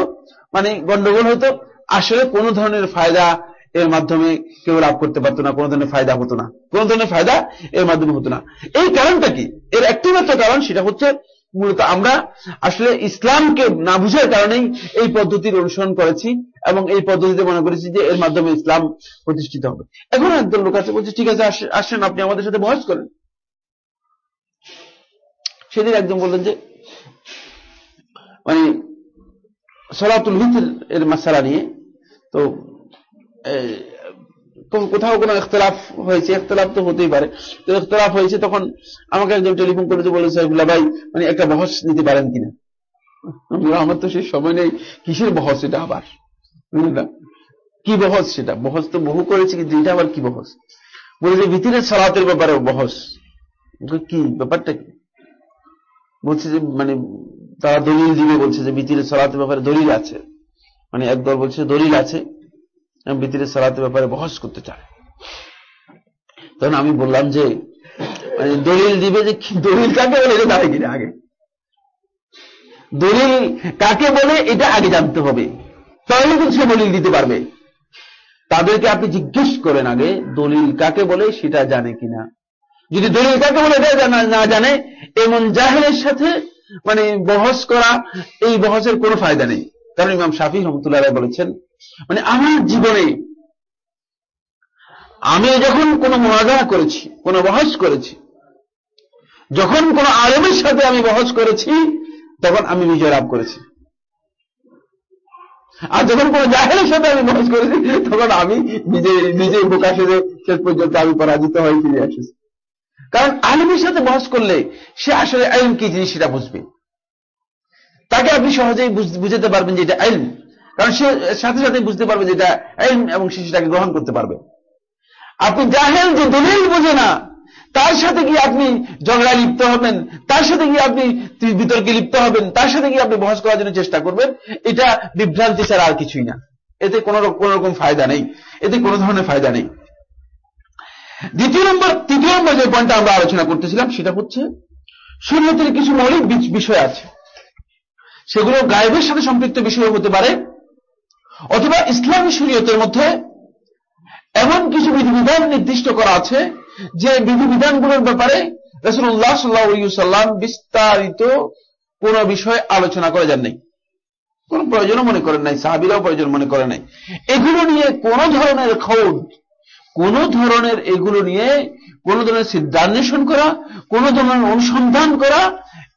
মানে গন্ডগোল হতো। আসলে কোন ধরনের ফায়দা এর মাধ্যমে কেউ লাভ করতে পারতো না, কোন ধরনের ফায়দা হতো না। কোন ধরনের ফায়দা এর মাধ্যমে হতো না। এই কারণটা কি? এর একটি মাত্র কারণ, সেটা হচ্ছে মূলত আমরা আসলে ইসলামকে না বুঝার কারণেই এই পদ্ধতির অনুসরণ করেছি এবং এই পদ্ধতিতে মনে করেছি যে এর মাধ্যমে ইসলাম প্রতিষ্ঠিত হবে। এখন একদল লোক আছে, বলছে, ঠিক আছে আসেন, আপনি আমাদের সাথে বয়স করেন। সেদিন একজন বললেন যে মানে সলাতুল ভিতর এর মাসালা নিয়ে তো কোথাও কোনো ইখতলাফ হয়েছে, ইখতলাফ তো হতেই পারে। তো ইখতলাফ হয়েছে তখন আমাকে একজন টেলিফোন করে বলে সাহেবুল্লাহ ভাই মানে একটা বহস নিতে পারেন কিনা? আমার তো সেই সময় নেই, কিসের বহস এটা আবার? কি বহস সেটা? বহস তো বহু করেছে, কিন্তু এটা আবার কি বহস? বলে যে ভিতরের সালাতের ব্যাপারে বহস। কি? ব্যাপারটা কি? বলছে যে মানে তারা দলিল দিবে, বলছে যে ভিতরের সালাতের ব্যাপারে দলিল আছে। মানে একদল বলছে, দলিল আছে। ভিতরে সালাতের ব্যাপারে বহস করতে চায়। তখন আমি বললাম যে মানে দলিল দিবে যে দলিল কাকে বলে এটা দাঁড়ায় আগে দলিল কাকে বলে এটা আগে জানতে হবে। তাহলে কিন্তু সে দলিল দিতে পারবে। তাদেরকে আপনি জিজ্ঞেস করেন আগে, দলিল কাকে বলে সেটা জানে কিনা। যদি দলিল কাকে বলে এটা না জানে, এমন জাহেলের সাথে মানে বহস করা, এই বহসের কোনো ফায়দা নেই। কারণ ইমাম শাফি রহমতুল্লাহ বলেছেন মানে আমার জীবনে আমি যখন কোন মহাজা করেছি, কোন বহস করেছি, যখন কোন আলমের সাথে আমি বহস করেছি, তখন আমি বিজয় লাভ করেছি। আর যখন কোন জাহেরের সাথে আমি বহস করেছি, তখন আমি নিজে নিজে প্রকাশে শেষ পর্যন্ত আমি পরাজিত হয়ে ফিরে এসেছি। কারণ আলমের সাথে বহস করলে সে আসলে আইন কি জিনিস সেটা বুঝবে। তাকে আপনি সহজেই বুঝতে পারবেন যে এটা আইন। কারণ সে সাথে সাথে বুঝতে পারবে যে এটা এবং সে সেটাকে গ্রহণ করতে পারবে। আপনি জাহেল যে দলিল বোঝে না, তার সাথে গিয়ে আপনি ঝগড়ায় লিপ্ত হবেন, তার সাথে গিয়ে আপনি বিতর্কে লিপ্ত হবেন, তার সাথে গিয়ে আপনি বহস করার জন্য চেষ্টা করবেন, এটা বিভ্রান্তি ছাড়া আর কিছুই না। এতে কোন কোন রকম ফায়দা নেই। এতে কোন ধরনের ফায়দা নেই। দ্বিতীয় নম্বর, তৃতীয় নম্বর যে পয়েন্টটা আমরা আলোচনা করতেছিলাম, সেটা হচ্ছে শরীয়তের কিছু মৌলিক বিষয় আছে। সেগুলো গায়েবের সাথে সম্পৃক্ত বিষয় হতে পারে অথবা ইসলামী শরীয়তের মধ্যে এমন কিছু বিধিবিধান নির্দিষ্ট করা আছে যে বিধিবিধানগুলোর ব্যাপারে রসুল্লাহ সাল্লাহাম বিস্তারিত কোন বিষয়ে আলোচনা করে যান নাই কোন প্রয়োজনও মনে করেন নাই, সাহাবিরাও প্রয়োজন মনে করে নাই। এগুলো নিয়ে কোন ধরনের খোঁজ, কোন ধরনের এগুলো নিয়ে কোন ধরনের সিদ্ধান্বেষণ করা, কোন ধরনের অনুসন্ধান করা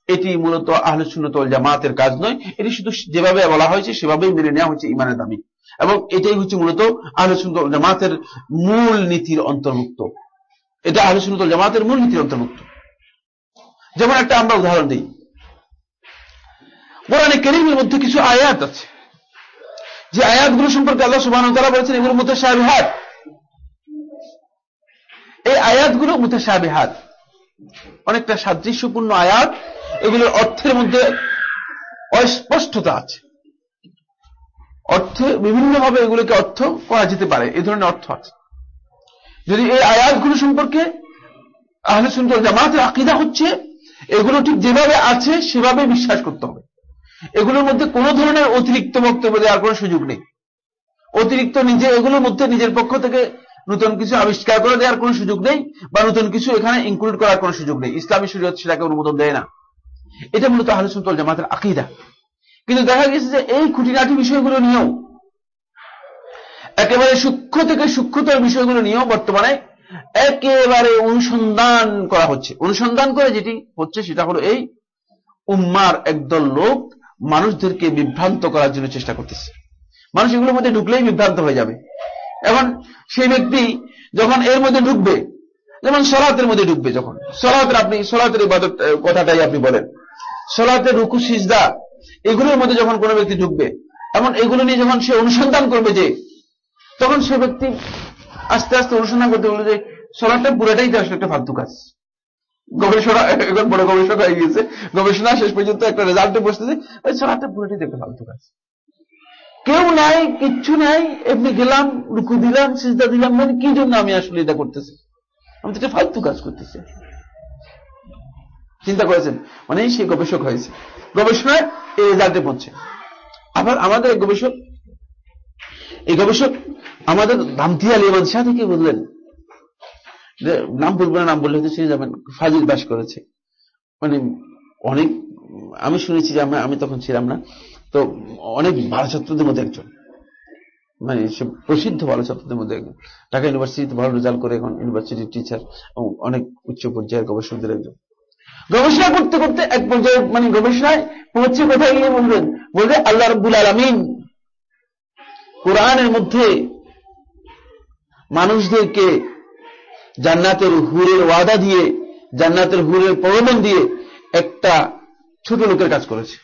এটি মূলত আহলে সুন্নতল জামাতের কাজ নয়। এটি শুধু যেভাবে বলা হয়েছে, সেভাবেই মেনে নেওয়া হচ্ছে ইমানের দাবি। এবং এটাই হচ্ছে মূলত আহলে সুন্নতল জামাতের মূল নীতির অন্তর্ভুক্ত। এটা আহলে সুন্নতল জামাতের মূল নীতির অন্তর্ভুক্ত। যেমন একটা আমরা উদাহরণ দিই। কোরআনে কেরিমের মধ্যে কিছু আয়াত আছে। যে আয়াতগুলো সম্পর্কে আল্লাহ সুবাহ তারা বলেছেন, এগুলো মুতাশাবিহাত। এই আয়াতগুলো মুতাশাবিহাত। অনেকটা সাদৃশ্যপূর্ণ আয়াত, এগুলোর অর্থের মধ্যে অস্পষ্টতা আছে। অর্থে বিভিন্নভাবে এগুলোকে অর্থ করা যেতে পারে এই ধরনের অর্থ আছে। যদি এই আয়াতগুলো সম্পর্কে আহলে সুন্দর জামাতের আকিদা হচ্ছে, এগুলো ঠিক যেভাবে আছে, সেভাবে বিশ্বাস করতে হবে। এগুলোর মধ্যে কোন ধরনের অতিরিক্ত বক্তব্য দেওয়ার কোনো সুযোগ নেই। অতিরিক্ত নিজে এগুলোর মধ্যে নিজের পক্ষ থেকে নতুন কিছু আবিষ্কার করে দেওয়ার কোনো সুযোগ নেই বা নতুন কিছু এখানে ইনক্লুড করার কোনো সুযোগ নেই। ইসলামী শরীয়ত সেটাকে অনুমোদন দেয় না। এটা মূলত আহলুসুল জামাতের আকিদা। কিন্তু দেখা গেছে যে এই খুঁটিনাটি বিষয়গুলো নিয়েও, একেবারে সূক্ষ্ম থেকে সূক্ষ্মতর বিষয়গুলো নিয়েও বর্তমানে একেবারে অনুসন্ধান করা হচ্ছে। অনুসন্ধান করে যেটি হচ্ছে সেটা হলো এই উম্মার একদল লোক মানুষদেরকে বিভ্রান্ত করার জন্য চেষ্টা করতেছে। মানুষ এগুলোর মধ্যে ঢুকলেই বিভ্রান্ত হয়ে যাবে। এখন সেই ব্যক্তি যখন এর মধ্যে ঢুকবে, যেমন সলাতের মধ্যে ঢুকবে যখন, সলাতের আপনি, সলাতের ইবাদত কথাটাই আপনি বলেন। সলাতের রুকু, সিজদা, এগুলোর মধ্যে যখন কোনো ব্যক্তি ঢুকবে, এমন এগুলো নিয়ে যখন সে অনুসন্ধান করবে যে, তখন সে ব্যক্তি আস্তে আস্তে অনুসন্ধান করতে বলবে যে সলাটটা পুরোটাই তো আসলে একটা ফালতু কাজ। গবেষণা, এখন বড় গবেষণা হয়ে গিয়েছে। গবেষণা শেষ পর্যন্ত একটা রেজাল্টে বসতেছে, ওই সলাটটা পুরোটাই তো একটা ফালতু কাজ। কেউ নাই, কিচ্ছু নাই, এমনি গেলাম, রুকু দিলাম, সিজদা দিলাম মানে কি জন্য আমি আসলে এটা করতেছি? আমি তো এটা ফালতু কাজ করতেছি। চিন্তা করেছেন? মানে সে গবেষক হয়েছে। গবেষণায় এই রেজাল্টে পড়ছে। আবার আমাদের গবেষক, এই গবেষক আমাদের ধামথিয়া লেমান শাহ থেকে বললেন নাম বলব না, নাম বললে হয়তো সে যাবেন ফাজিল বাস করেছে। মানে অনেক, আমি শুনেছি যে আমি তখন ছিলাম না। তো অনেক ভালো ছাত্রদের মধ্যে একজন। মানে সে প্রসিদ্ধ ভালো ছাত্রদের মধ্যে একজন। ঢাকা ইউনিভার্সিটিতে ভালো রেজাল্ট করে এখন ইউনিভার্সিটির টিচার এবং অনেক উচ্চ পর্যায়ের গবেষকদের একজন। গবেষণা করতে করতে এক পর্যায়ে মানে গবেষণায় পৌঁছে কোথায় গিয়ে বলবেন? বলবে আল্লাহ রব্বুল আলমিন কোরআনের মধ্যে মানুষদেরকে জান্নাতের হুরের ওয়াদা দিয়ে, জান্নাতের হুরের প্রলোভন দিয়ে একটা ছোট লোকের কাজ করেছে।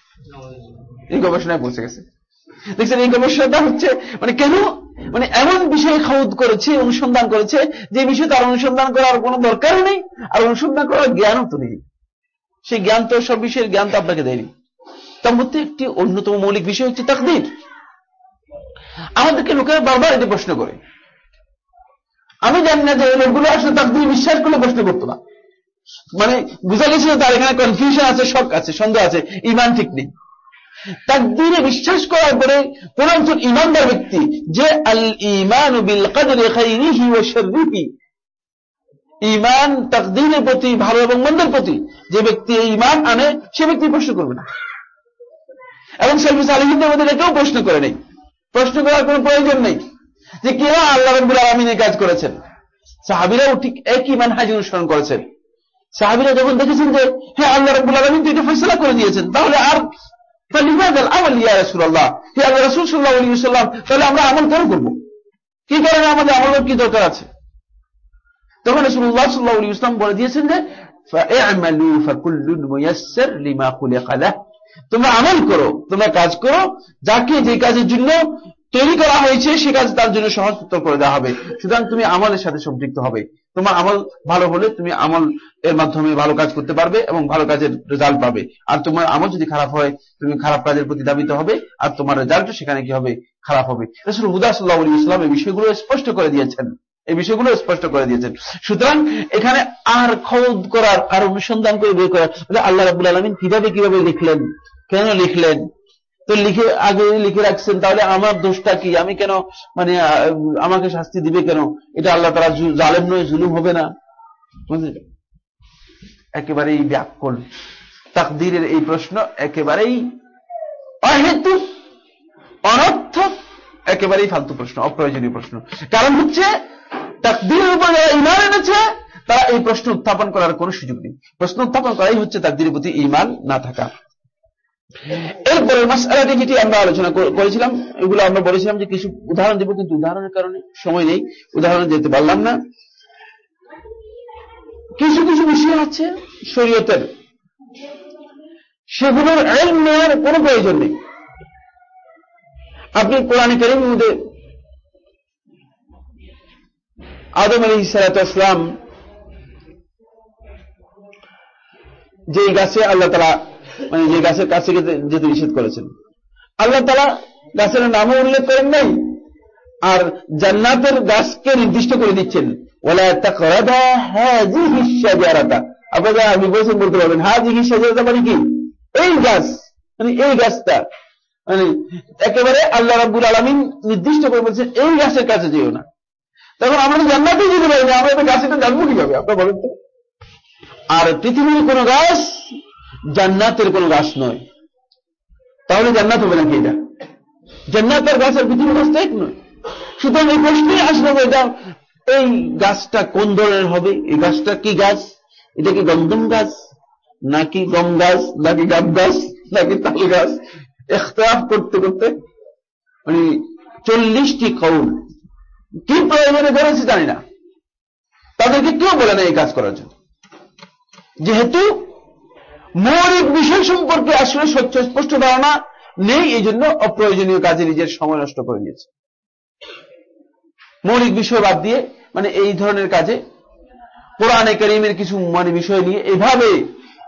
এই গবেষণায় পৌঁছে গেছে। দেখছেন, এই গবেষণাটা হচ্ছে মানে কেন মানে এমন বিষয়ে খাউদ করেছে, অনুসন্ধান করেছে, যে বিষয়ে তার অনুসন্ধান করার কোনো দরকারও নেই, আর অনুসন্ধান করার জ্ঞানও তো নেই। সেই জ্ঞান তো, সব বিষয়ের জ্ঞান তো আপনাকে দেয়নি। তার মধ্যে একটি অন্যতম মৌলিক বিষয় হচ্ছে তাকদির। আমাদেরকে লোকেরা বারবার এটি প্রশ্ন করে। আমি জানি না যে লোকগুলো আসলে তাকদির বিশ্বাস করলে প্রশ্ন করতো না। মানে বুঝা গেছিল তার এখানে কনফিউশন আছে, শখ আছে, সন্দেহ আছে, ইমান ঠিক নেই। তাকদিরে বিশ্বাস করার পরে কোন একজন ইমানদার ব্যক্তি যে আল ইমান বিল কদরে খাইরিহি ইমান তাকদিরের প্রতি ভালো এবং মন্দের প্রতি যে ব্যক্তি এই ইমান আনে, সে ব্যক্তি প্রশ্ন করবে না। এবং সেলফিস আলহিনদের মধ্যে এটাও প্রশ্ন করে নেই। প্রশ্ন করার কোন প্রয়োজন নেই যে কেউ আল্লাহ রব্বুল আলমিনের কাজ করেছেন। সাহাবিরাও ঠিক একই মান হাজি অনুসরণ করেছেন। সাহাবিরা যখন দেখেছেন যে হ্যাঁ আল্লাহ রব্বুল আলমিন তো এটা ফেসলা করে দিয়েছেন, তাহলে আর তাহলে আমরা আমল কেন করব? কি কারণে আমাদের আমল কি দরকার আছে? তখন রসুল্লাহ সাল্লাহ ইসলাম বলে দিয়েছেন যে তোমরা আমল করো, তোমরা কাজ করো, যাকে যে কাজের জন্য তৈরি করা হয়েছে, সে কাজ তার জন্য সহজ করে দেওয়া হবে। সুতরাং তুমি আমলের সাথে সম্পৃক্ত হবে। তোমার আমল ভালো হলে তুমি আমল এর মাধ্যমে ভালো কাজ করতে পারবে এবং ভালো কাজের রেজাল্ট পাবে। আর তোমার আমল যদি খারাপ হয়, তুমি খারাপ কাজের প্রতি দাবিত হবে। আর তোমার রেজাল্ট সেখানে কি হবে? খারাপ হবে। রসুল হুদা সাল্লাহ ইসলাম এই বিষয়গুলো স্পষ্ট করে দিয়েছেন। এই বিষয়গুলো স্পষ্ট করে দিয়েছেন। সুতরাং এখানে আর খোদ করার আর অনুসন্ধান করে বের করার। আল্লাহ রাবুল আলমিন কীভাবে কীভাবে লিখলেন? কেন লিখলেন? তো লিখে, আগে লিখে রাখছেন, তাহলে আমার দোষটা কি? আমি কেন মানে আমাকে শাস্তি দিবে কেন? এটা আল্লাহ তারা জালেম নয়, জুলুম হবে না। একেবারেই ব্যাকল তাকদিরের এই প্রশ্ন একেবারেই অহেতুক, অনর্থক, একেবারেই ফালতু প্রশ্ন, অপ্রয়োজনীয় প্রশ্ন। কারণ হচ্ছে, তাকদিরের উপর যারা ইমান এনেছে, তারা এই প্রশ্ন উত্থাপন করার কোন সুযোগ নেই। প্রশ্ন উত্থাপন করাই হচ্ছে তার দিনের প্রতি ইমান না থাকা। এরপরে মাসালাটি যেটি আমরা আলোচনা করেছিলাম, এগুলো আমরা বলেছিলাম যে কিছু উদাহরণ দেব, কিন্তু উদাহরণের কারণে সময় নেই, উদাহরণ যেতে পারলাম না। কিছু কিছু বিষয় আছে শরীয়তের। সেগুলোর আইন নেওয়ার কোন প্রয়োজন নেই। আপনি কোরআন করিম মধ্যে আদম আলী ইসালাতাম যে গাছে আল্লাহ তালা মানে যে গাছের কাছে যেতে নিষেধ করেছেন। আল্লাহ তালা গাছের নামও উল্লেখ করেন নাই, আর জান্নাতের গাছকে নির্দিষ্ট করে দিচ্ছেন। আপনারা আমি বলছেন বলতে পারবেন হাজি হিসাজারাতা মানে কি? এই গাছ মানে এই গাছটা মানে একেবারে আল্লাহ রাব্বুল আলমিন নির্দিষ্ট করে বলছেন, এই গাছের কাছে যেও না। তখন আমরা জান্নাতে যেতে পারি না, আমরা একটা গাছটা জানব কীভাবে, আপনার বলেন তো। আর পৃথিবীর কোন গাছ জান্নাতের কোন গাছ নয়। তাহলে জান্নাত হবে নাকি এটা? জান্নাতের গাছ আর পৃথিবীর গাছ তো এক নয়। সুতরাং এই প্রশ্নে আসলে এটা, এই গাছটা কোন ধরনের হবে? এই গাছটা কি গাছ? এটা কি গন্ধম গাছ? নাকি গম গাছ? নাকি গাব গাছ? নাকি তাল গাছ? এখতাফ করতে করতে মানে চল্লিশটি কৌল কি প্রয়োজনে করেছে জানি না। তাদেরকে কেউ বলে না এই কাজ করার জন্য। যেহেতু মৌলিক বিষয় সম্পর্কে আসলে স্বচ্ছ স্পষ্ট ধারণা নেই এই জন্য অপ্রয়োজনীয় কাজে নিজের সময় নষ্ট করে নিয়েছে মৌলিক বিষয় বাদ দিয়ে মানে এই ধরনের কাজে কোরআনে করিমের কিছু মানে বিষয় নিয়ে এভাবে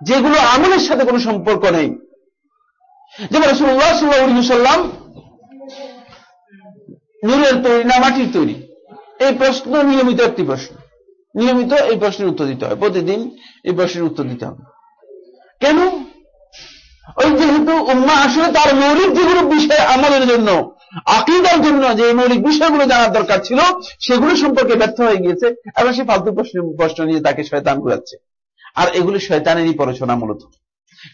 যেগুলো আমলের সাথে কোনো সম্পর্ক নেই। যেমন রসুল্লাহ সাল্লাহ নুরের তৈরি না মাটির তৈরি? এই প্রশ্ন নিয়মিত একটি প্রশ্ন। নিয়মিত এই প্রশ্নের উত্তর দিতে হয়। প্রতিদিন এই প্রশ্নের উত্তর দিতে হবে। কেন? ওই যেহেতু উম্মা আসলে তার মৌলিক যেগুলো বিষয় আমাদের জন্য, আকিদার জন্য যে মৌলিক বিষয়গুলো জানার দরকার ছিল, সেগুলো সম্পর্কে ব্যর্থ হয়ে গিয়েছে। এবার সে ফালতু প্রশ্ন প্রশ্ন নিয়ে তাকে শয়তান ঘুরাচ্ছে। আর এগুলো শয়তানেরই পড়াশোনা মূলত।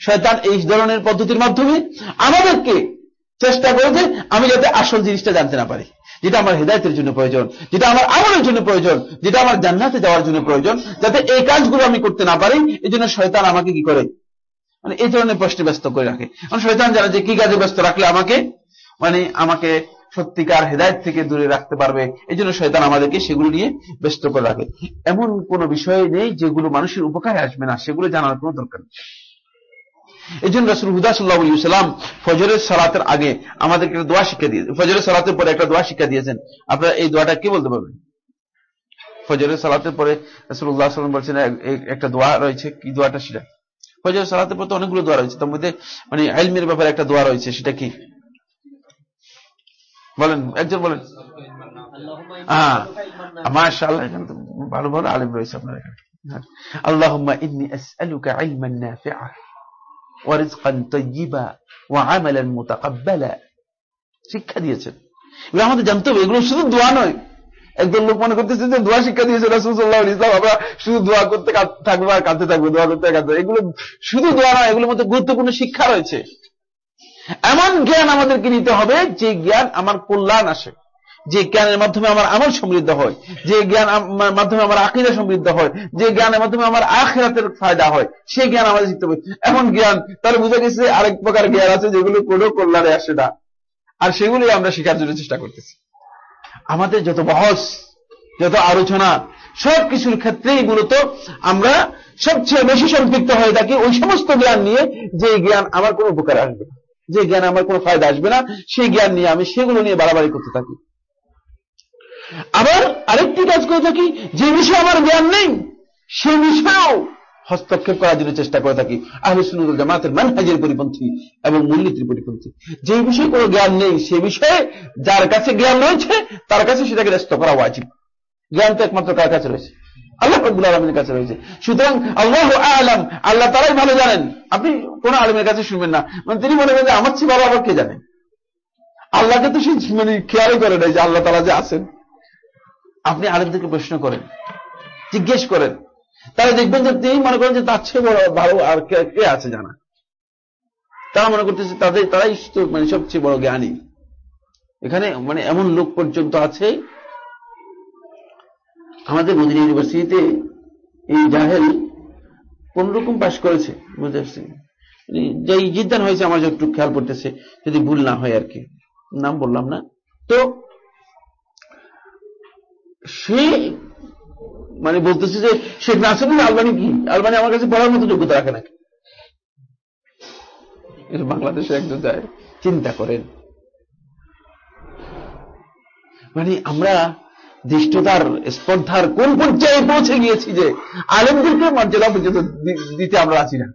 শয়তান এই ধরনের পদ্ধতির মাধ্যমে আমাদেরকে চেষ্টা করেছে আমি যাতে আসল জিনিসটা জানতে না পারি। যেটা আমার হৃদায়তের জন্য প্রয়োজন, যেটা আমার আমলের জন্য প্রয়োজন, যেটা আমার জান্নাতে যাওয়ার জন্য প্রয়োজন, যাতে এই কাজগুলো আমি করতে না পারি এই জন্য শয়তান আমাকে কি করে? মানে এই ধরনের প্রশ্নে ব্যস্ত করে রাখে। কারণ শয়তান জানে যে কি কাজে ব্যস্ত রাখলে আমাকে মানে আমাকে সত্যিকার হেদায়ত থেকে দূরে রাখতে পারবে, এই জন্য শয়তান আমাদেরকে সেগুলো নিয়ে ব্যস্ত করে রাখে। এমন কোন বিষয় নেই যেগুলো মানুষের উপকারে আসবে না, সেগুলো জানার কোনো দরকার নেই। এই জন্য রসুল হুদাসাল্লাহাম ফজরের সালাতের আগে আমাদেরকে একটা দোয়া শিক্ষা দিয়ে ফজরের সালাতের পরে একটা দোয়া শিক্ষা দিয়েছেন। আপনারা এই দোয়াটা কি বলতে পারবেন? ফজরের সালাতের পরে রসুল্লাহ সাল্লাম বলছেন একটা দোয়া রয়েছে, কি দোয়াটা সেটা? ফজরের সালাতের পরে তো অনেকগুলো দোয়া রয়েছে। তার মধ্যে মানে আইলমের ব্যাপারে একটা দোয়া রয়েছে, সেটা কি? বলেন, একজন বলেন। হ্যাঁ। ভালো ভালো আলিম রয়েছে আপনার এখানে। ওয়া শিক্ষা দিয়েছেন। এগুলো আমাদের জানতে হবে, এগুলো শুধু দোয়া নয়। একদল লোক মনে করতেছে যে দোয়া শিক্ষা দিয়েছে রাসূলুল্লাহ ইসলাম আমরা শুধু দোয়া করতে থাকব আর কাঁদতে থাকব, দোয়া করতে কাঁদতে এগুলো শুধু দোয়া নয় এগুলোর মধ্যে গুরুত্বপূর্ণ শিক্ষা রয়েছে। এমন জ্ঞান আমাদেরকে নিতে হবে যে জ্ঞান আমার কল্যাণ আসে। যে জ্ঞানের মাধ্যমে আমার আমল সমৃদ্ধ হয়, যে জ্ঞান মাধ্যমে আমার আকিদা সমৃদ্ধ হয়, যে জ্ঞানের মাধ্যমে আমার আখেরাতের ফায়দা হয় সেই জ্ঞান আমাদের শিখতে হবে। এমন জ্ঞান, তাহলে বুঝে গেছে আরেক প্রকার জ্ঞান আছে যেগুলো কোনো কল্যাণে আসে না। আর সেগুলি আমরা শেখার জন্য চেষ্টা করতেছি। আমাদের যত বহস, যত আলোচনা সব কিছুর ক্ষেত্রেই মূলত আমরা সবচেয়ে বেশি সম্পৃক্ত হয়ে থাকি ওই সমস্ত জ্ঞান নিয়ে যে জ্ঞান আমার কোনো উপকার আসবে না, যে জ্ঞান আমার কোনো ফায়দা আসবে না, সেই জ্ঞান নিয়ে আমি সেগুলো নিয়ে বাড়াবাড়ি করতে থাকি। আবার আরেকটি কাজ করে থাকি, যে বিষয়ে আমার জ্ঞান নেই সে বিষয়েও হস্তক্ষেপ করার জন্য চেষ্টা করে থাকি। আহলে সুন্নাত জামাতের মানহাজের পরিপন্থী এবং মূলনীতির পরিপন্থী। যে বিষয়ে কোনো জ্ঞান নেই, সে বিষয়ে যার কাছে জ্ঞান রয়েছে, তার কাছে সেটাকে ব্যস্ত করা উচিত জ্ঞান তো একমাত্র কার কাছে রয়েছে? আল্লাহ আলমের কাছে রয়েছে। সুতরাং আল্লাহ আলম, আল্লাহ তারাই ভালো জানেন। আপনি কোন আলমের কাছে শুনবেন না। মানে তিনি মনে করেন যে, আমার চেয়ে ভালো আবার কে জানেন আল্লাহকে তো সে মানে খেয়ালই করে নাই যে আল্লাহ তারা যে আছেন। আপনি আলেমদেরকে প্রশ্ন করেন, জিজ্ঞেস করেন। তারা দেখবেন যে তিনি মনে করেন যে তার চেয়ে বড়, ভালো আর কে আছে জানা। তারা মনে করতেছে তাদের, তারাই মানে সবচেয়ে বড় জ্ঞানী। এখানে মানে এমন লোক পর্যন্ত আছে। আমাদের মদিনা ইউনিভার্সিটিতে এই জাহেল কোন রকম পাশ করেছে, বুঝতে পারছি যেই জিদ্দান হয়েছে, আমার একটু খেয়াল করতেছে যদি ভুল না হয় আর কি। নাম বললাম না। তো সে মানে বলতেছে যে শেখ নাসিরুল আলবানি কি? আলবানি আমার কাছে পড়ার মতো যোগ্যতা রাখে নাকি? বাংলাদেশে একজন যায় চিন্তা করেন। মানে আমরা দৃষ্টতার স্পর্ধার কোন পর্যায়ে পৌঁছে গিয়েছি যে আলেমদেরকে মর্যাদা পর্যন্ত দিতে আমরা আছি না?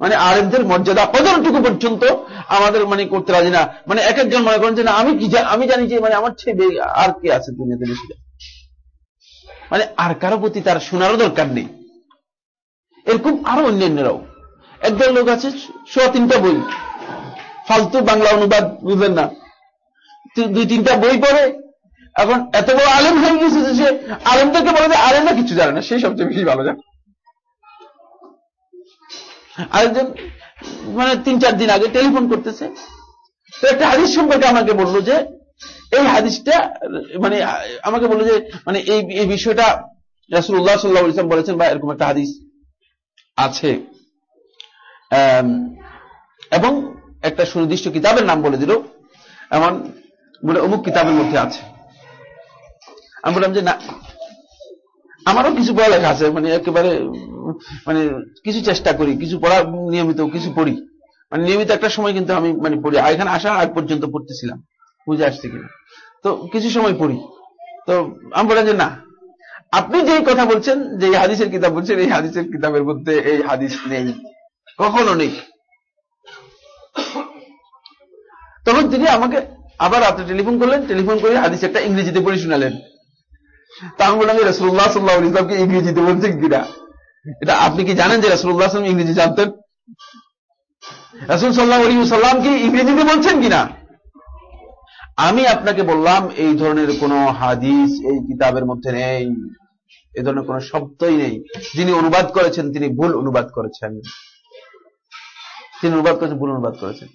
মানে আলেমদের মর্যাদা কতটুকু পর্যন্ত আমাদের মানে করতে রাজি না। মানে এক একজন মনে করেন যে না আমি কি আমি জানি যে মানে আমার ছেলে আর কে আছে দুনিয়াতে বেশি মানে আর কারও প্রতি তার শোনারও দরকার নেই। এরকম আরও অন্যান্যরাও। একদল লোক আছে, সোয়া তিনটা বই। ফালতু বাংলা অনুবাদ, বুঝলেন না? দুই তিনটা বই পড়ে। এখন এত বড় আলেম হয়ে গেছে যে সে আলেমদেরকে বলে যে আলেমরা কিছু জানে না সেই সবচেয়ে বেশি ভালো জানে। আরেকজন মানে তিন চার দিন আগে টেলিফোন করতেছে। তো একটা হাদিস সম্পর্কে আমাকে বলল যে এই হাদিসটা মানে আমাকে বলল যে মানে এই এই বিষয়টা রাসুল্লাহ সাল্লাহ ইসলাম বলেছেন বা এরকম একটা হাদিস আছে। এবং একটা সুনির্দিষ্ট কিতাবের নাম বলে দিল। এমন বলে অমুক কিতাবের মধ্যে আছে। আমি বললাম যে, না, আমারও কিছু পড়ালেখা আছে মানে একেবারে মানে কিছু চেষ্টা করি, কিছু পড়া নিয়মিত, কিছু পড়ি। মানে নিয়মিত একটা সময় কিন্তু আমি মানে পড়ি। এখানে আসা আগ পর্যন্ত পড়তেছিলাম। বুঝে আসছে কিনা? তো কিছু সময় পড়ি। তো আমি বললাম যে না। আপনি যেই কথা বলছেন যে হাদিসের কিতাব বলছেন, এই হাদিসের কিতাবের মধ্যে এই হাদিস নেই। কখনো নেই। তখন তিনি আমাকে আবার আপনি টেলিফোন করলেন, টেলিফোন করে হাদিস একটা ইংরেজিতে পড়ে শোনালেন। তা আমি বললাম রসুল্লাহ সাল্লাহ ইসলামকে ইংরেজিতে বলছেন কিনা? এটা আপনি কি জানেন যে রসুল্লাহ ইংরেজি জানতেন? রসুল সাল্লাহ আলী সাল্লাম কি ইংরেজিতে বলছেন কিনা? আমি আপনাকে বললাম, এই ধরনের কোন হাদিস এই কিতাবের মধ্যে নেই। এ ধরনের কোন শব্দই নেই। যিনি অনুবাদ করেছেন, তিনি ভুল অনুবাদ করেছেন। তিনি অনুবাদ করেছেন, ভুল অনুবাদ করেছেন।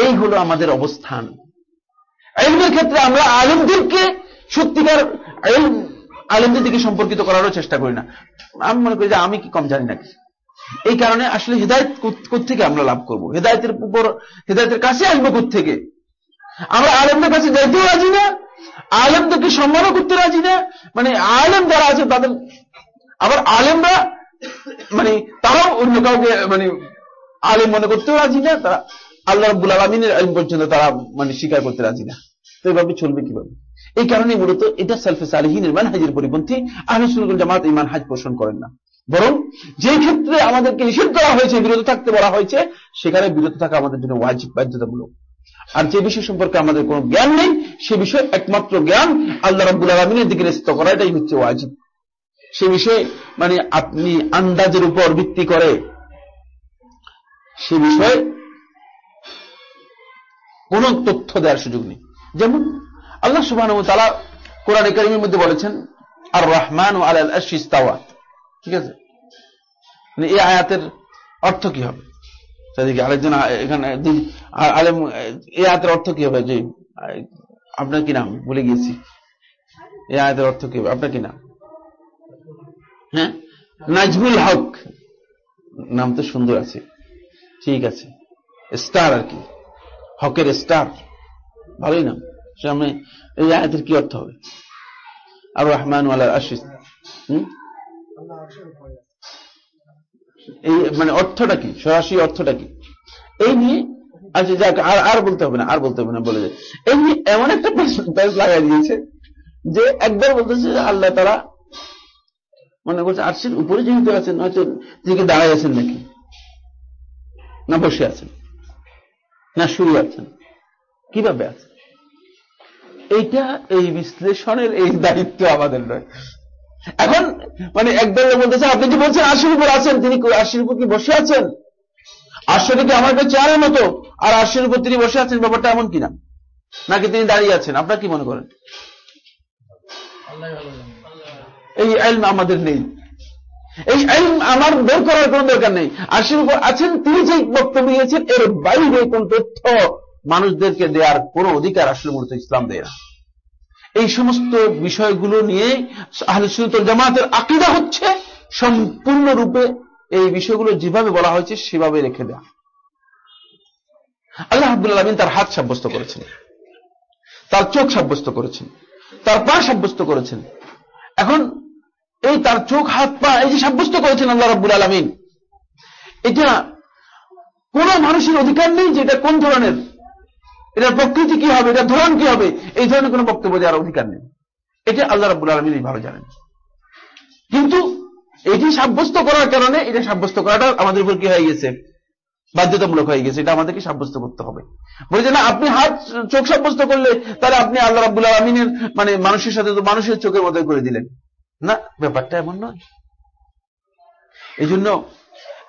এই হলো আমাদের অবস্থান। এলমের ক্ষেত্রে আমরা আলিমদেরকে সত্যিকার আলিমদের দিকে সম্পর্কিত করারও চেষ্টা করি না। আমি মনে করি যে আমি কি কম জানি নাকি এই কারণে আসলে হৃদায়ত থেকে আমরা লাভ করব? হৃদায়তের উপর, হৃদায়তের কাছে আসব থেকে আমরা আলেমদের কাছে যাইতেও রাজি না আলেমদেরকে সম্মানও করতে রাজি না মানে আলেম যারা আছে তাদের, আবার আলেমরা মানে তারাও অন্য কাউকে মানে আলেম মনে করতেও রাজি না, তারা আল্লাহ রব্বুল আলমিনের আলিম পর্যন্ত তারা মানে স্বীকার করতে রাজি না। তো এইভাবে চলবে কীভাবে? এই কারণে মূলত এটা সেলফে সালিহীনের মানহাজের পরিপন্থী আহলে সুন্নাতুল জামাত এই মানহাজ পোষণ করেন না। বরং যে ক্ষেত্রে আমাদেরকে নিষেধ করা হয়েছে, বিরত থাকতে বলা হয়েছে, সেখানে বিরত থাকা আমাদের জন্য ওয়াজিব, বাধ্যতামূলক। আর যে বিষয় সম্পর্কে আমাদের কোনো জ্ঞান নেই, সে বিষয়ে একমাত্র জ্ঞান আল্লাহ রাব্বুল আলমিনের দিকে নিশ্চিত করা, এটাই হচ্ছে ওয়াজিব। সে বিষয়ে মানে আপনি আন্দাজের উপর ভিত্তি করে, সে বিষয়ে কোন তথ্য দেওয়ার সুযোগ নেই। যেমন, আল্লাহ সুবাহ তালা কোরআন করিমের মধ্যে বলেছেন আর রহমান ও আল আশিস্তাওয়া ঠিক আছে? মানে এই আয়াতের অর্থ কি হবে? সেদিকে আরেকজন এখানে আলেম এই আয়াতের অর্থ কি হবে? যে আপনার কি নাম? বলে গিয়েছি। এই আয়াতের অর্থ কি হবে? আপনার কি নাম? হ্যাঁ? নাজমুল হক। নাম তো সুন্দর আছে। ঠিক আছে। স্টার আর কি। হকের স্টার। ভালোই নাম। সামনে এই আয়াতের কি অর্থ হবে? আর রহমান আল্লাহ আশিস এই মানে অর্থটা কি? সরাসরি অর্থটা কি? এই নিয়ে আচ্ছা যাক, আর আর বলতে হবে না, আর বলতে হবে না, বলে যায় এই নিয়ে এমন একটা প্যাস লাগাই দিয়েছে যে একবার বলতেছে যে আল্লাহ তারা মনে করছে আরশির উপরে যেহেতু আছেন, হয়তো দিকে দাঁড়াই আছেন নাকি? না বসে আছেন? না শুরু আছেন? কীভাবে আছেন? এইটা এই বিশ্লেষণের এই দায়িত্ব আমাদের নয়। এখন মানে একদল বলতেছে, আপনি কি বলছেন আশির উপর আছেন? তিনি আশির উপর কি বসে আছেন? আসলে কি আমার কাছে চেয়ারের মতো? আর আশির উপর তিনি বসে আছেন, ব্যাপারটা এমন কিনা? নাকি তিনি দাঁড়িয়ে আছেন? আপনার কি মনে করেন? এই আইন আমাদের নেই। এই আইন আমার বের করার কোন দরকার নেই। আশির উপর আছেন, তিনি যে বক্তব্য দিয়েছেন, এর বাইরে কোন তথ্য মানুষদেরকে দেওয়ার কোন অধিকার আসলে মূলত ইসলাম দেয় না। এই সমস্ত বিষয়গুলো নিয়ে আহলুসুল জামাতের আকিদা হচ্ছে, সম্পূর্ণরূপে এই বিষয়গুলো যেভাবে বলা হয়েছে সেভাবে রেখে দেয়া। আল্লাহ আব্দুল আলমিন তার হাত সাব্যস্ত করেছেন, তার চোখ সাব্যস্ত করেছেন, তার পা সাব্যস্ত করেছেন। এখন এই তার চোখ, হাত, পা, এই যে সাব্যস্ত করেছেন আল্লাহ রব্বুল আলমিন, এটা কোন মানুষের অধিকার নেই যে এটা কোন ধরনের এটার প্রকৃতি কি হবে? এটার ধরন কি হবে? এই ধরনের কোন বক্তব্য দেওয়ার অধিকার নেই। এটা আল্লাহ রাবুল আলমিন ভালো জানেন। কিন্তু এটি সাব্যস্ত করার কারণে এটা সাব্যস্ত করাটা আমাদের উপর কি হয়ে গেছে? বাধ্যতামূলক হয়ে গেছে। এটা আমাদেরকে সাব্যস্ত করতে হবে। বলে যে না, আপনি হাত, চোখ সাব্যস্ত করলে তাহলে আপনি আল্লাহ রাবুল আলমিনের মানে মানুষের সাথে তো মানুষের চোখের মতো করে দিলেন। না, ব্যাপারটা এমন নয়। এই জন্য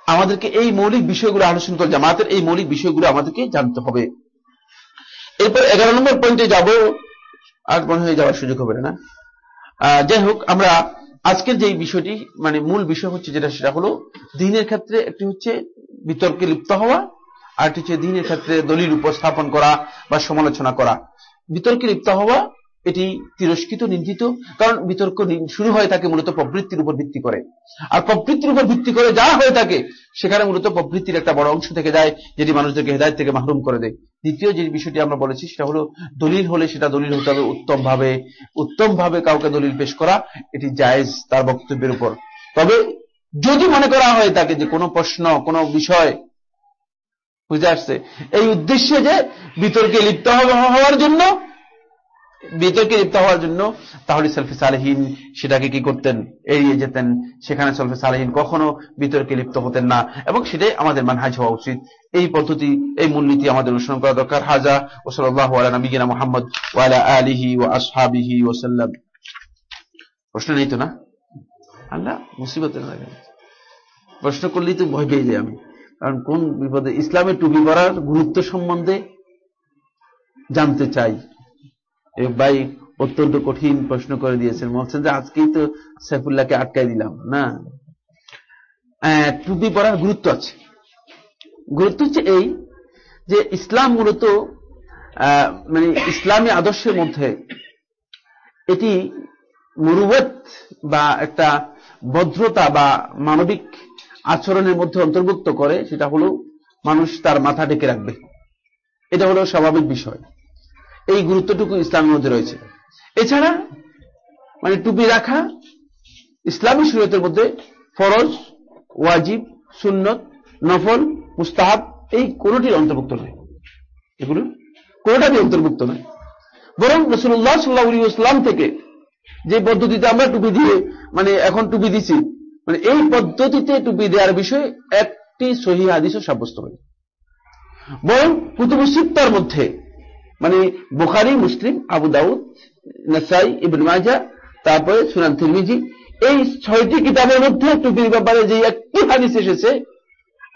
আমাদেরকে এই মৌলিক বিষয়গুলো আলোচনা করে জামাতের এই মৌলিক বিষয়গুলো আমাদেরকে জানতে হবে। এরপর এগারো নম্বর পয়েন্টে যাব। আর মনে হয়ে যাওয়ার সুযোগ হবে না। যাই হোক, আমরা আজকের যে বিষয়টি মানে মূল বিষয় হচ্ছে যেটা, সেটা হলো দিনের ক্ষেত্রে একটি হচ্ছে বিতর্কে লিপ্ত হওয়া, আর একটি হচ্ছে দিনের ক্ষেত্রে দলিল উপস্থাপন করা বা সমালোচনা করা। বিতর্কে লিপ্ত হওয়া এটি তিরস্কৃত, নিন্দিত, কারণ বিতর্ক শুরু হয়ে থাকে মূলত প্রবৃত্তির উপর ভিত্তি করে। আর প্রবৃত্তির উপর ভিত্তি করে যা হয়ে থাকে, সেখানে মূলত প্রবৃত্তির একটা বড় অংশ থেকে যায়, যেটি মানুষদেরকে হেদায়ত থেকে মাহরুম করে দেয়। দ্বিতীয় যে বিষয়টি আমরা বলেছি, সেটা হলো দলিল হলে সেটা দলিল হতে হবে উত্তম ভাবে উত্তম ভাবে কাউকে দলিল পেশ করা, এটি জায়েজ তার বক্তব্যের উপর। তবে যদি মনে করা হয় তাকে যে কোনো প্রশ্ন, কোনো বিষয় বুঝে আসছে, এই উদ্দেশ্যে যে বিতর্কে লিপ্ত হওয়ার জন্য বিতর্কে লিপ্ত হওয়ার জন্য, তাহলে সেলফি সালেহীন সেটাকে কি করতেন? এড়িয়ে যেতেন। সেখানে সেলফি সালেহীন কখনো বিতর্কে লিপ্ত হতেন না। এবং সেটাই আমাদের মানহাজ হওয়া উচিত। এই পদ্ধতি, এই মূলনীতি আমাদের অনুসরণ করা দরকার। হাজা ও সাল্লাহ মোহাম্মদ ওয়ালা আলিহি ও আসহাবিহি ওসাল্লাম প্রশ্ন নেই তো না? আল্লাহ মুসিবতের প্রশ্ন করলেই তো ভয় পেয়ে যাই আমি। কারণ কোন বিপদে ইসলামের টুপি পরার গুরুত্ব সম্বন্ধে জানতে চাই। ভাই অত্যন্ত কঠিন প্রশ্ন করে দিয়েছেন। বলছেন যে আজকেই তো সাইফুল্লাহকে আটকাই দিলাম, না? টুপি পরার গুরুত্ব আছে। গুরুত্ব হচ্ছে এই যে ইসলাম মূলত মানে ইসলামী আদর্শের মধ্যে এটি মুরুবত বা একটা ভদ্রতা বা মানবিক আচরণের মধ্যে অন্তর্ভুক্ত করে, সেটা হলো মানুষ তার মাথা ডেকে রাখবে। এটা হলো স্বাভাবিক বিষয়। এই গুরুত্বটুকু ইসলামের মধ্যে রয়েছে। এছাড়া মানে টুপি রাখা, ইসলামী শরীয়তের মধ্যে ফরজ, ওয়াজিব, সুন্নত, নফল, মুস্তাহাব, এই কোনটির অন্তর্ভুক্ত নয়। এগুলো কোনটারই অন্তর্ভুক্ত নয়। বরং রসুল্লাহ সাল্লাহ ইসলাম থেকে যে পদ্ধতিতে আমরা টুপি দিয়ে মানে এখন টুপি দিছি মানে এই পদ্ধতিতে টুপি দেওয়ার বিষয়ে একটি সহি হাদিসও সাব্যস্ত হয় বরং কুতুবুসিত্তার মধ্যে মানে বুখারি, মুসলিম, আবু দাউদ, নাসাই, ইবন মাজা তারপরে সুনান তিরমিজি। এই ছয়টি কিতাবের মধ্যে টুপির ব্যাপারে যে একটি হাদিস এসেছে,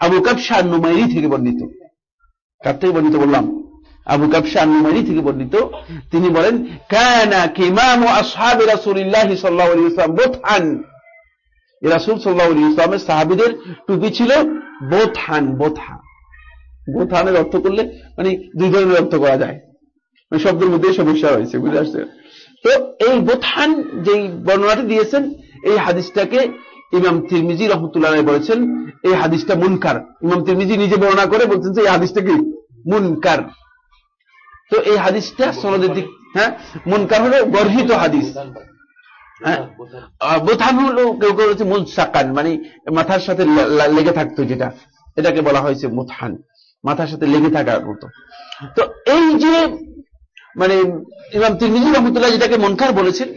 আবু কাবসা নুমাইরি থেকে বর্ণিত। কার থেকে বর্ণিত বললাম? আবু কাবসা নুমাইরি থেকে বর্ণিত। তিনি বলেন, কানা কিমাম আসহাব রাসূলুল্লাহ সাল্লাল্লাহু আলাইহি ওয়াসাল্লাম বোথান। রাসূল সাল্লাল্লাহু আলাইহি ওয়াসাল্লামের সাহাবীদের টুপি ছিল বোথান, বোথা। বোথানের অর্থ করলে মানে দুই ধরনের অর্থ করা যায়। মানে শব্দের মধ্যে সমস্যা হয়েছে, বুঝে আসছে? তো এই বোথান যে বর্ণনাটি দিয়েছেন, এই হাদিসটাকে ইমাম তিরমিজি রহমতুল্লাহ বলেছেন, এই হাদিসটা মুনকার। ইমাম তিরমিজি নিজে বর্ণনা করে বলছেন যে এই হাদিসটা কি? মুনকার। তো এই হাদিসটা সনদের দিক হ্যাঁ? মুনকার হলো গর্হিত হাদিস। হ্যাঁ? বোথান হলো কেউ কেউ হচ্ছে মুল সাকান মানে মাথার সাথে লেগে থাকতো যেটা। এটাকে বলা হয়েছে মুথান মাথার সাথে লেগে থাকার মতো। তো এই যে মানে ইমাম তিরমিজি রহমতুল্লাহ যেটাকে মনকার বলেছেন,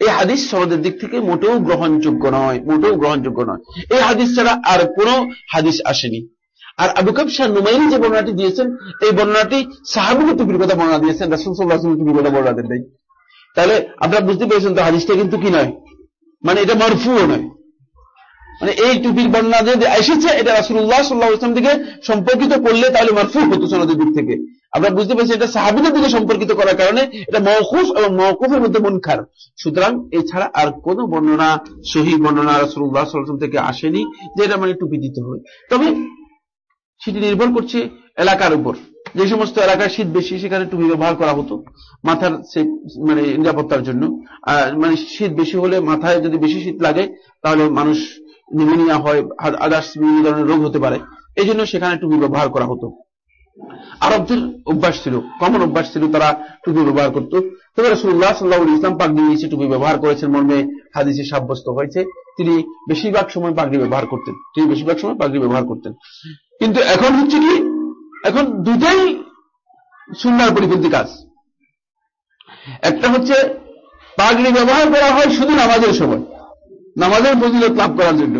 এই হাদিস সনদের দিক থেকে মোটেও গ্রহণযোগ্য নয়, মোটেও গ্রহণযোগ্য নয়। এই হাদিস ছাড়া আর কোন হাদিস আসেনি। আর আবু কাব শাহ নুমাইন যে বর্ণনাটি দিয়েছেন, এই বর্ণনাটি সাহাবিকে টুপির কথা বর্ণনা দিয়েছেন, রাসুল সাল্লাহ কথা বর্ণনা দেন নাই। তাহলে আপনারা বুঝতে পেরেছেন তো হাদিসটা কিন্তু কি নয়? মানে এটা মরফুও নয়। মানে এই টুপির বর্ণনা যদি এসেছে, এটা রাসুল্লাহ সাল্লাহ ইসলাম থেকে সম্পর্কিত করলে তাহলে মারফু হতো সনদের দিক থেকে। আমরা বুঝতে পারছি এটা সাহাবিদের দিকে সম্পর্কিত করার কারণে এটা মৌকুফ এবং মৌকুফের মধ্যে মুনখার সুতরাং এছাড়া আর কোন বর্ণনা, সহি বর্ণনা রাসুল্লাহ সাল্লাম থেকে আসেনি যে এটা মানে টুপি দিতে হবে। তবে সেটি নির্ভর করছে এলাকার উপর। যে সমস্ত এলাকায় শীত বেশি, সেখানে টুপি ব্যবহার করা হতো মাথার মানে নিরাপত্তার জন্য। মানে শীত বেশি হলে মাথায় যদি বেশি শীত লাগে, তাহলে মানুষ নিউমোনিয়া হয় আদার্স বিভিন্ন ধরনের রোগ হতে পারে। এই জন্য সেখানে টুপি ব্যবহার করা হতো। আরবদের অভ্যাস ছিল কমন অভ্যাস ছিল তারা টুপি ব্যবহার করত। তবে রসুল্লাহ সাল্লাহ ইসলাম পাগড়ি নিচে টুপি ব্যবহার করেছেন মর্মে হাদিসে সাব্যস্ত হয়েছে। তিনি বেশিরভাগ সময় পাগড়ি ব্যবহার করতেন, তিনি বেশিরভাগ সময় পাগড়ি ব্যবহার করতেন। কিন্তু এখন হচ্ছে কি, এখন দুটাই সুন্দর পরিপন্থী কাজ। একটা হচ্ছে পাগড়ি ব্যবহার করা হয় শুধু নামাজের সময়, নামাজের ফজিলত লাভ করার জন্য।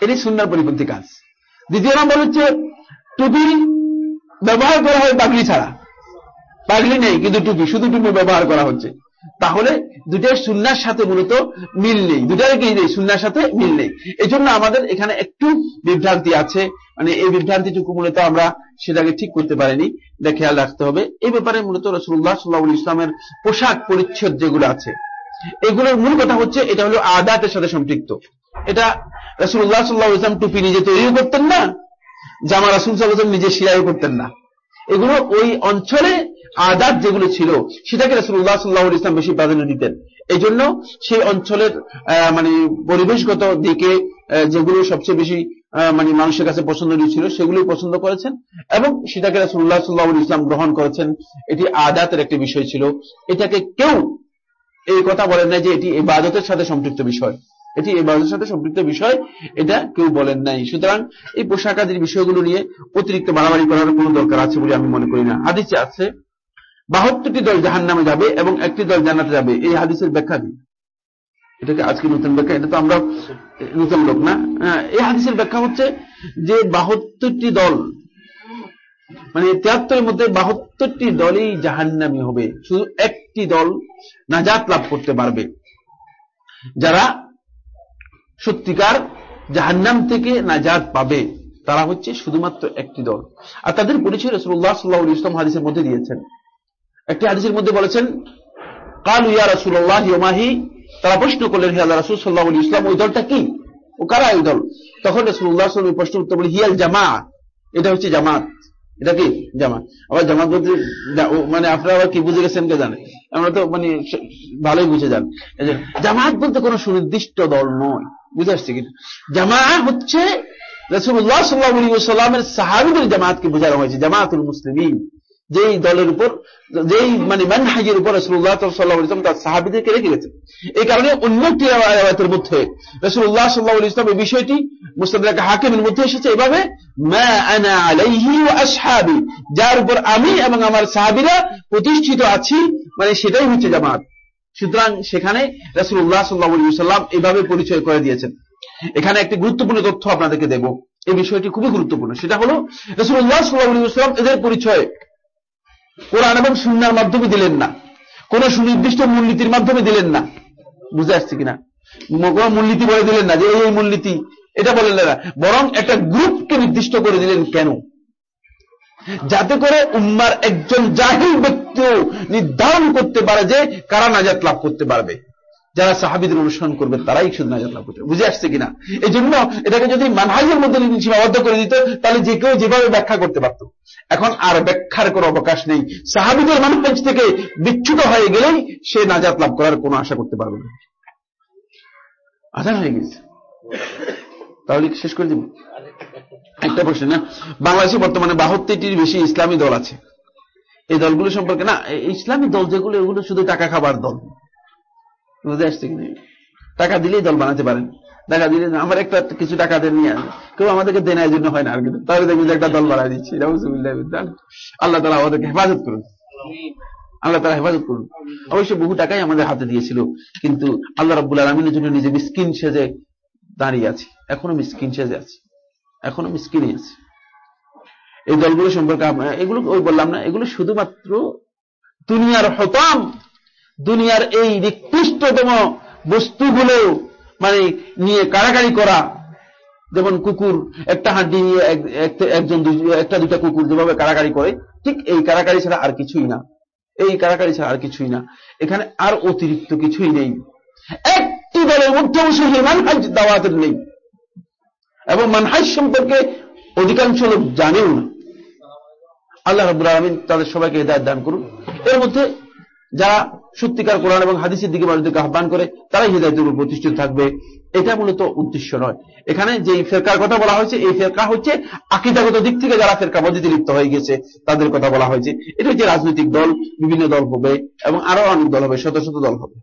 এটি সুন্দর পরিপন্থী কাজ। দ্বিতীয় নম্বর হচ্ছে টুপি ব্যবহার করা হয় পাগড়ি ছাড়া। পাগড়ি নেই, কিন্তু টুপি, শুধু টুপি ব্যবহার করা হচ্ছে। তাহলে দুটার সুন্নার সাথে মূলত মিল নেই। দুটার কি নেই? সুন্নার সাথে মিল নেই। এই জন্য আমাদের এখানে একটু বিভ্রান্তি আছে। মানে এই বিভ্রান্তিটুকু মূলত আমরা সেটাকে ঠিক করতে পারিনি। এটা খেয়াল রাখতে হবে। এই ব্যাপারে মূলত রসুল্লাহ সাল্লাহ ইসলামের পোশাক পরিচ্ছদ যেগুলো আছে, এগুলোর মূল কথা হচ্ছে এটা হলো আদাতের সাথে সম্পৃক্ত। এটা রসুল্লাহ সাল্লাহ ইসলাম টুপি নিজে তৈরিও করতেন না জামা রাসুল সাল্লাম নিজে সিলাই করতেন না। এগুলো ওই অঞ্চলে আদাত যেগুলো ছিল, সেটাকে রসুল্লাহ সাল্লাহ ইসলাম বেশি প্রাধান্য দিতেন। এই জন্য সেই অঞ্চলের মানে পরিবেশগত দিকে যেগুলো সবচেয়ে বেশি মানে মানুষের কাছে পছন্দনীয় ছিল সেগুলি পছন্দ করেছেন এবং সেটাকে রসুল্লাহ সাল্লাহ ইসলাম গ্রহণ করেছেন। এটি আদাতের একটি বিষয় ছিল। এটাকে কেউ এই কথা বলেন না যে এটি এই ইবাদতের সাথে সম্পৃক্ত বিষয়। এটি ইবাদতের সাথে সম্পৃক্ত বিষয়, এটা কেউ বলেন নাই। সুতরাং এই পোশাক আদির বিষয়গুলো নিয়ে অতিরিক্ত বাড়াবাড়ি করার কোনো দরকার আছে বলে আমি মনে করি না। হাদিসে আছে, বাহাত্তরটি দল জাহান নামে যাবে এবং একটি দল জানাতে যাবে। এই হাদিসের ব্যাখ্যা কি? এটাকে আজকে নতুন ব্যাখ্যা, এটা তো আমরা নতুন লোক না? এই হাদিসের ব্যাখ্যা হচ্ছে যে বাহাত্তরটি দল মানে তিয়াত্তরের মধ্যে বাহাত্তরটি দলই জাহান্নামি হবে। শুধু একটি দল নাজাত লাভ করতে পারবে। যারা সত্যিকার জাহান্নাম থেকে নাজাত পাবে। তারা হচ্ছে শুধুমাত্র একটি দল। আর তাদের পরিচয় রসুল্লাহ সাল্লাহ ইসলাম হাদিসের মধ্যে দিয়েছেন। একটি হাদিসের মধ্যে বলেছেন, কাল ইয়া রসুল্লাহ ইমাহি তারা প্রশ্ন করলেন, হে আল্লাহ রসুল সাল্লাহ ইসলাম ওই দলটা কি? ও কারা ওই দল? তখন রসুল্লাহ সাল্লাম প্রশ্ন উত্তর বলি হিয়াল জামা এটা হচ্ছে জামাত। এটা কি? জামাত। আবার জামাত বলতে মানে আপনারা আবার কি বুঝে গেছেন কে জানে? আমরা তো মানে ভালোই বুঝে যান। জামাত বলতে কোনো সুনির্দিষ্ট দল নয়। বুঝে আসছে কিনা জামা হচ্ছে রসুল্লাহ সাল্লাহ সাল্লামের সাহাবিদের জামাতকে বোঝানো হয়েছে, জামাতুল মুসলিম যেই দলের উপর, যেই মানে মানহাজের উপর রসুল্লাহ সাল্লাহ ইসলাম তার সাহাবিদেরকে রেখে গেছেন। এই কারণে অন্য একটি আয়াতের মধ্যে রসুল্লাহ সাল্লাহ ইসলাম এই বিষয়টি মুস্তাদ হাকিমের মধ্যে এসেছে এভাবে যার উপর আমি এবং আমার সাহাবিরা প্রতিষ্ঠিত আছি মানে সেটাই হচ্ছে জামাত। সুতরাং সেখানে রসুল্লাহ সাল্লাহ সাল্লাম এভাবে পরিচয় করে দিয়েছেন। এখানে একটি গুরুত্বপূর্ণ তথ্য আপনাদেরকে দেব। এই বিষয়টি খুবই গুরুত্বপূর্ণ। সেটা হলো রসুল্লাহ সাল্লাহ সাল্লাম এদের পরিচয় কোরআন এবং সুন্নার মাধ্যমে দিলেন না। কোন সুনির্দিষ্ট মূলনীতির মাধ্যমে দিলেন না। বুঝে আসছে কিনা? কোন মূলনীতি বলে দিলেন না যে, এই মূলনীতি। এটা বললেন না। বরং একটা গ্রুপকে নির্দিষ্ট করে দিলেন কেন? যাতে করে উম্মার একজন জাহিল ব্যক্তিও নির্ধারণ করতে পারে যে কারা নাজাত লাভ করতে পারবে। যারা সাহাবিদের অনুসরণ করবে, তারাই শুধু নাজাত লাভ করতে বুঝে আসছে কিনা? এই জন্য এটাকে যদি মানহাজের মধ্যে সীমাবদ্ধ করে দিত, তাহলে যে কেউ যেভাবে ব্যাখ্যা করতে পারত। এখন আর ব্যাখ্যার কোনো অবকাশ নেই। সাহাবিদের মানুষ থেকে বিচ্ছুত হয়ে গেলেই সে নাজাত লাভ করার কোনো আশা করতে পারবে না। আধার হয়ে গেছে। তাহলে শেষ করে দিব? একটা প্রশ্ন, না? বাংলাদেশে বর্তমানে বাহাত্তরটির বেশি ইসলামী দল আছে। এই দলগুলো সম্পর্কে, না ইসলামী দল যেগুলো, এগুলো শুধু টাকা খাবার দল। বুঝে আসছে কিনা টাকা দিলেই দল বানাতে পারেন। টাকা দিলে আমার একটা কিছু টাকা দেন নিয়ে কেউ আমাদেরকে দেনার জন্য হয় না আর কিন্তু। তাহলে দেখবেন একটা দল বাড়াই দিচ্ছি। আল্লাহ তালা আমাদেরকে হেফাজত করুন। আল্লাহ তারা হেফাজত করুন। অবশ্য বহু টাকাই আমাদের হাতে দিয়েছিল, কিন্তু আল্লাহ রাবুল আলমিনের জন্য নিজে মিসকিন সেজে দাঁড়িয়ে আছি। এখনও মিসকিন সেজে আছি। এখনও মিসকিনই আছে এই দলগুলো সম্পর্কে এগুলো ওই বললাম না, এগুলো শুধুমাত্র দুনিয়ার হতাম, দুনিয়ার এই নিকৃষ্টতম বস্তুগুলো মানে নিয়ে কারাকারি করা। যেমন কুকুর, একটা হাড্ডি নিয়ে একজন একটা দুটা কুকুর যেভাবে কারাকারি করে, ঠিক এই কারাকারি ছাড়া আর কিছুই না। এই কারাকারি ছাড়া আর কিছুই না। এখানে আর অতিরিক্ত কিছুই নেই। একটি দলের মধ্যে অবশ্য মানহাজ দাওয়াতের নেই। এবং মানহাজ সম্পর্কে অধিকাংশ লোক জানেও না। আল্লাহ রব্বুল আলমিন তাদের সবাইকে হৃদায়ত দান করুন। এর মধ্যে যারা সত্যিকার কোরআন এবং হাদিসের দিকে মানুষদেরকে আহ্বান করে, তারাই হৃদায়তের উপর প্রতিষ্ঠিত থাকবে। এটা মূলত উদ্দেশ্য নয়। এখানে যে ফেরকার কথা বলা হয়েছে, এই ফেরকা হচ্ছে আকিদাগত দিক থেকে যারা ফেরকা মসজিদে লিপ্ত হয়ে গেছে, তাদের কথা বলা হয়েছে। এটা হচ্ছে রাজনৈতিক দল, বিভিন্ন দল হবে এবং আরও অনেক দল হবে, শত শত দল হবে।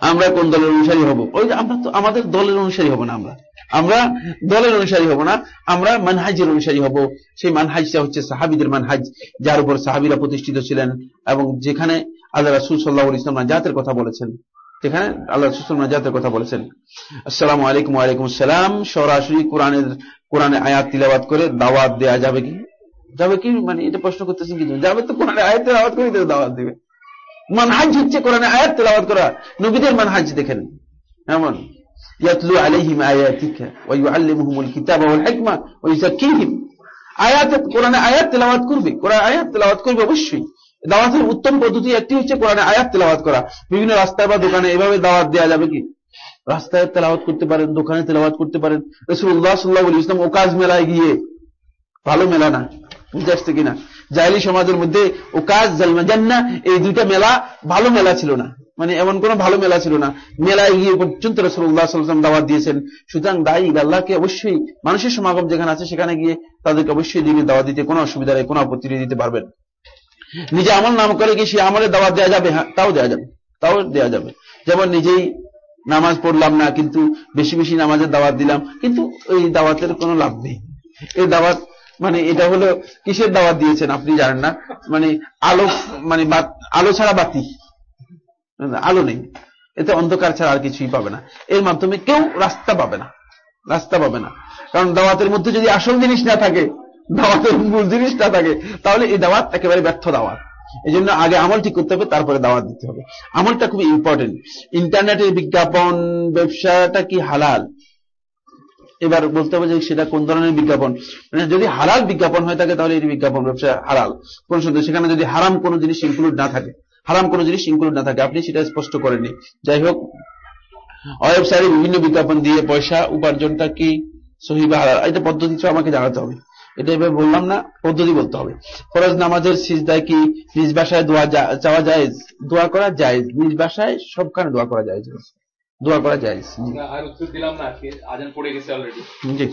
আমরা কোন দলের অনুসারী হব? ওই আমরা তো, আমাদের দলের অনুসারী হব না আমরা। আমরা দলের অনুসারী হব না, আমরা মানহাজের অনুসারী হব। সেই মানহাজটা হচ্ছে সাহাবিদের মানহাজ, যার উপর সাহাবিরা প্রতিষ্ঠিত ছিলেন এবং যেখানে আল্লাহ রাসুল সাল্লাহ ইসলাম জাতের কথা বলেছেন। সেখানে আল্লাহ রসুল জাতের কথা বলেছেন। আসসালামু আলাইকুম ওয়ালাইকুম আসসালাম। সরাসরি কোরআনের, কোরআনে আয়াত তিলাবাত করে দাওয়াত দেওয়া যাবে কি? যাবে কি? মানে এটা প্রশ্ন করতেছেন কিছু যাবে তো কোরআনে আয়াত তেলাওয়াত করে দাওয়াত দেবে। মানহাজ হচ্ছে কোরআনে আয়াত তেলাওয়াত করা। নবীদের মানহাজ দেখেন। এমন ওয়া ইউআল্লিমুহুমুল কিতাবা ওয়াল হিকমা ওয়া ইউযাক্কিহিম আয়াত কোরআনে আয়াত তেলাওয়াত করবে। কোরআন আয়াত তেলাওয়াত করবে অবশ্যই। দাওয়াতের উত্তম পদ্ধতি একটি হচ্ছে কোরআনে আয়াত তেলাওয়াত করা। বিভিন্ন রাস্তায় বা দোকানে এভাবে দাওয়াত দেওয়া যাবে কি? রাস্তায় তেলাওয়াত করতে পারেন, দোকানে তেলাওয়াত করতে পারেন। রসুল্লাহ সাল্লাহ ইসলাম ওকাজ মেলায় গিয়ে, ভালো মেলা না বুঝতে আসছে কিনা জাহেলি সমাজের মধ্যে ওকাজ জালমাজান্না এই দুইটা মেলা ভালো মেলা ছিল না। মানে এমন কোন ভালো মেলা ছিল না। মেলায় গিয়ে পর্যন্ত রসুল্লাহ সাল্লাম দাওয়াত দিয়েছেন। সুতরাং দায়ী আল্লাহকে অবশ্যই মানুষের সমাগম যেখানে আছে সেখানে গিয়ে তাদেরকে অবশ্যই দিনে দাওয়াত দিতে কোনো অসুবিধা নেই, কোনো আপত্তি দিতে পারবেন। নিজে আমল নাম করে কি সে আমলে দাওয়াত দেওয়া যাবে? হ্যাঁ তাও দেওয়া যাবে, তাও দেওয়া যাবে। যেমন নিজেই নামাজ পড়লাম না, কিন্তু বেশি বেশি নামাজের দাওয়াত দিলাম, কিন্তু ওই দাওয়াতের কোনো লাভ নেই। এই দাওয়াত মানে এটা হলো কিসের দাওয়াত দিয়েছেন আপনি জানেন না? মানে আলো মানে আলো ছাড়া বাতি। আলো নেই। এতে অন্ধকার ছাড়া আর কিছুই পাবে না। এর মাধ্যমে কেউ রাস্তা পাবে না। রাস্তা পাবে না। কারণ দাওয়াতের মধ্যে যদি আসল জিনিস না থাকে, দাওয়াতের মূল জিনিস না থাকে, তাহলে এই দাওয়াত একেবারে ব্যর্থ দাওয়াত। এই জন্য আগে আমল ঠিক করতে হবে, তারপরে দাওয়াত দিতে হবে। আমলটা খুবই ইম্পর্টেন্ট ইন্টারনেটের বিজ্ঞাপন, ব্যবসাটা কি হালাল? এবার বলতে হবে যে সেটা কোন ধরনের বিজ্ঞাপন? মানে যদি হালাল বিজ্ঞাপন হয়ে থাকে, তাহলে এই বিজ্ঞাপন ব্যবসা হালাল। কোন শুধু সেখানে যদি হারাম কোনো জিনিস ইনক্লুড না থাকে হারাম কোনো জিনিস ইনক্লুড না থাকে। আপনি সেটা স্পষ্ট করেননি। যাই হোক ওয়েবসাইটে বিভিন্ন বিজ্ঞাপন দিয়ে পয়সা উপার্জনটা কি সহি হালাল এটা পদ্ধতি আমাকে জানাতে হবে। এটা এবার বললাম না পদ্ধতি বলতে হবে। ফরজ নামাজের সিজদায় কি নিজ বাসায় দোয়া চাওয়া যায় দোয়া করা যায় নিজ বাসায় সবখানে দোয়া করা যায় দোয়া করা যায় আর উত্তর দিলাম না আজকে আজান পড়ে গেছে অলরেডি জি।